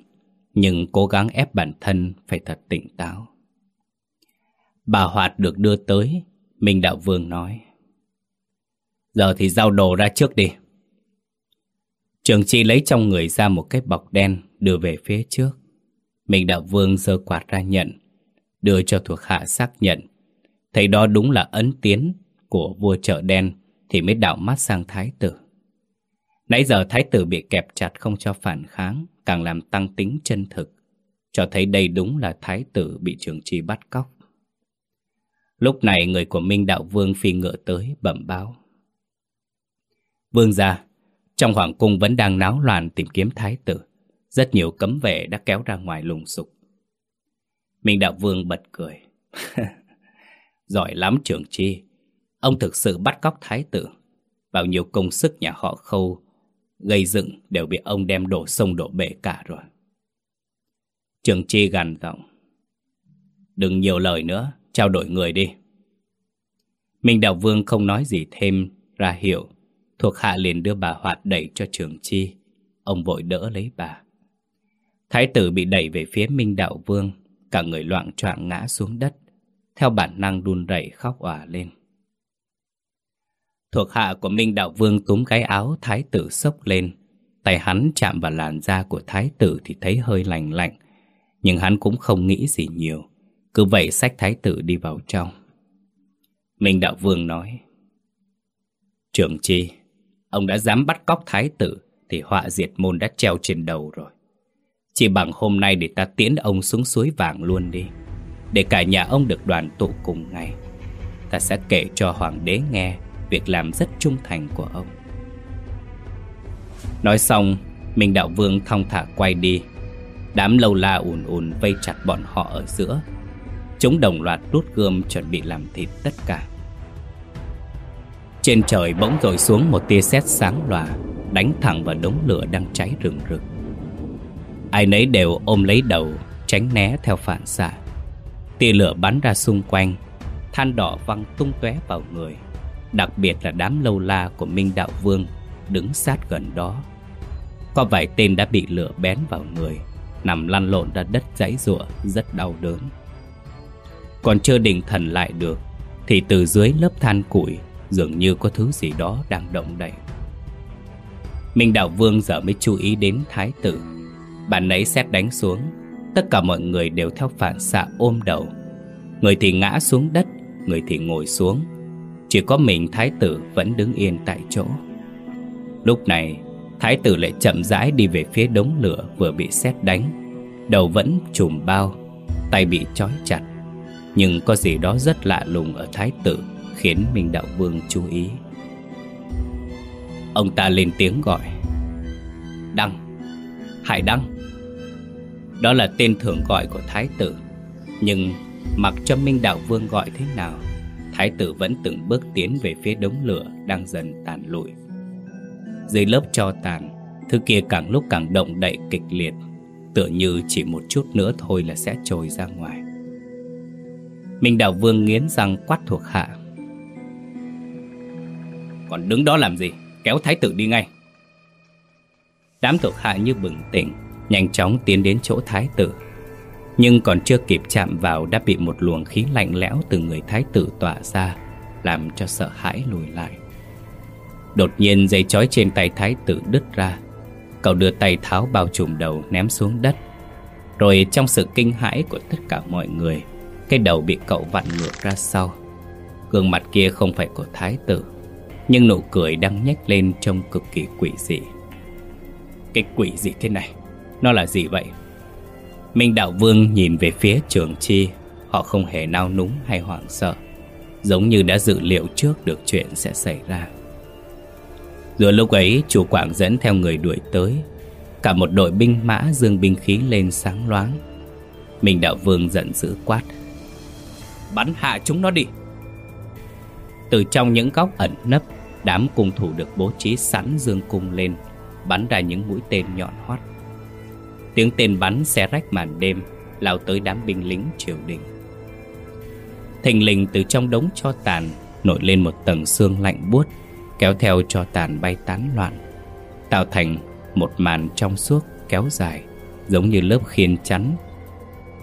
Nhưng cố gắng ép bản thân phải thật tỉnh táo. Bà Hoạt được đưa tới. Minh Đạo Vương nói. Giờ thì giao đồ ra trước đi. Trường Chi lấy trong người ra một cái bọc đen đưa về phía trước. Minh Đạo Vương giơ quạt ra nhận, đưa cho thuộc hạ xác nhận. Thấy đó đúng là ấn tiến của vua chợ đen thì mới đảo mắt sang thái tử. Nãy giờ thái tử bị kẹp chặt không cho phản kháng, càng làm tăng tính chân thực, cho thấy đây đúng là thái tử bị trường chi bắt cóc. Lúc này người của Minh Đạo Vương phi ngựa tới bẩm báo. Vương gia, trong hoàng cung vẫn đang náo loạn tìm kiếm thái tử. Rất nhiều cấm vệ đã kéo ra ngoài lùng sục. Minh Đạo Vương bật cười. Giỏi lắm trưởng chi. Ông thực sự bắt cóc thái tử. Bao nhiêu công sức nhà họ khâu gây dựng đều bị ông đem đổ sông đổ bể cả rồi. Trường Chi gằn giọng. Đừng nhiều lời nữa, trao đổi người đi. Minh Đạo Vương không nói gì thêm, ra hiểu Thuộc hạ liền đưa bà Hoạt đẩy cho trường chi. Ông vội đỡ lấy bà. Thái tử bị đẩy về phía Minh Đạo Vương, Cả người loạn choạng ngã xuống đất. Theo bản năng đun rẩy khóc òa lên. Thuộc hạ của Minh Đạo Vương túm cái áo Thái tử sốc lên. Tay hắn chạm vào làn da của Thái tử thì thấy hơi lạnh lạnh. Nhưng hắn cũng không nghĩ gì nhiều. Cứ vậy xách Thái tử đi vào trong. Minh Đạo Vương nói Trưởng chi Ông đã dám bắt cóc thái tử Thì họa diệt môn đã treo trên đầu rồi. Chỉ bằng hôm nay để ta tiễn ông xuống suối vàng luôn đi. Để cả nhà ông được đoàn tụ cùng ngày, Ta sẽ kể cho hoàng đế nghe Việc làm rất trung thành của ông. Nói xong, Minh đạo vương thong thả quay đi. Đám lâu la ùn ùn vây chặt bọn họ ở giữa. Chúng đồng loạt rút gươm chuẩn bị làm thịt tất cả trên trời bỗng rồi xuống một tia sét sáng lòa, Đánh thẳng vào đống lửa đang cháy rừng rực. Ai nấy đều ôm lấy đầu, Tránh né theo phản xạ. Tia lửa bắn ra xung quanh, Than đỏ văng tung tóe vào người. Đặc biệt là đám lâu la của Minh Đạo Vương Đứng sát gần đó. Có vài tên đã bị lửa bén vào người, Nằm lăn lộn ra đất dãy rụa Rất đau đớn. Còn chưa định thần lại được, Thì từ dưới lớp than củi Dường như có thứ gì đó đang động đậy. Minh Đạo Vương giờ mới chú ý đến thái tử. Bạn ấy xét đánh xuống, Tất cả mọi người đều theo phản xạ ôm đầu. Người thì ngã xuống đất, Người thì ngồi xuống. Chỉ có mình thái tử vẫn đứng yên tại chỗ. Lúc này, Thái tử lại chậm rãi đi về phía đống lửa vừa bị xét đánh. Đầu vẫn trùm bao, Tay bị trói chặt. Nhưng có gì đó rất lạ lùng ở thái tử khiến Minh Đạo Vương chú ý. Ông ta lên tiếng gọi. Đăng, Hải Đăng. Đó là tên thường gọi của Thái tử. Nhưng mặc cho Minh Đạo Vương gọi thế nào, Thái tử vẫn từng bước tiến về phía đống lửa đang dần tàn lụi. Dưới lớp cho tàn, thứ kia càng lúc càng động đậy kịch liệt, tựa như chỉ một chút nữa thôi là sẽ trồi ra ngoài. Minh Đạo Vương nghiến răng quát thuộc hạ còn đứng đó làm gì? Kéo thái tử đi ngay. Đám thuộc hạ như bừng tỉnh, Nhanh chóng tiến đến chỗ thái tử. Nhưng còn chưa kịp chạm vào Đã bị một luồng khí lạnh lẽo Từ người thái tử tỏa ra, Làm cho sợ hãi lùi lại. Đột nhiên dây chói trên tay thái tử đứt ra. Cậu đưa tay tháo bao trùm đầu ném xuống đất. Rồi trong sự kinh hãi của tất cả mọi người, Cái đầu bị cậu vặn ngược ra sau. Gương mặt kia không phải của thái tử. Nhưng nụ cười đang nhếch lên trông cực kỳ quỷ dị. Cái quỷ gì thế này, Nó là gì vậy? Minh Đạo Vương nhìn về phía trường chi, Họ không hề nao núng hay hoảng sợ, Giống như đã dự liệu trước được chuyện sẽ xảy ra. Giữa lúc ấy chủ quảng dẫn theo người đuổi tới, Cả một đội binh mã dương binh khí lên sáng loáng. Minh Đạo Vương giận dữ quát, Bắn hạ chúng nó đi! Từ trong những góc ẩn nấp Đám cung thủ được bố trí sẵn dương cung lên, Bắn ra những mũi tên nhọn hoắt. Tiếng tên bắn xé rách màn đêm, Lao tới đám binh lính triều đình. Thình lình từ trong đống cho tàn, Nổi lên một tầng xương lạnh buốt, Kéo theo cho tàn bay tán loạn, Tạo thành một màn trong suốt kéo dài, Giống như lớp khiên chắn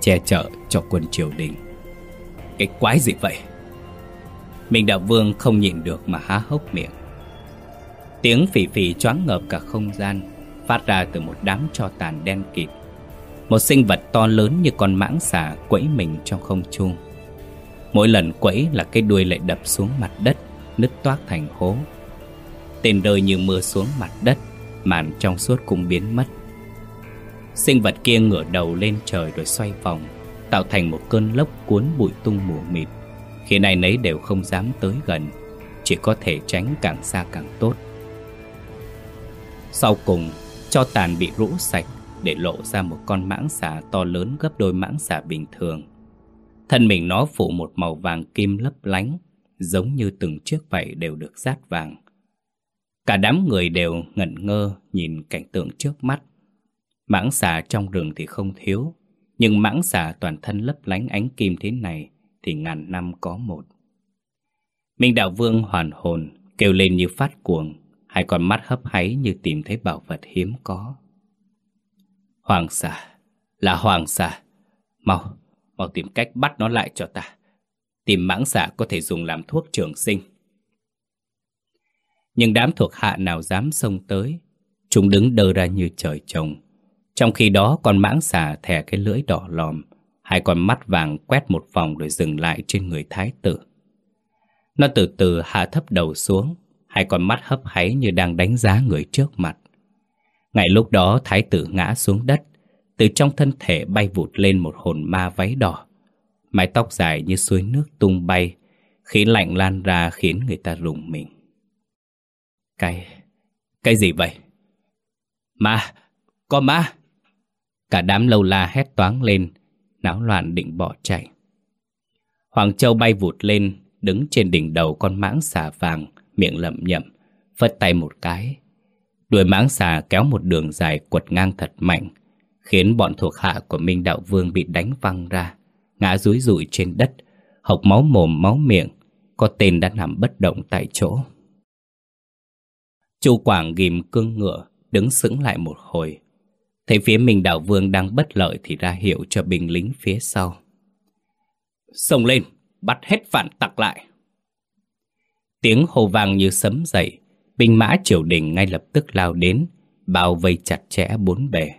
Che chở cho quân triều đình. Cái quái gì vậy? Minh Đạo Vương không nhịn được mà há hốc miệng. Tiếng phỉ phỉ choáng ngợp cả không gian, Phát ra từ một đám cho tàn đen kịt. Một sinh vật to lớn như con mãng xà quẫy mình trong không trung. Mỗi lần quẫy là cái đuôi lại đập xuống mặt đất, Nứt toát thành hố. Tên rơi như mưa xuống mặt đất, Màn trong suốt cũng biến mất. Sinh vật kia ngửa đầu lên trời rồi xoay vòng, Tạo thành một cơn lốc cuốn bụi tung mù mịt. Khi này nấy đều không dám tới gần Chỉ có thể tránh càng xa càng tốt. Sau cùng cho tàn bị rũ sạch Để lộ ra một con mãng xà to lớn gấp đôi mãng xà bình thường. Thân mình nó phủ một màu vàng kim lấp lánh Giống như từng chiếc vảy đều được rát vàng. Cả đám người đều ngẩn ngơ nhìn cảnh tượng trước mắt. Mãng xà trong rừng thì không thiếu, nhưng mãng xà toàn thân lấp lánh ánh kim thế này thì ngàn năm có một. Minh Đạo Vương hoàn hồn, kêu lên như phát cuồng, hai con mắt hấp háy như tìm thấy bảo vật hiếm có. Hoàng xà, là hoàng xà, mau, mau tìm cách bắt nó lại cho ta. Tìm mãng xà có thể dùng làm thuốc trường sinh. Nhưng đám thuộc hạ nào dám xông tới Chúng đứng đơ ra như trời trồng Trong khi đó con mãng xà thè cái lưỡi đỏ lòm Hai con mắt vàng quét một vòng rồi dừng lại trên người thái tử Nó từ từ hạ thấp đầu xuống Hai con mắt hấp háy như đang đánh giá người trước mặt Ngay lúc đó thái tử ngã xuống đất Từ trong thân thể bay vụt lên một hồn ma váy đỏ Mái tóc dài như suối nước tung bay Khí lạnh lan ra khiến người ta rùng mình cái... cái gì vậy? Ma! Có ma! Cả đám lâu la hét toáng lên, náo loạn định bỏ chạy. Hoàng Châu bay vụt lên, đứng trên đỉnh đầu con mãng xà vàng, miệng lẩm nhẩm, phất tay một cái. Đuôi mãng xà kéo một đường dài quật ngang thật mạnh, khiến bọn thuộc hạ của Minh Đạo Vương bị đánh văng ra, ngã rúi rụi trên đất, hộc máu mồm máu miệng, có tên đã nằm bất động tại chỗ. Chu Quảng ghim cương ngựa, đứng sững lại một hồi. Thấy phía mình đạo vương đang bất lợi thì ra hiệu cho binh lính phía sau. Xông lên, bắt hết phản tặc lại. Tiếng hô vang như sấm dậy, binh mã triều đình ngay lập tức lao đến, bao vây chặt chẽ bốn bề.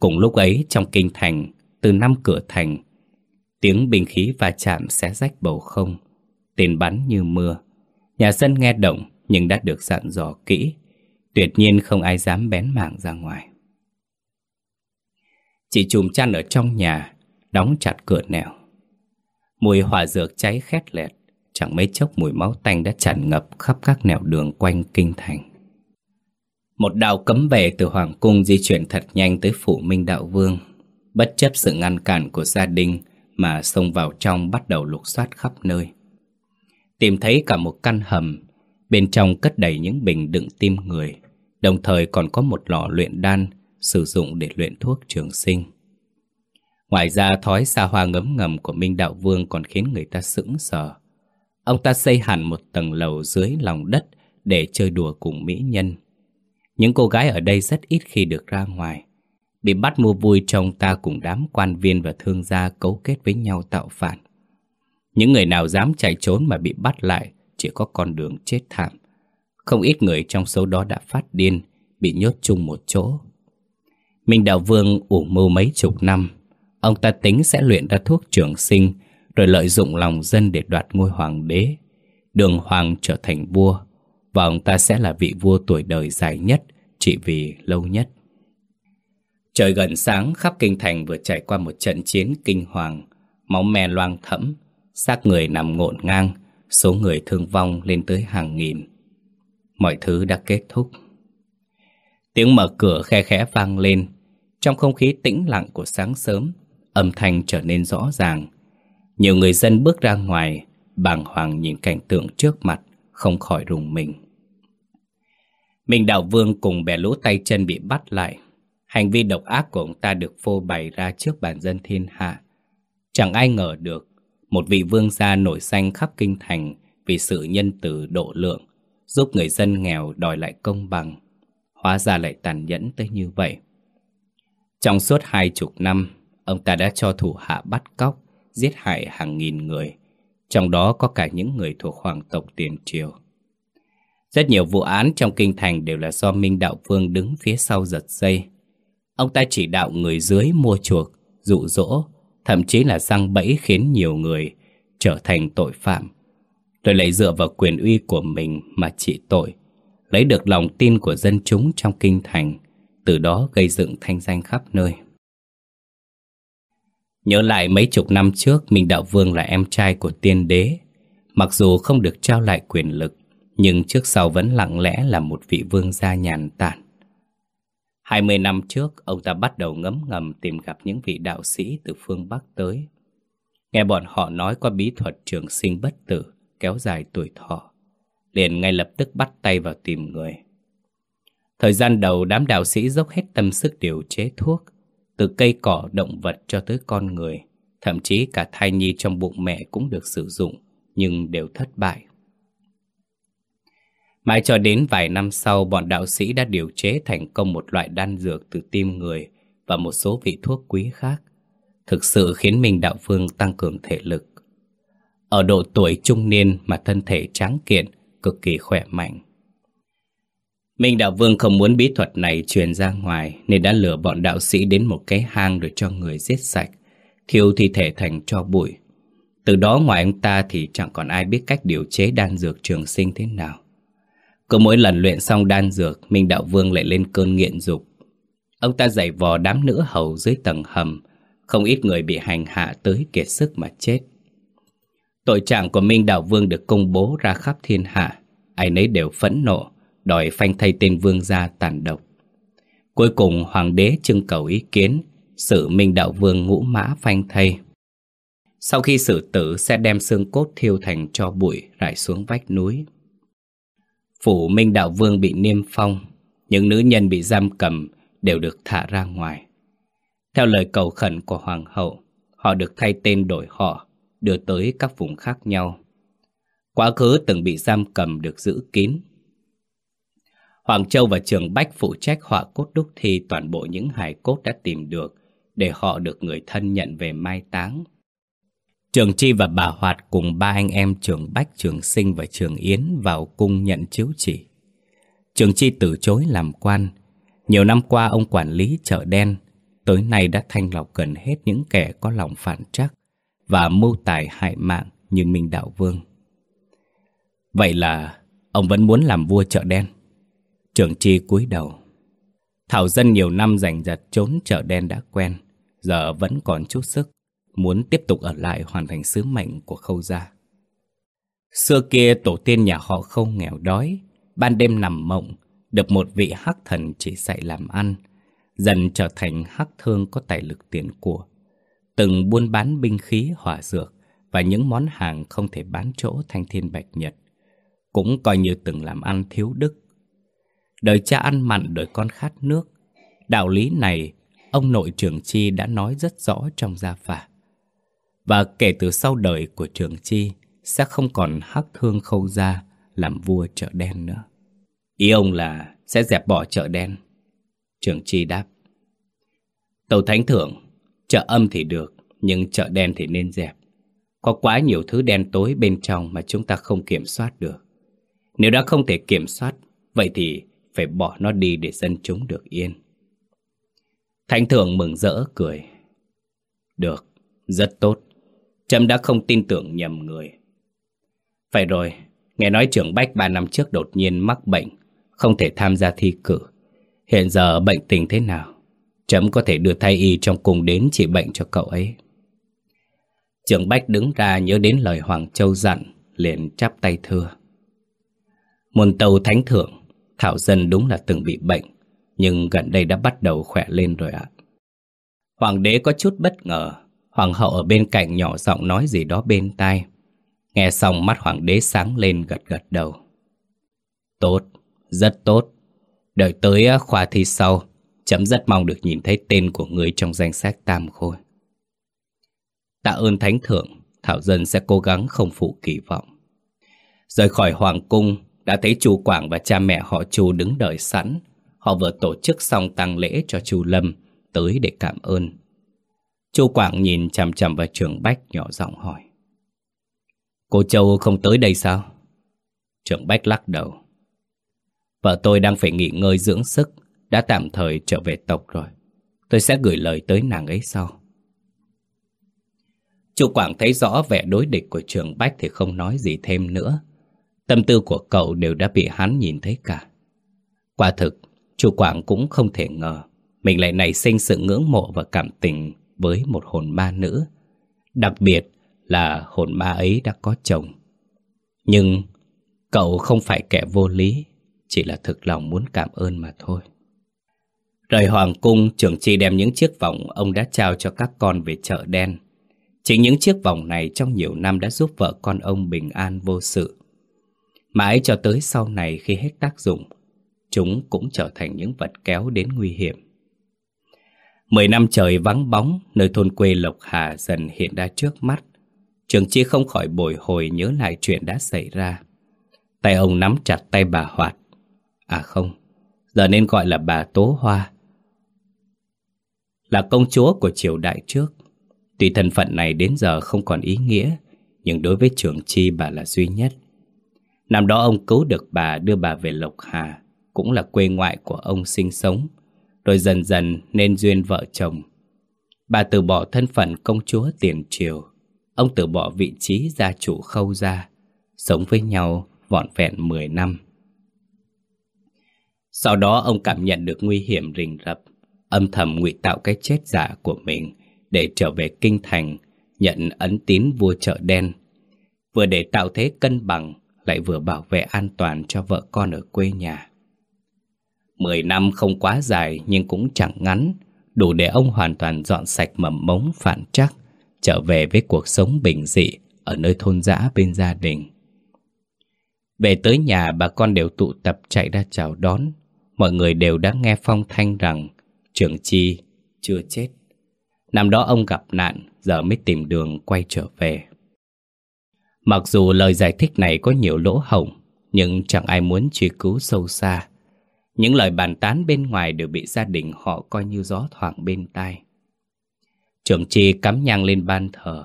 Cùng lúc ấy trong kinh thành, từ năm cửa thành, tiếng binh khí va chạm xé rách bầu không, tên bắn như mưa. Nhà dân nghe động, nhưng đã được dặn dò kỹ, tuyệt nhiên không ai dám bén mảng ra ngoài. Chị chùm chăn ở trong nhà, đóng chặt cửa nẻo. Mùi hỏa dược cháy khét lẹt, chẳng mấy chốc mùi máu tanh đã tràn ngập khắp các nẻo đường quanh kinh thành. Một đạo cấm vệ từ Hoàng Cung di chuyển thật nhanh tới phủ Minh Đạo Vương, bất chấp sự ngăn cản của gia đình mà xông vào trong bắt đầu lục soát khắp nơi. Tìm thấy cả một căn hầm Bên trong cất đầy những bình đựng tim người Đồng thời còn có một lò luyện đan Sử dụng để luyện thuốc trường sinh Ngoài ra thói xa hoa ngấm ngầm của Minh Đạo Vương còn khiến người ta sững sờ. Ông ta xây hẳn một tầng lầu dưới lòng đất để chơi đùa cùng mỹ nhân. Những cô gái ở đây rất ít khi được ra ngoài. Bị bắt mua vui trong ta cùng đám quan viên và thương gia cấu kết với nhau tạo phản. Những người nào dám chạy trốn mà bị bắt lại chỉ có con đường chết thảm, Không ít người trong số đó đã phát điên Bị nhốt chung một chỗ Minh Đạo Vương ủ mưu mấy chục năm. Ông ta tính sẽ luyện ra thuốc trường sinh, Rồi lợi dụng lòng dân để đoạt ngôi hoàng đế. Đường hoàng trở thành vua, Và ông ta sẽ là vị vua tuổi đời dài nhất, chỉ vì lâu nhất. Trời gần sáng, khắp kinh thành vừa trải qua một trận chiến kinh hoàng. Máu me loang thẫm, xác người nằm ngổn ngang, Số người thương vong lên tới hàng nghìn. Mọi thứ đã kết thúc. Tiếng mở cửa khe khẽ vang lên. Trong không khí tĩnh lặng của sáng sớm, Âm thanh trở nên rõ ràng. Nhiều người dân bước ra ngoài, Bàng hoàng nhìn cảnh tượng trước mặt, Không khỏi rùng mình. Minh Đạo Vương cùng bè lũ tay chân bị bắt lại. Hành vi độc ác của ông ta được phô bày ra trước bản dân thiên hạ. Chẳng ai ngờ được, Một vị vương gia nổi danh khắp kinh thành Vì sự nhân từ độ lượng, Giúp người dân nghèo đòi lại công bằng. Hóa ra lại tàn nhẫn tới như vậy. Trong suốt hai chục năm, Ông ta đã cho thủ hạ bắt cóc, Giết hại hàng nghìn người, Trong đó có cả những người thuộc hoàng tộc tiền triều. Rất nhiều vụ án trong kinh thành Đều là do Minh Đạo Vương đứng phía sau giật dây. Ông ta chỉ đạo người dưới mua chuộc, Dụ dỗ, Thậm chí là răng bẫy khiến nhiều người Trở thành tội phạm. Rồi lại dựa vào quyền uy của mình Mà trị tội, Lấy được lòng tin của dân chúng trong kinh thành. Từ đó gây dựng thanh danh khắp nơi Nhớ lại mấy chục năm trước Minh Đạo Vương là em trai của tiên đế Mặc dù không được trao lại quyền lực Nhưng trước sau vẫn lặng lẽ là một vị vương gia nhàn tản 20 năm trước, ông ta bắt đầu ngấm ngầm tìm gặp những vị đạo sĩ từ phương Bắc tới. Nghe bọn họ nói qua bí thuật trường sinh bất tử, kéo dài tuổi thọ. Liền ngay lập tức bắt tay vào tìm người. Thời gian đầu đám đạo sĩ dốc hết tâm sức điều chế thuốc, từ cây cỏ động vật cho tới con người, thậm chí cả thai nhi trong bụng mẹ cũng được sử dụng, nhưng đều thất bại. Mãi cho đến vài năm sau, bọn đạo sĩ đã điều chế thành công một loại đan dược từ tim người và một số vị thuốc quý khác, thực sự khiến mình Đạo phương tăng cường thể lực. Ở độ tuổi trung niên mà thân thể tráng kiện, cực kỳ khỏe mạnh. Minh Đạo Vương không muốn bí thuật này truyền ra ngoài nên đã lừa bọn đạo sĩ đến một cái hang rồi cho người giết sạch, thiêu thi thể thành cho bụi. Từ đó ngoài ông ta thì chẳng còn ai biết cách điều chế đan dược trường sinh thế nào. Cứ mỗi lần luyện xong đan dược, Minh Đạo Vương lại lên cơn nghiện dục. Ông ta dạy vò đám nữ hầu dưới tầng hầm, không ít người bị hành hạ tới kiệt sức mà chết. Tội trạng của Minh Đạo Vương được công bố ra khắp thiên hạ, ai nấy đều phẫn nộ, đòi phanh thay tên vương gia tàn độc. Cuối cùng hoàng đế trưng cầu ý kiến, sự Minh Đạo Vương ngũ mã phanh thay. Sau khi xử tử sẽ đem xương cốt thiêu thành cho bụi rải xuống vách núi. Phủ Minh Đạo Vương bị niêm phong, những nữ nhân bị giam cầm đều được thả ra ngoài. Theo lời cầu khẩn của Hoàng hậu, họ được thay tên đổi họ, đưa tới các vùng khác nhau. Quá khứ từng bị giam cầm được giữ kín. Hoàng Châu và Trường Bách phụ trách họa cốt đúc thi toàn bộ những hài cốt đã tìm được để họ được người thân nhận về mai táng. Trường Chi và bà Hoạt cùng ba anh em Trường Bách, Trường Sinh và Trường Yến vào cung nhận chiếu chỉ. Trường Chi từ chối làm quan. Nhiều năm qua ông quản lý chợ đen, tới nay đã thanh lọc gần hết những kẻ có lòng phản trắc và mưu tài hại mạng như Minh Đạo Vương. Vậy là ông vẫn muốn làm vua chợ đen. Trường Chi cúi đầu. Thảo dân nhiều năm rảnh giật trốn chợ đen đã quen, giờ vẫn còn chút sức muốn tiếp tục ở lại hoàn thành sứ mệnh của khâu gia. Xưa kia tổ tiên nhà họ không nghèo đói, ban đêm nằm mộng, được một vị hắc thần chỉ dạy làm ăn, dần trở thành hắc thương có tài lực tiền của. Từng buôn bán binh khí hỏa dược và những món hàng không thể bán chỗ thanh thiên bạch nhật, cũng coi như từng làm ăn thiếu đức. Đời cha ăn mặn đời con khát nước, đạo lý này ông nội trưởng chi đã nói rất rõ trong gia phả. Và kể từ sau đời của Trường Chi Sẽ không còn hắc thương khâu ra Làm vua chợ đen nữa. Ý ông là sẽ dẹp bỏ chợ đen. Trường Chi đáp Tàu Thánh Thượng Chợ âm thì được Nhưng chợ đen thì nên dẹp. Có quá nhiều thứ đen tối bên trong Mà chúng ta không kiểm soát được. Nếu đã không thể kiểm soát, vậy thì phải bỏ nó đi để dân chúng được yên. Thánh thượng mừng rỡ cười. Được, rất tốt. Trâm đã không tin tưởng nhầm người. Phải rồi, nghe nói trưởng Bách ba năm trước đột nhiên mắc bệnh, không thể tham gia thi cử. Hiện giờ bệnh tình thế nào? Trẫm có thể đưa thay y trong cùng đến trị bệnh cho cậu ấy. Trưởng Bách đứng ra nhớ đến lời Hoàng Châu dặn, liền chắp tay thưa. Môn tàu thánh thượng, Thảo Dân đúng là từng bị bệnh, nhưng gần đây đã bắt đầu khỏe lên rồi ạ. Hoàng đế có chút bất ngờ, hoàng hậu ở bên cạnh nhỏ giọng nói gì đó bên tai. Nghe xong mắt hoàng đế sáng lên gật gật đầu. Tốt, rất tốt. Đợi tới à, khoa thi sau, chấm rất mong được nhìn thấy tên của người trong danh sách tam khôi. Tạ ơn thánh thượng, Thảo Dân sẽ cố gắng không phụ kỳ vọng. Rời khỏi hoàng cung, đã thấy chu Quảng và cha mẹ họ chu đứng đợi sẵn. Họ vừa tổ chức xong tang lễ cho chu Lâm, tới để cảm ơn. Chu Quảng nhìn chằm chằm vào trường Bách nhỏ giọng hỏi. Cô Châu không tới đây sao? trường Bách lắc đầu. Vợ tôi đang phải nghỉ ngơi dưỡng sức, đã tạm thời trở về tộc rồi. Tôi sẽ gửi lời tới nàng ấy sau. Chu Quảng thấy rõ vẻ đối địch của trường Bách thì không nói gì thêm nữa. Tâm tư của cậu đều đã bị hắn nhìn thấy cả. Quả thực, chủ Quảng cũng không thể ngờ mình lại nảy sinh sự ngưỡng mộ và cảm tình với một hồn ma nữ. Đặc biệt là hồn ma ấy đã có chồng. Nhưng cậu không phải kẻ vô lý, chỉ là thực lòng muốn cảm ơn mà thôi. Rời Hoàng Cung, trưởng chi đem những chiếc vòng ông đã trao cho các con về chợ đen. Chính những chiếc vòng này trong nhiều năm đã giúp vợ con ông bình an vô sự. Mãi cho tới sau này khi hết tác dụng, chúng cũng trở thành những vật kéo đến nguy hiểm. Mười năm trời vắng bóng, nơi thôn quê Lộc Hà dần hiện ra trước mắt. Trường Chi không khỏi bồi hồi nhớ lại chuyện đã xảy ra. Tay ông nắm chặt tay bà Hoạt. À không, giờ nên gọi là bà Tố Hoa. Là công chúa của triều đại trước. Tuy thân phận này đến giờ không còn ý nghĩa, nhưng đối với Trường Chi bà là duy nhất. Năm đó ông cứu được bà đưa bà về Lộc Hà, cũng là quê ngoại của ông sinh sống, rồi dần dần nên duyên vợ chồng. Bà từ bỏ thân phận công chúa tiền triều, ông từ bỏ vị trí gia chủ khâu gia, sống với nhau vọn vẹn 10 năm. Sau đó ông cảm nhận được nguy hiểm rình rập, âm thầm ngụy tạo cái chết giả của mình để trở về kinh thành, nhận ấn tín vua chợ đen, vừa để tạo thế cân bằng lại vừa bảo vệ an toàn cho vợ con ở quê nhà. Mười năm không quá dài nhưng cũng chẳng ngắn, đủ để ông hoàn toàn dọn sạch mầm mống phản trắc, trở về với cuộc sống bình dị ở nơi thôn dã bên gia đình. Về tới nhà bà con đều tụ tập chạy ra chào đón, mọi người đều đã nghe phong thanh rằng trưởng chi chưa chết. Năm đó ông gặp nạn, giờ mới tìm đường quay trở về. Mặc dù lời giải thích này có nhiều lỗ hổng, nhưng chẳng ai muốn truy cứu sâu xa. Những lời bàn tán bên ngoài đều bị gia đình họ coi như gió thoảng bên tai. Trưởng chi cắm nhang lên ban thờ,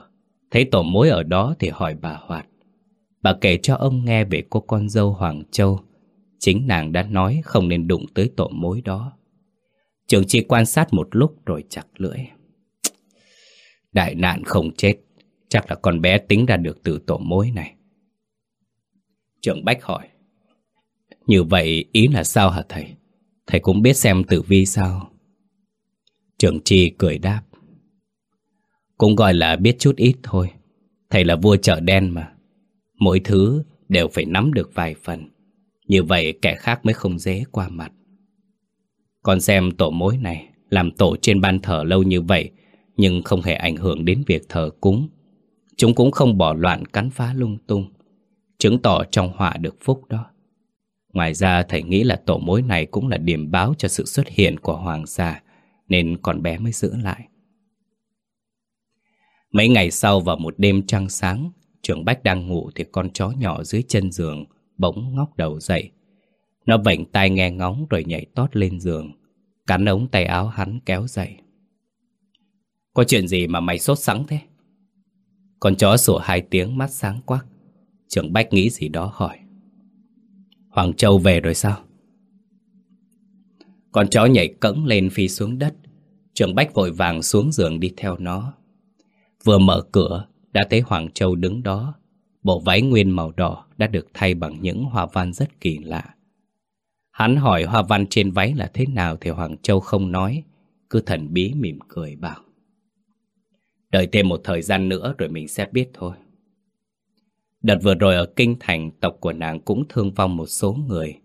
thấy tổ mối ở đó thì hỏi bà Hoạt. Bà kể cho ông nghe về cô con dâu Hoàng Châu. Chính nàng đã nói không nên đụng tới tổ mối đó. Trường chi quan sát một lúc rồi chặt lưỡi. Đại nạn không chết, chắc là con bé tính ra được từ tổ mối này. Trường Bách hỏi. Như vậy ý là sao hả thầy? Thầy cũng biết xem tử vi sao? Trường Chi cười đáp. Cũng gọi là biết chút ít thôi. Thầy là vua chợ đen mà. Mỗi thứ đều phải nắm được vài phần. Như vậy kẻ khác mới không dễ qua mặt. Con xem tổ mối này làm tổ trên ban thờ lâu như vậy, nhưng không hề ảnh hưởng đến việc thờ cúng. Chúng cũng không bỏ loạn cắn phá lung tung, chứng tỏ trong họa được phúc đó. Ngoài ra thầy nghĩ là tổ mối này cũng là điểm báo cho sự xuất hiện của hoàng gia, nên con bé mới giữ lại. Mấy ngày sau vào một đêm trăng sáng, trưởng Bách đang ngủ thì con chó nhỏ dưới chân giường bỗng ngóc đầu dậy. Nó vảnh tai nghe ngóng rồi nhảy tót lên giường, cắn ống tay áo hắn kéo dậy. Có chuyện gì mà mày sốt sắng thế? Con chó sủa hai tiếng mắt sáng quắc. Trưởng Bách nghĩ gì đó hỏi. Hoàng Châu về rồi sao? Con chó nhảy cẫng lên phi xuống đất trưởng Bách vội vàng xuống giường đi theo nó Vừa mở cửa, Đã thấy Hoàng Châu đứng đó Bộ váy nguyên màu đỏ Đã được thay bằng những hoa văn rất kỳ lạ Hắn hỏi hoa văn trên váy là thế nào Thì Hoàng Châu không nói Cứ thần bí mỉm cười bảo Đợi thêm một thời gian nữa Rồi mình sẽ biết thôi Đợt vừa rồi ở Kinh Thành Tộc của nàng cũng thương vong một số người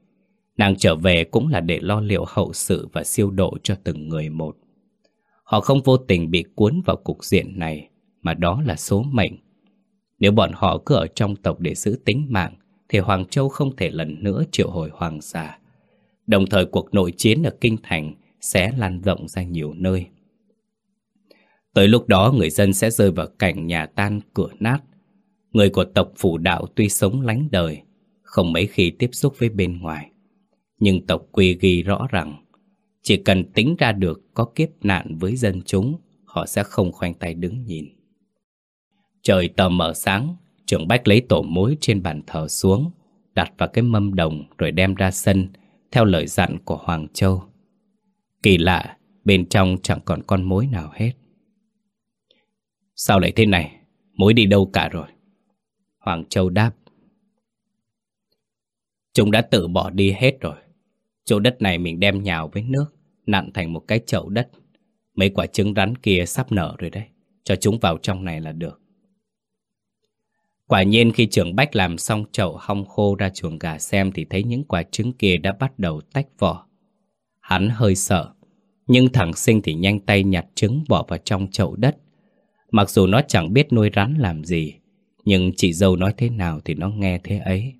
Nàng trở về cũng là để lo liệu hậu sự và siêu độ cho từng người một. Họ không vô tình bị cuốn vào cục diện này, mà đó là số mệnh. Nếu bọn họ cứ ở trong tộc để giữ tính mạng, thì Hoàng Châu không thể lần nữa triệu hồi hoàng giả. Đồng thời cuộc nội chiến ở Kinh Thành sẽ lan rộng ra nhiều nơi. Tới lúc đó người dân sẽ rơi vào cảnh nhà tan cửa nát. Người của tộc phủ đạo tuy sống lánh đời, không mấy khi tiếp xúc với bên ngoài. Nhưng tộc quy ghi rõ rằng Chỉ cần tính ra được có kiếp nạn với dân chúng Họ sẽ không khoanh tay đứng nhìn Trời tờ mở sáng Trưởng Bách lấy tổ mối trên bàn thờ xuống Đặt vào cái mâm đồng Rồi đem ra sân Theo lời dặn của Hoàng Châu Kỳ lạ Bên trong chẳng còn con mối nào hết Sao lại thế này? Mối đi đâu cả rồi? Hoàng Châu đáp. Chúng đã tự bỏ đi hết rồi. Chỗ đất này mình đem nhào với nước, Nặn thành một cái chậu đất. Mấy quả trứng rắn kia sắp nở rồi đấy. Cho chúng vào trong này là được. Quả nhiên khi trưởng Bách làm xong chậu hong khô ra chuồng gà xem Thì thấy những quả trứng kia đã bắt đầu tách vỏ. Hắn hơi sợ, Nhưng thằng sinh thì nhanh tay nhặt trứng bỏ vào trong chậu đất. Mặc dù nó chẳng biết nuôi rắn làm gì Nhưng chị dâu nói thế nào thì nó nghe thế ấy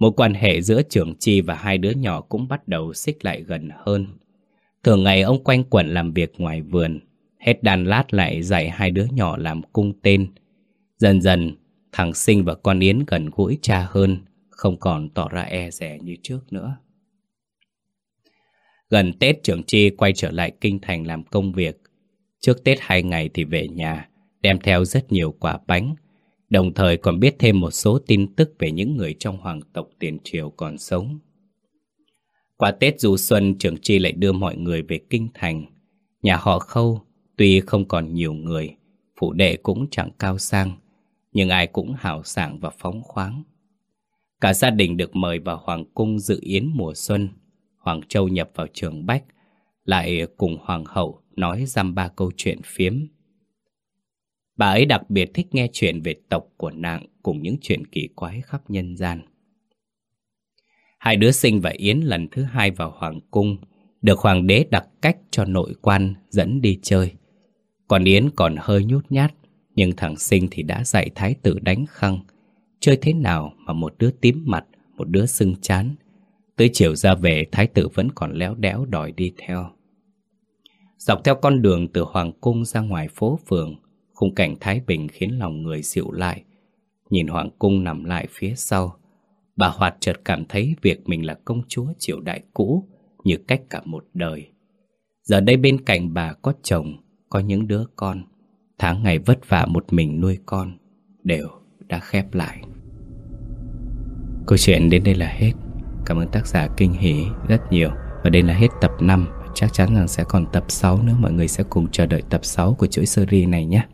Mối quan hệ giữa trưởng chi và hai đứa nhỏ cũng bắt đầu xích lại gần hơn. Thường ngày ông quanh quẩn làm việc ngoài vườn, hết đàn lát lại dạy hai đứa nhỏ làm cung tên. Dần dần, thằng Sinh và con Yến gần gũi cha hơn, không còn tỏ ra e rẻ như trước nữa. Gần Tết trưởng chi quay trở lại kinh thành làm công việc. Trước Tết hai ngày thì về nhà, đem theo rất nhiều quả bánh, Đồng thời còn biết thêm một số tin tức về những người trong hoàng tộc tiền triều còn sống. Qua Tết du xuân, trưởng chi lại đưa mọi người về kinh thành. Nhà họ khâu, tuy không còn nhiều người, phủ đệ cũng chẳng cao sang, nhưng ai cũng hào sảng và phóng khoáng. Cả gia đình được mời vào hoàng cung dự yến mùa xuân. Hoàng Châu nhập vào trường Bách, lại cùng hoàng hậu nói dăm ba câu chuyện phiếm Bà ấy đặc biệt thích nghe chuyện về tộc của nàng cùng những chuyện kỳ quái khắp nhân gian. Hai đứa sinh và Yến lần thứ hai vào Hoàng Cung, được Hoàng đế đặc cách cho nội quan dẫn đi chơi. Còn Yến còn hơi nhút nhát, nhưng thằng sinh thì đã dạy thái tử đánh khăng. Chơi thế nào mà một đứa tím mặt, một đứa sưng chán. Tới chiều ra về, thái tử vẫn còn léo đéo đòi đi theo. Dọc theo con đường từ Hoàng Cung ra ngoài phố phường, Khung cảnh Thái Bình khiến lòng người dịu lại. Nhìn Hoàng Cung nằm lại phía sau Bà Hoạt chợt cảm thấy việc mình là công chúa triều đại cũ Như cách cả một đời. Giờ đây bên cạnh bà có chồng Có những đứa con. Tháng ngày vất vả một mình nuôi con Đều đã khép lại. Câu chuyện đến đây là hết. Cảm ơn tác giả Kinh Hỷ rất nhiều. Và đây là hết tập 5 Chắc chắn rằng sẽ còn tập 6 nữa. Mọi người sẽ cùng chờ đợi tập 6 của chuỗi series này nhé.